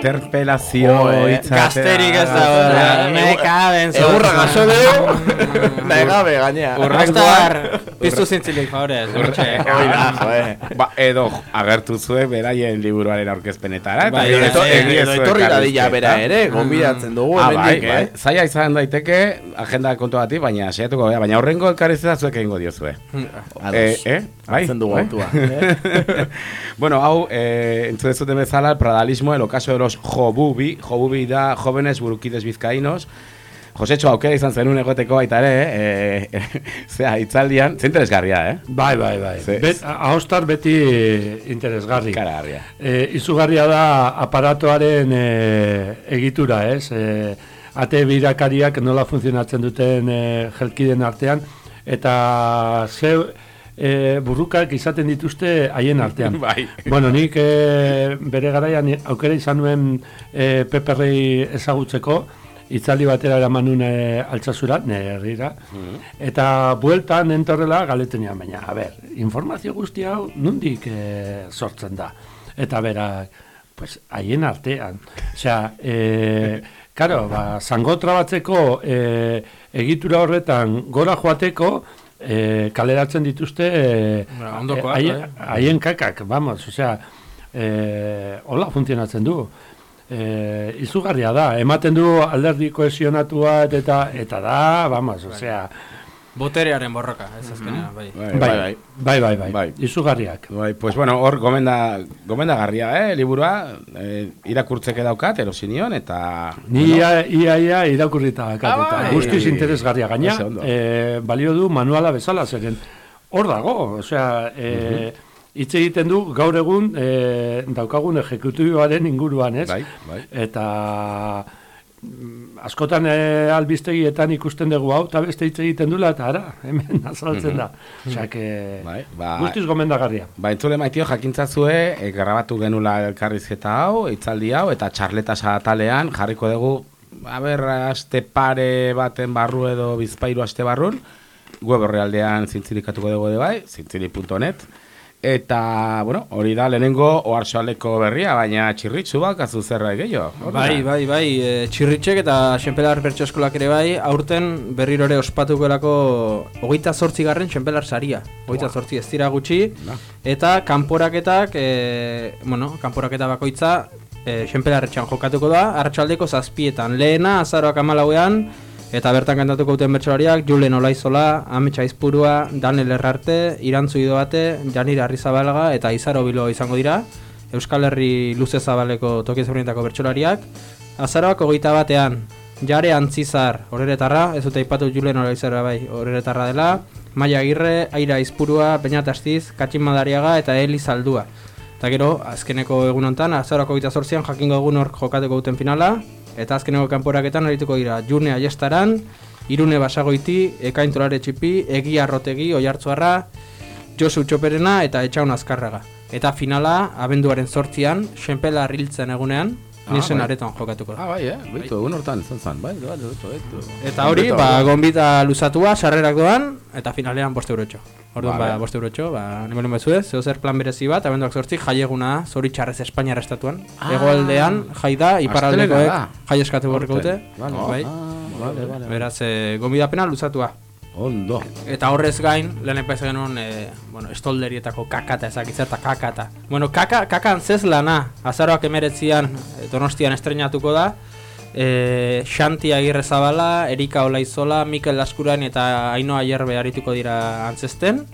Interpelazio Jo, eh, hitza. gazterik ez dago, Ah, me caben zor. Egurra gaso deu, nahi gabe gainea. Urrastar, piztu zintzilik, favorez. da, joe. Ba, edo agertu zuen beraien liburuaren aurkezpenetara. eta Bai, edo zuek etorri arrizketa. dadila bera ere, gonbidatzen dugu, Ah, bai, bai. eh? Zaila izan daiteke, agenda kontu bati, baina saiatuko gara, baina horrengo elkarrizeta zuek egingo diozue. Ados. Eh, eh? Bai? Bai? bueno, hau, eh, entzun zuten bezala, el pradalismo, el ocaso de los jobubi, jobubi da jóvenes burukides bizkainos, Josetxo, aukera izan zenun egoteko baita ere, eh, eh, zera, itzaldian, ze interesgarria, eh? Bai, bai, bai. Ze- Bet, ahostar beti interesgarri. Ikaragarria. E, izugarria da aparatoaren e, egitura, ez? E, ate birakariak nola funtzionatzen duten e, jelkiden artean, eta ze e, burrukak izaten dituzte haien artean. Bai. Bueno, nik e, bere garaian aukera izan nuen e, peperrei ezagutzeko, itzaldi batera eraman nuen e, altzazura, nire herrira, eta bueltan entorrela galetenia, baina, a ber, informazio guzti hau nundik e, sortzen da. Eta berak, pues, haien artean. Osea, e, karo, ba, zangotra batzeko e, egitura horretan gora joateko, e, kaleratzen dituzte e, Ba, haien- eh? haien kakak, vamos, osea, e, hola funtzionatzen du. E, izugarria da, ematen du alderdi kohesionatua eta eta da, vamos, osea, Boterearen borroka, ez azkenean, bai. bai, bai, bai, bai, bai, Bai. izugarriak. Bai, pues bueno, hor gomenda, gomendagarria, eh, liburua, eh, irakurtzeke daukat, erosinion, eta... Ni ia, ia, ia irakurrita dakat, Ah, eta bai. guztiz interesgarria gaina, Oso ondo. e, balio du manuala bezala, zeren hor dago, osea, e, hitz egiten du gaur egun e, daukagun ejekutiboaren inguruan, ez? Bai, bai. Eta askotan e, albistegietan ikusten dugu hau, eta beste hitz egiten dula, eta ara, hemen azaltzen da. Osea, que Bai, ba, guztiz gomendagarria. Ba, entzule maitio jakintzazue, e, grabatu genula elkarrizketa hau, itzaldi hau, eta txarleta atalean jarriko dugu, a ber, aste pare baten barru edo bizpairu aste barrun, web horrealdean zintzilikatuko dugu ere bai, zintzili.net, eta, bueno, hori da lehenengo oarsoaleko berria, baina txirritxu bak azu zerra gehiago. Bai, bai, bai, e, txirritxek eta Xenpelar bertso eskolak ere bai, aurten berriro ere ospatukolako hogeita zortzi garren Xenpelar saria. Hogeita zortzi ez dira gutxi, eta kanporaketak, e, bueno, kanporaketa bakoitza e, Xenpelarretxan jokatuko da, arratsaldeko zazpietan. Lehena, azaroak amalauean, Eta bertan kantatuko duten bertsolariak, Julen Olaizola, Ametsa Izpurua, Daniel Errarte, Irantzu Idoate, Janir Arrizabalaga eta Izaro Bilo izango dira. Euskal Herri luze zabaleko toki ezberdinetako bertsolariak. Azaroak hogeita batean, Jare Antzizar, horeretarra, ez dute aipatu Julen Olaizara bai, horeretarra dela. Maia Agirre, Aira Izpurua, Beñat Astiz, Katxin Madariaga eta Eli Zaldua. Eta gero, azkeneko egun hontan, azaroako gita sortzian jakingo egun hor jokatuko duten finala, eta azkeneko kanporaketan arituko dira June Aiestaran, Irune Basagoiti, Ekain Tolare Txipi, Egi Arrotegi, Oiartzuarra, Josu Txoperena eta Etxaun Azkarraga. Eta finala, abenduaren sortzian, Xenpela Riltzen egunean, Ah, nisen bai. areton jokatuko da. Ah, bai, eh? Bitu, egun hortan izan zen, bai, bai, bai. Eta hori, ba, gonbita luzatua, sarrerak doan, eta finalean bost eurotxo. Orduan, Vale. ba, bost eurotxo, ba, nimelen bezue, zeo zer plan berezi bat, abenduak sortzi, jaieguna, zoritxarrez Espainiar estatuan. Ah. Egoaldean, jai da, da. jai eskatu borriko dute. Vale. bai. Ah, vale, vale. Beraz, e, gonbidapena luzatua. Ondo. Eta horrez gain, lehen epaiz genuen, e, bueno, estolderietako kakata ezakitza eta kakata. Bueno, kaka, kaka antzez lana, azaroak emeretzian, e, donostian estrenatuko da, e, Xanti Agirre Zabala, Erika Olaizola, Mikel Laskuran eta Ainoa Aierbe arituko dira antzesten.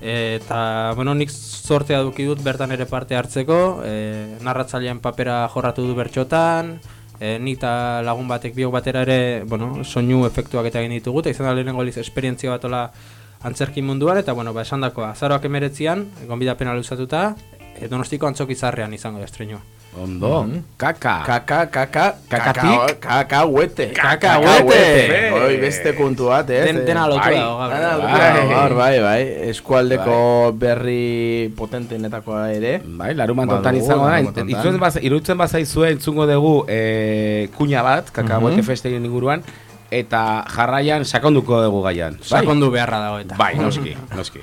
E, eta, bueno, nik sortea duki dut bertan ere parte hartzeko, e, narratzailean papera jorratu du bertxotan, e, nik eta lagun batek biok batera ere, bueno, soinu efektuak eta egin ditugu, eta izan da lehenengo aliz esperientzia bat ola antzerki munduan, eta, bueno, ba, esan dakoa, azaroak emeretzian, gonbidapena luzatuta, e, donostiko antzokizarrean izango da estrenua. Ondo, kaka. Kaka, kaka, Kakatik? kakahuete. Kakahuete. Hoi beste puntu bat, ez? Den- dena Bai, dago gaur. dena lotura Bai. gaur, bai, bai. Eskualdeko berri potentenetakoa ere. Bai, larun tontan izango da. Irutzen baz, irutzen bazaizue entzungo dugu e, kuña bat, kakaboete Mhm. festein inguruan, eta jarraian sakonduko dugu gaian. Bai? Sakondu beharra dago eta. Bai, noski, noski.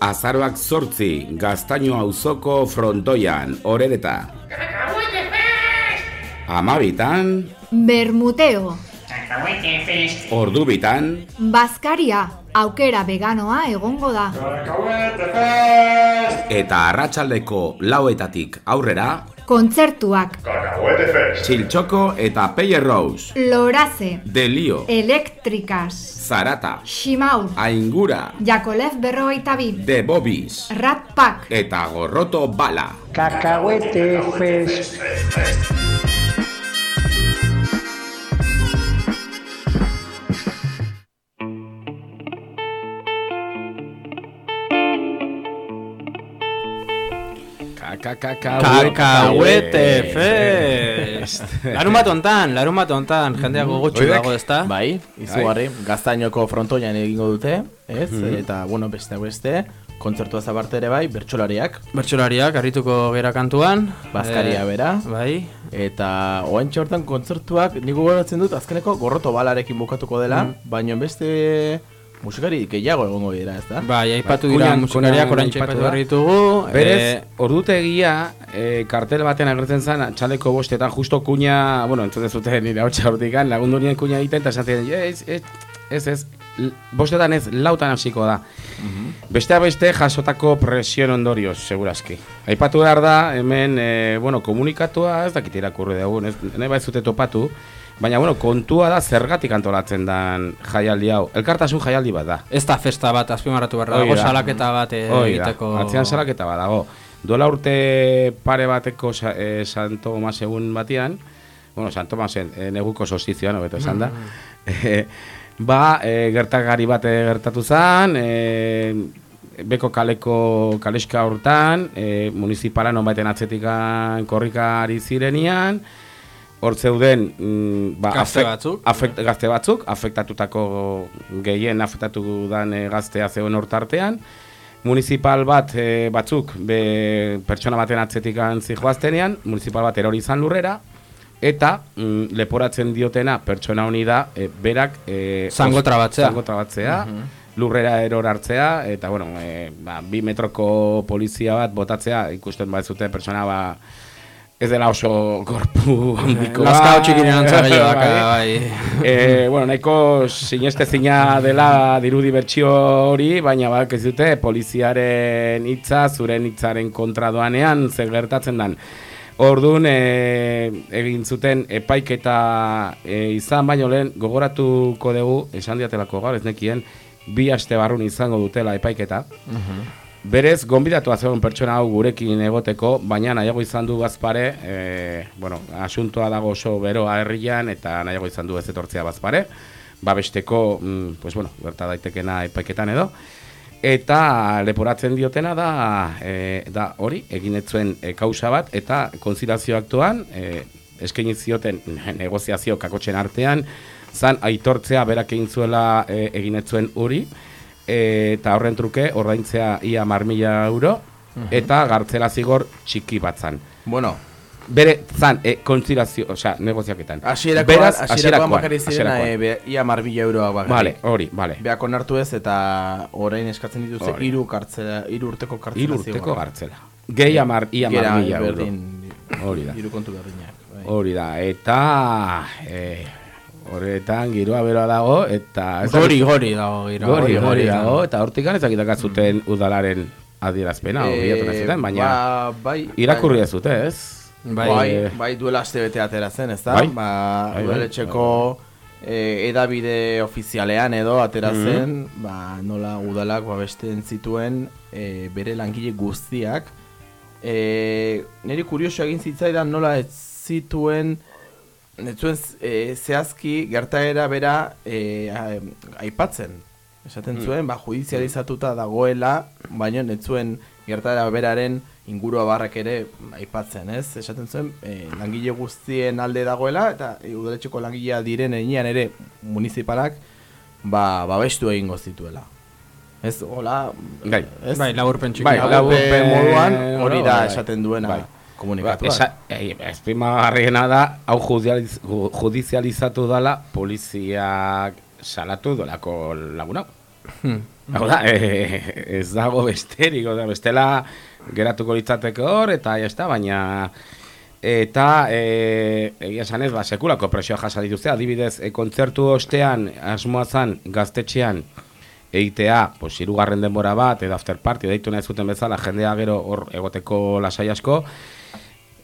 Azaroak zortzi, gaztaino auzoko frontoian, orereta. Amabitan, Bermuteo, ordubitan, Bazkaria, aukera veganoa egongo da. eta arratsaldeko lauetatik aurrera, Kontzertuak, Txiltxoko eta Peyer Rose, Loraze, Delio, Elektrikas, Zarata, Ximaur, Aingura, Jakolev berrogeita bi, De Bobis, Rat Pack, eta Gorroto Bala. Cacahuete Fest. Kakahuete fest! larun bat ontan, larun bat ontan, jendea gogotxu Oidek? dago, ezta? Bai, izugarri, gaztainoko frontoian egingo dute, ez? Eta, bueno, beste beste, kontzertua zabarte ere bai, bertsolariak. Bertsolariak, harrituko gera kantuan. Bazkaria Eh, bera. Bai. Eta oantxe hortan kontzertuak nik gogoratzen dut azkeneko gorroto balarekin bukatuko dela, baina beste musikari gehiago egongo dira, ez da? Bai, aipatu dira musikariak oraintxe aipatu behar ditugu. Berez, eh, ordutegia, e, kartel baten agertzen zen, txaleko bostetan, justo kuña, bueno, entzuten zuten nire hau txaurtikan, lagundu nien kuña egiten, eta esaten, ez, ez, ez, ez, l- bostetan ez, lautan hasiko da. Besteak beste jasotako presion ondorioz, segurazki. Aipatu behar da, hemen, e, bueno, komunikatua, ez dakit irakurri dugu, ez, nahi bai zute topatu, baina, bueno, kontua da zergatik antolatzen dan jaialdi hau. Elkartasun jaialdi bat da. Ez da festa bat azpimarratu behar dago, da. salaketa bat eh, egiteko. Atzean salaketa bat dago. Duela urte pare bateko e, Santo Tomas egun batian, bueno, Santo Tomasen e, neguko solstizioan, hobeto esan da, e, ba, e, gertakari bat eh, gertatu zen, e, beko kaleko kaleska hortan, e, munizipala nonbaiten atzetikan korrikari zirenian, hor zeuden mm, ba, Gazte afek- batzuk. afekt, gazte batzuk, afektatutako gehien afektatu dan e, gaztea zegoen hortartean, municipal bat e, batzuk be, pertsona baten atzetikan zijoaztenean, municipal bat erori izan lurrera, eta mm, leporatzen diotena pertsona honi da e, berak e, Zango trabatzea. zango trabatzea, Mhm. lurrera eror hartzea, eta bueno, e, ba, bi metroko polizia bat botatzea, ikusten bat zute pertsona ba, ez dela oso gorpu handiko Lazkao txikiren antza gehiago daka, bai. e, bueno, nahiko sinestezina dela dirudi bertsio hori, baina bak ez dute poliziaren hitza zuren hitzaren kontra doanean zer gertatzen dan. Orduan e, egin zuten epaiketa e, izan baino lehen gogoratuko dugu esan diatelako gaur ez nekien bi aste barrun izango dutela epaiketa. Berez, gonbidatua zegoen pertsona hau gurekin egoteko, baina nahiago izan du bazpare, e, bueno, asuntoa dago oso beroa herrian, eta nahiago izan du ez etortzea bazpare, babesteko, mm, pues bueno, gerta daitekena epaiketan edo, eta leporatzen diotena da, e, da hori, egin ez zuen e, kausa bat, eta konzilazio aktuan, e, eskaini zioten negoziazio kakotxen artean, zan aitortzea berak egin zuela e, egin ez zuen hori, eta horren truke ordaintzea ia mar mila euro, eta gartzela zigor txiki bat zan. Bueno, Bere, zan, e, konzilazio, osea, negoziaketan. Hasierakoan, hasierakoan bakarrik ziren hasierakoan. eh, be- ia mar mila euroa bakarrik. Vale, hori, vale. Beak onartu ez eta orain eskatzen dituzte hiru kartzela, hiru urteko kartzela. Hiru urteko gartzela. Gehi amar, ia mila euro. Hori da. Hiru kontu berdinak. bai. Hori da, eta e, horretan giroa beroa dago, eta... Gori, gori dago giroa. Gori, Gori, gori gori dago, eta hortik ez dakit zuten udalaren adierazpena, bilatu nahi zuten, baina ba, bai, irakurri ez dute, ez? Bai, bai, bai duela aste bete atera zen, ez da? Bai. Ba, Bai, bai. udaletxeko eh, edabide ofizialean edo atera Mhm. zen, ba, nola udalak babesten zituen eh, bere langile guztiak. E, niri kurioso egin zitzaidan nola ez zituen ez zuen eh, zehazki gertaera bera a- aipatzen. Esaten Mm. zuen, ba, judizializatuta dagoela, baina ez zuen gertaera beraren ingurua barrak ere aipatzen, ez? Esaten zuen, eh, langile guztien alde dagoela, eta eh, udaletxeko langilea diren enean ere municipalak, ba, babestu egingo zituela. Ez, hola, Gai. ez? Bai, laburpen txiki. Bai, laburpen moduan hori da bai, esaten duena bai. Komunikatuak. Ba, esa, eh, ezpimagarriena da, hau judializ, ju- judizializatu dela poliziak salatu dolako lagun hau. Hmm. Hau da, eh, ez dago besterik, oda, bestela geratuko litzateke hor, eta ya está, baina eta e, egia esan ez, ba, sekulako presioa jasa dituzte, adibidez, e, kontzertu ostean, asmoa zan, gaztetxean, eitea, pues, irugarren denbora bat, edo after party, deitu nahi zuten bezala, jendea gero hor egoteko lasai asko,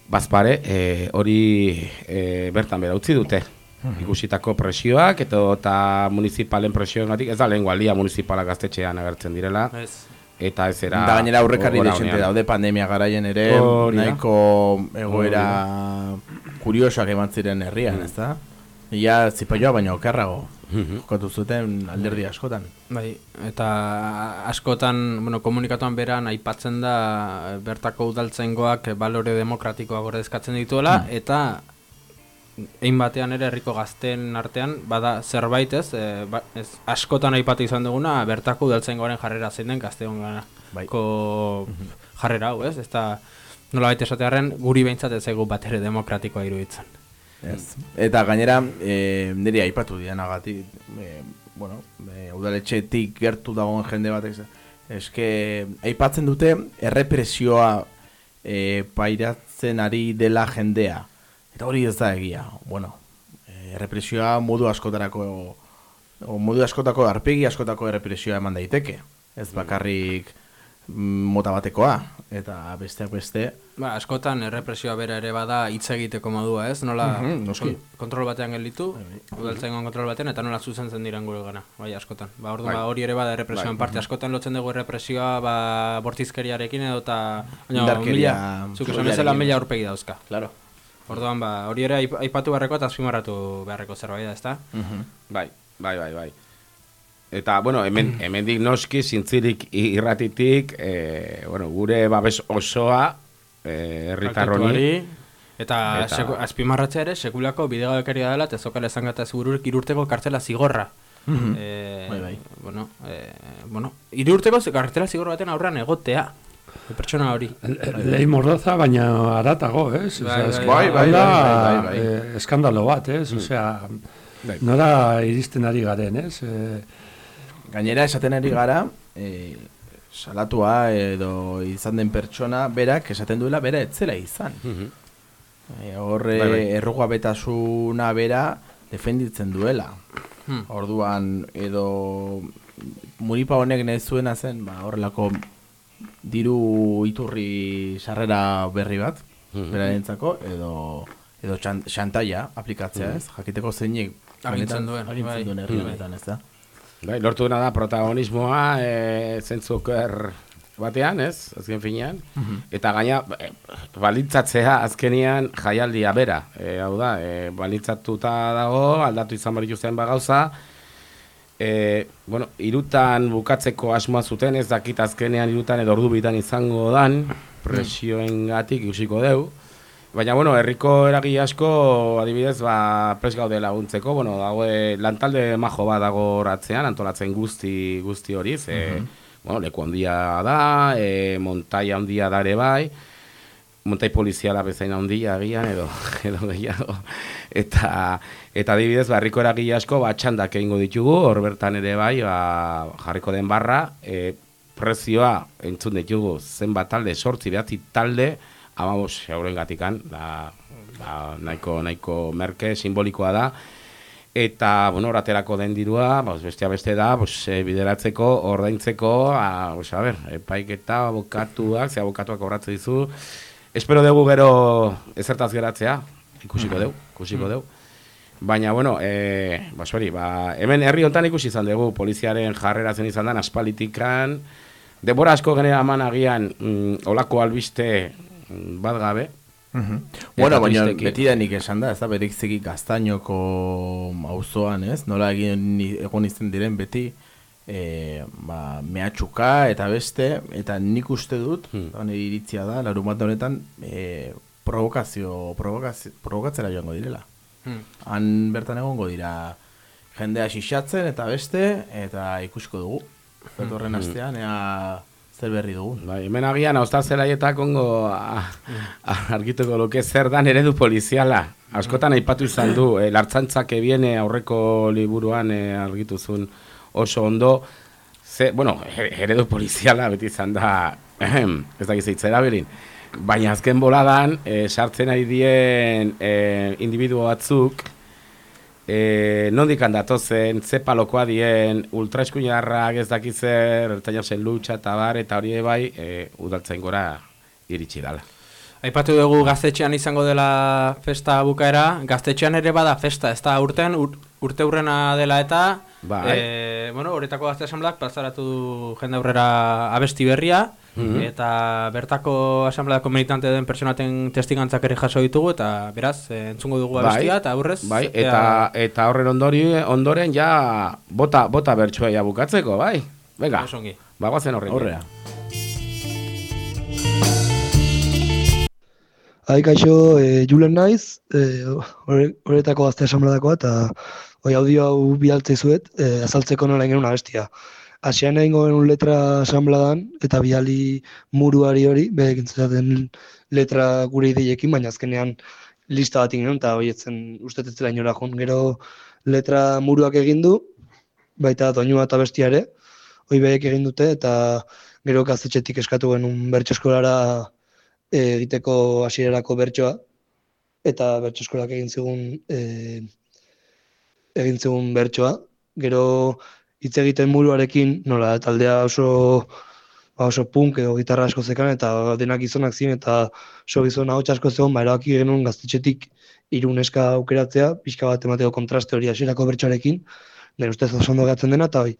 bazpare, e, hori e, bertan bera utzi dute. Ikusitako presioak eta, eta municipalen presioengatik ez da lehen gualdia municipalak gaztetxean agertzen direla. Ez. Eta ez era... Da gainera aurrekarri desente onean. daude pandemia garaien ere Hori da. nahiko egoera kuriosoak eman ziren herrian, ez da? Ia zipaioa baina okerrago jokatu zuten alderdi askotan. Bai, eta askotan, bueno, komunikatuan beran aipatzen da bertako udaltzaingoak balore demokratikoa gordezkatzen dituela Hmm. eta egin batean ere herriko gazten artean bada zerbait ez, eh, ba, ez askotan aipatu izan duguna bertako udaltzaingoaren jarrera zein den gazteon Bai. ko jarrera hau, ez? Ez da nola baita esatearen guri behintzat ez zaigu bat ere demokratikoa iruditzen. Ez. Eta gainera, e, niri aipatu dianagatik, e, bueno, e, udaletxetik gertu dagoen jende batek, eske, aipatzen dute errepresioa e, pairatzen ari dela jendea. Eta hori ez da egia, bueno, errepresioa modu askotarako, o modu askotako, arpegi askotako errepresioa eman daiteke. Ez bakarrik mm, mota batekoa, eta besteak beste, Ba, askotan errepresioa bera ere bada hitz egiteko modua, ez? Nola noski. kon- kontrol batean gelditu, udaltzaingoan kontrol batean eta nola zuzentzen diren gure gana, bai askotan. Ba, orduan Bai. ba, hori ere bada errepresioan Bai, parte mhm. askotan lotzen dugu errepresioa ba bortizkeriarekin edo ta baina Indarkeria zuk esan bezala mila aurpegi dauzka. Claro. Orduan ba, hori ere aip- aipatu beharreko eta azpimarratu beharreko zerbait da, ezta? Bai, bai, bai, bai. Eta, bueno, hemen, hemendik noski, zintzirik irratitik, e, bueno, gure babes osoa, e, herritarroni. Eta, Eta- seku, azpimarratzea ere, sekulako bidegabekeria dela, eta zokala esan gata zigururek irurteko kartzela zigorra. Mhm. Eh, Bai, bai. Bueno, eh, bueno, irurteko kartzela zigor baten aurrean egotea. Pertsona hori. Lehi mordoza, baina aratago, ez? Bai, bai, bai, hau da, bai, bai, bai. eh, eskandalo bat, ez? Osea, Bai. nora iristen ari garen, ez? Eh, Gainera esaten ari gara, e, salatua edo izan den pertsona berak esaten duela bera etzela izan. E, horre Bai, bai. errugabetasuna bera defenditzen duela. Hmm. Orduan edo Muripa honek nahi zuena zen, ba, horrelako diru iturri sarrera berri bat, Mhm. berarentzako, edo edo txan- xantaia aplikatzea, Mhm. ez? Jakiteko zeinek Agintzen duen, agintzen bai. duen herri Mhm. honetan, ez da? Bai, lortu da protagonismoa e, zentzuker batean, ez? Azken finean. Mhm. Eta gaina, e, balitzatzea azkenian jaialdia bera. E, hau da, e, balitzatuta dago, aldatu izan baritu zen bagauza. E, bueno, irutan bukatzeko asmoa zuten, ez dakit azkenean irutan edo ordu bitan izango dan, presioen gatik ikusiko deu. Baina, bueno, herriko eragile asko, adibidez, ba, pres gaude laguntzeko, bueno, dago lantalde majo bat dago ratzean, antolatzen guzti guzti hori, ze, Mhm. bueno, leku handia da, e, montaia handia da ere bai, montai poliziala bezain handia agian edo edo gehiago. Eta eta adibidez ba herriko eragile asko ba txandak egingo ditugu, hor bertan ere bai, ba, jarriko den barra, e, prezioa entzun ditugu zenbat talde, sortzi behatzi talde, amabos eurengatikan, da, da, nahiko, nahiko merke simbolikoa da, eta, bueno, oraterako den dirua, bos, bestea beste da, bos, e, bideratzeko, ordaintzeko, a, bos, a ber, epaiketa, abokatuak, ze abokatuak obratzen dizu, espero dugu gero ezertaz geratzea, ikusiko deu, ikusiko deu. Baina, bueno, e, ba, sorry, ba, hemen herri hontan ikusi izan dugu, poliziaren jarrera zen izan den, aspalitikan, denbora asko genera eman agian, mm, olako albiste mm, bat gabe. Eta Bueno, baina tristeki. beti da nik esan da, ez da, bereziki gaztainoko auzoan, ez? Nola egin egon izten diren beti, e, ba, mehatxuka eta beste, eta nik uste dut, Hmm. iritzia da, larun bat honetan, e, provokazio, provokazio, provokatzera joango direla. Hmm. Han bertan egongo dira jendea xixatzen eta beste, eta ikusiko dugu. Datorren Hmm. astean, ea zer berri dugu. Bai, hemen agian austartzelaieta ongo a- a- argituko luke zer dan eredu poliziala. Askotan aipatu izan du, eh, lartzantzak ebiene aurreko liburuan eh, argituzun oso ondo. Ze, bueno, e- eredu poliziala beti izan da, ez dakiz hitz erabilin. Baina azken boladan, eh, sartzen ari dien eh, individuo batzuk, E, nondik handatozen, ze palokoa dien, ultraeskuinarrak ez dakitzer, ertainasen lutxa eta bar, eta hori bai, e, udaltzen gora iritsi dala. Aipatu dugu gaztetxean izango dela festa bukaera, gaztetxean ere bada festa, ez da urten, ur, urte urrena dela eta, Bai. e, bueno, horretako gazte asamblak plazaratu du jende aurrera abesti berria, Mhm. eta bertako asambleako militante den personaten testigantzak ere jaso ditugu, eta beraz, e, entzungo dugu abestia, eta aurrez... Bai, eta, eta horren ondori, ondoren ja bota, bota bertsoa ja bukatzeko, bai? Venga, Osongi. bagoazen horren. Aurrea. Hai, kaixo, e, Julen naiz, e, horre- horretako gazte asambladakoa, eta hoi audio hau bialtze zuet, e, azaltzeko nola egin abestia. Asian egingo genuen letra asambladan, eta biali muruari hori, behekin zaten letra gure ideiekin, baina azkenean lista bat ingin, eta hoi etzen uste ez zela inora joan. Gero letra muruak egin du, baita doinua eta bestia ere, hoi behek egin dute, eta gero gaztetxetik eskatu genuen bertso eskolara e, egiteko hasierarako bertsoa eta bertso eskolak egin zigun e, egin zigun bertsoa. Gero hitz egiten muruarekin, nola taldea oso ba oso punk edo gitarra asko zekan eta denak gizonak ziren eta oso gizon ahots asko zegoen, ba erabaki genuen gaztetxetik hiru neska aukeratzea, pixka bat emateko kontraste hori hasierako bertsoarekin, nire ustez oso ondo gatzen dena eta hoi.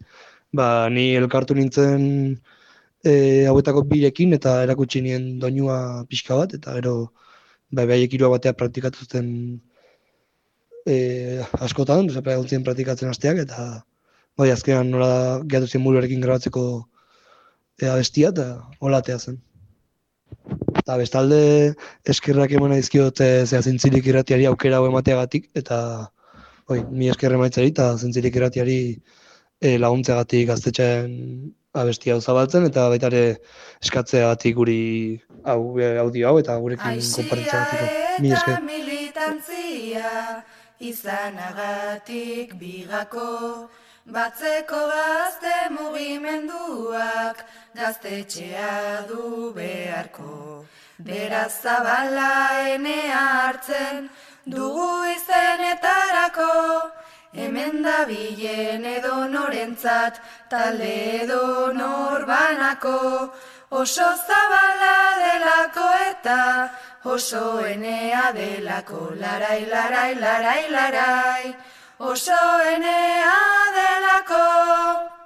Ba, ni elkartu nintzen e, hauetako birekin eta erakutsi nien doinua pixka bat, eta gero bai baiek hiru batea praktikatu zuten e, askotan, osea egon ziren praktikatzen hasteak eta bai azkenan nola gehatu zen muruarekin grabatzeko e, abestia eta hola atea zen. Eta bestalde eskerrak eman dizkiot e, zea zintzilik irratiari aukera hau emateagatik eta oi, mi esker emaitzari eta zintzilik irratiari e, laguntzeagatik gaztetxean abestia hau zabaltzen eta baita ere eskatzeagatik guri hau e, audio hau eta gurekin konpartitzeagatik. Mi esker. militantzia izanagatik bigako batzeko gazte mugimenduak gaztetxea du beharko. Beraz zabala enea hartzen, dugu izenetarako, hemen da bilen edo norentzat, talde edo norbanako, oso zabala delako eta oso enea delako, larai, larai, larai, larai, oso enea delako.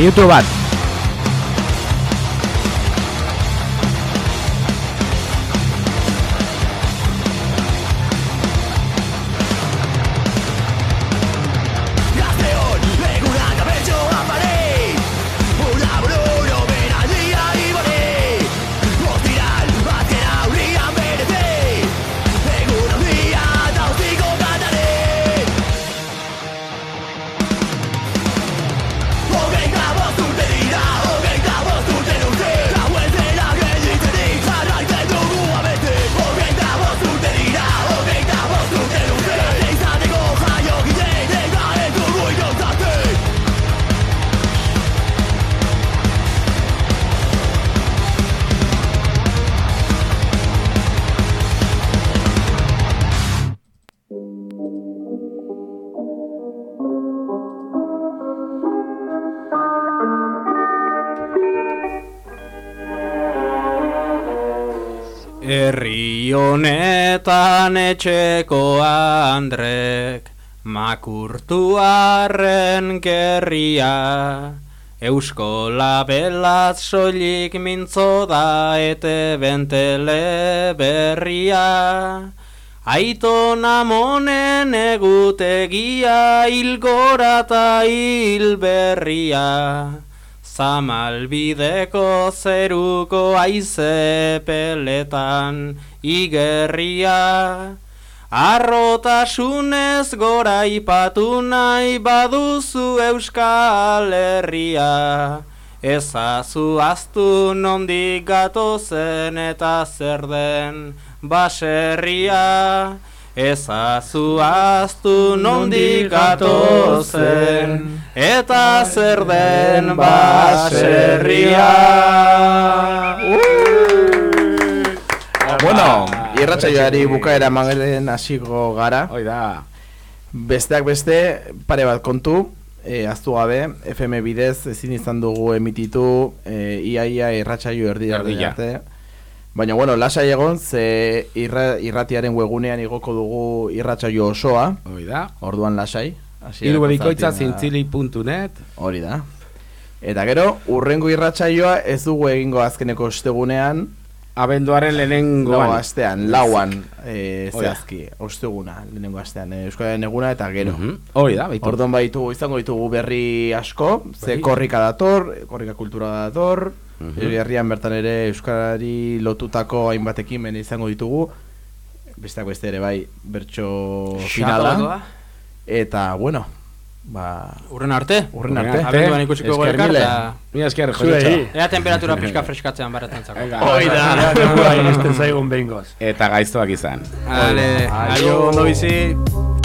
Minutu bat. Etxeko Andrek makurtuaren gerria Eusko labelat soilik mintzo da ete bentele berria. Aiton amonen egutegia hilgora eta hilberria Zamalbideko zeruko aize peletan igerria. Arrotasunez gora ipatu nahi baduzu Euskal Herria. Ezazu aztu nondik gatozen eta zer den baserria Ezazu aztu nondik gatozen eta zer den baserria Bueno, irratsaioari bukaera emageren hasiko gara. Hoi da. Besteak beste, pare bat kontu, e, aztu gabe, FM bidez ezin izan dugu emititu e, iaia irratsaio erdi erdi arte. Baina, bueno, lasai egon, ze irra, irratiaren webunean igoko dugu irratsaio osoa. Hori da. Orduan lasai. Irubebikoitza Konstantina- zintzili.net Hori da. Eta gero, urrengo irratsaioa ez dugu egingo azkeneko ostegunean. Abenduaren lehenengoan. No, astean, lauan, e, zehazki, osteguna, lehenengo astean, e, Euskararen eguna eta gero. Mhm. Hori da, baitu. Orduan baitu, izango ditugu berri asko, ze Bai. korrika dator, korrika kultura dator, Mhm. herrian bertan ere Euskarari lotutako hainbat ekimen izango ditugu, besteak beste ere bai, bertso finala. Eta, bueno, ba... Urren arte. Urren arte. Abenduan ikusiko mile. eta... Mila esker. José Ea temperatura pixka freskatzean barretan zako. Hoi da, bai, esten zaigun behingoz. Eta gaiztoak izan. Ale, aio, ondo bizi.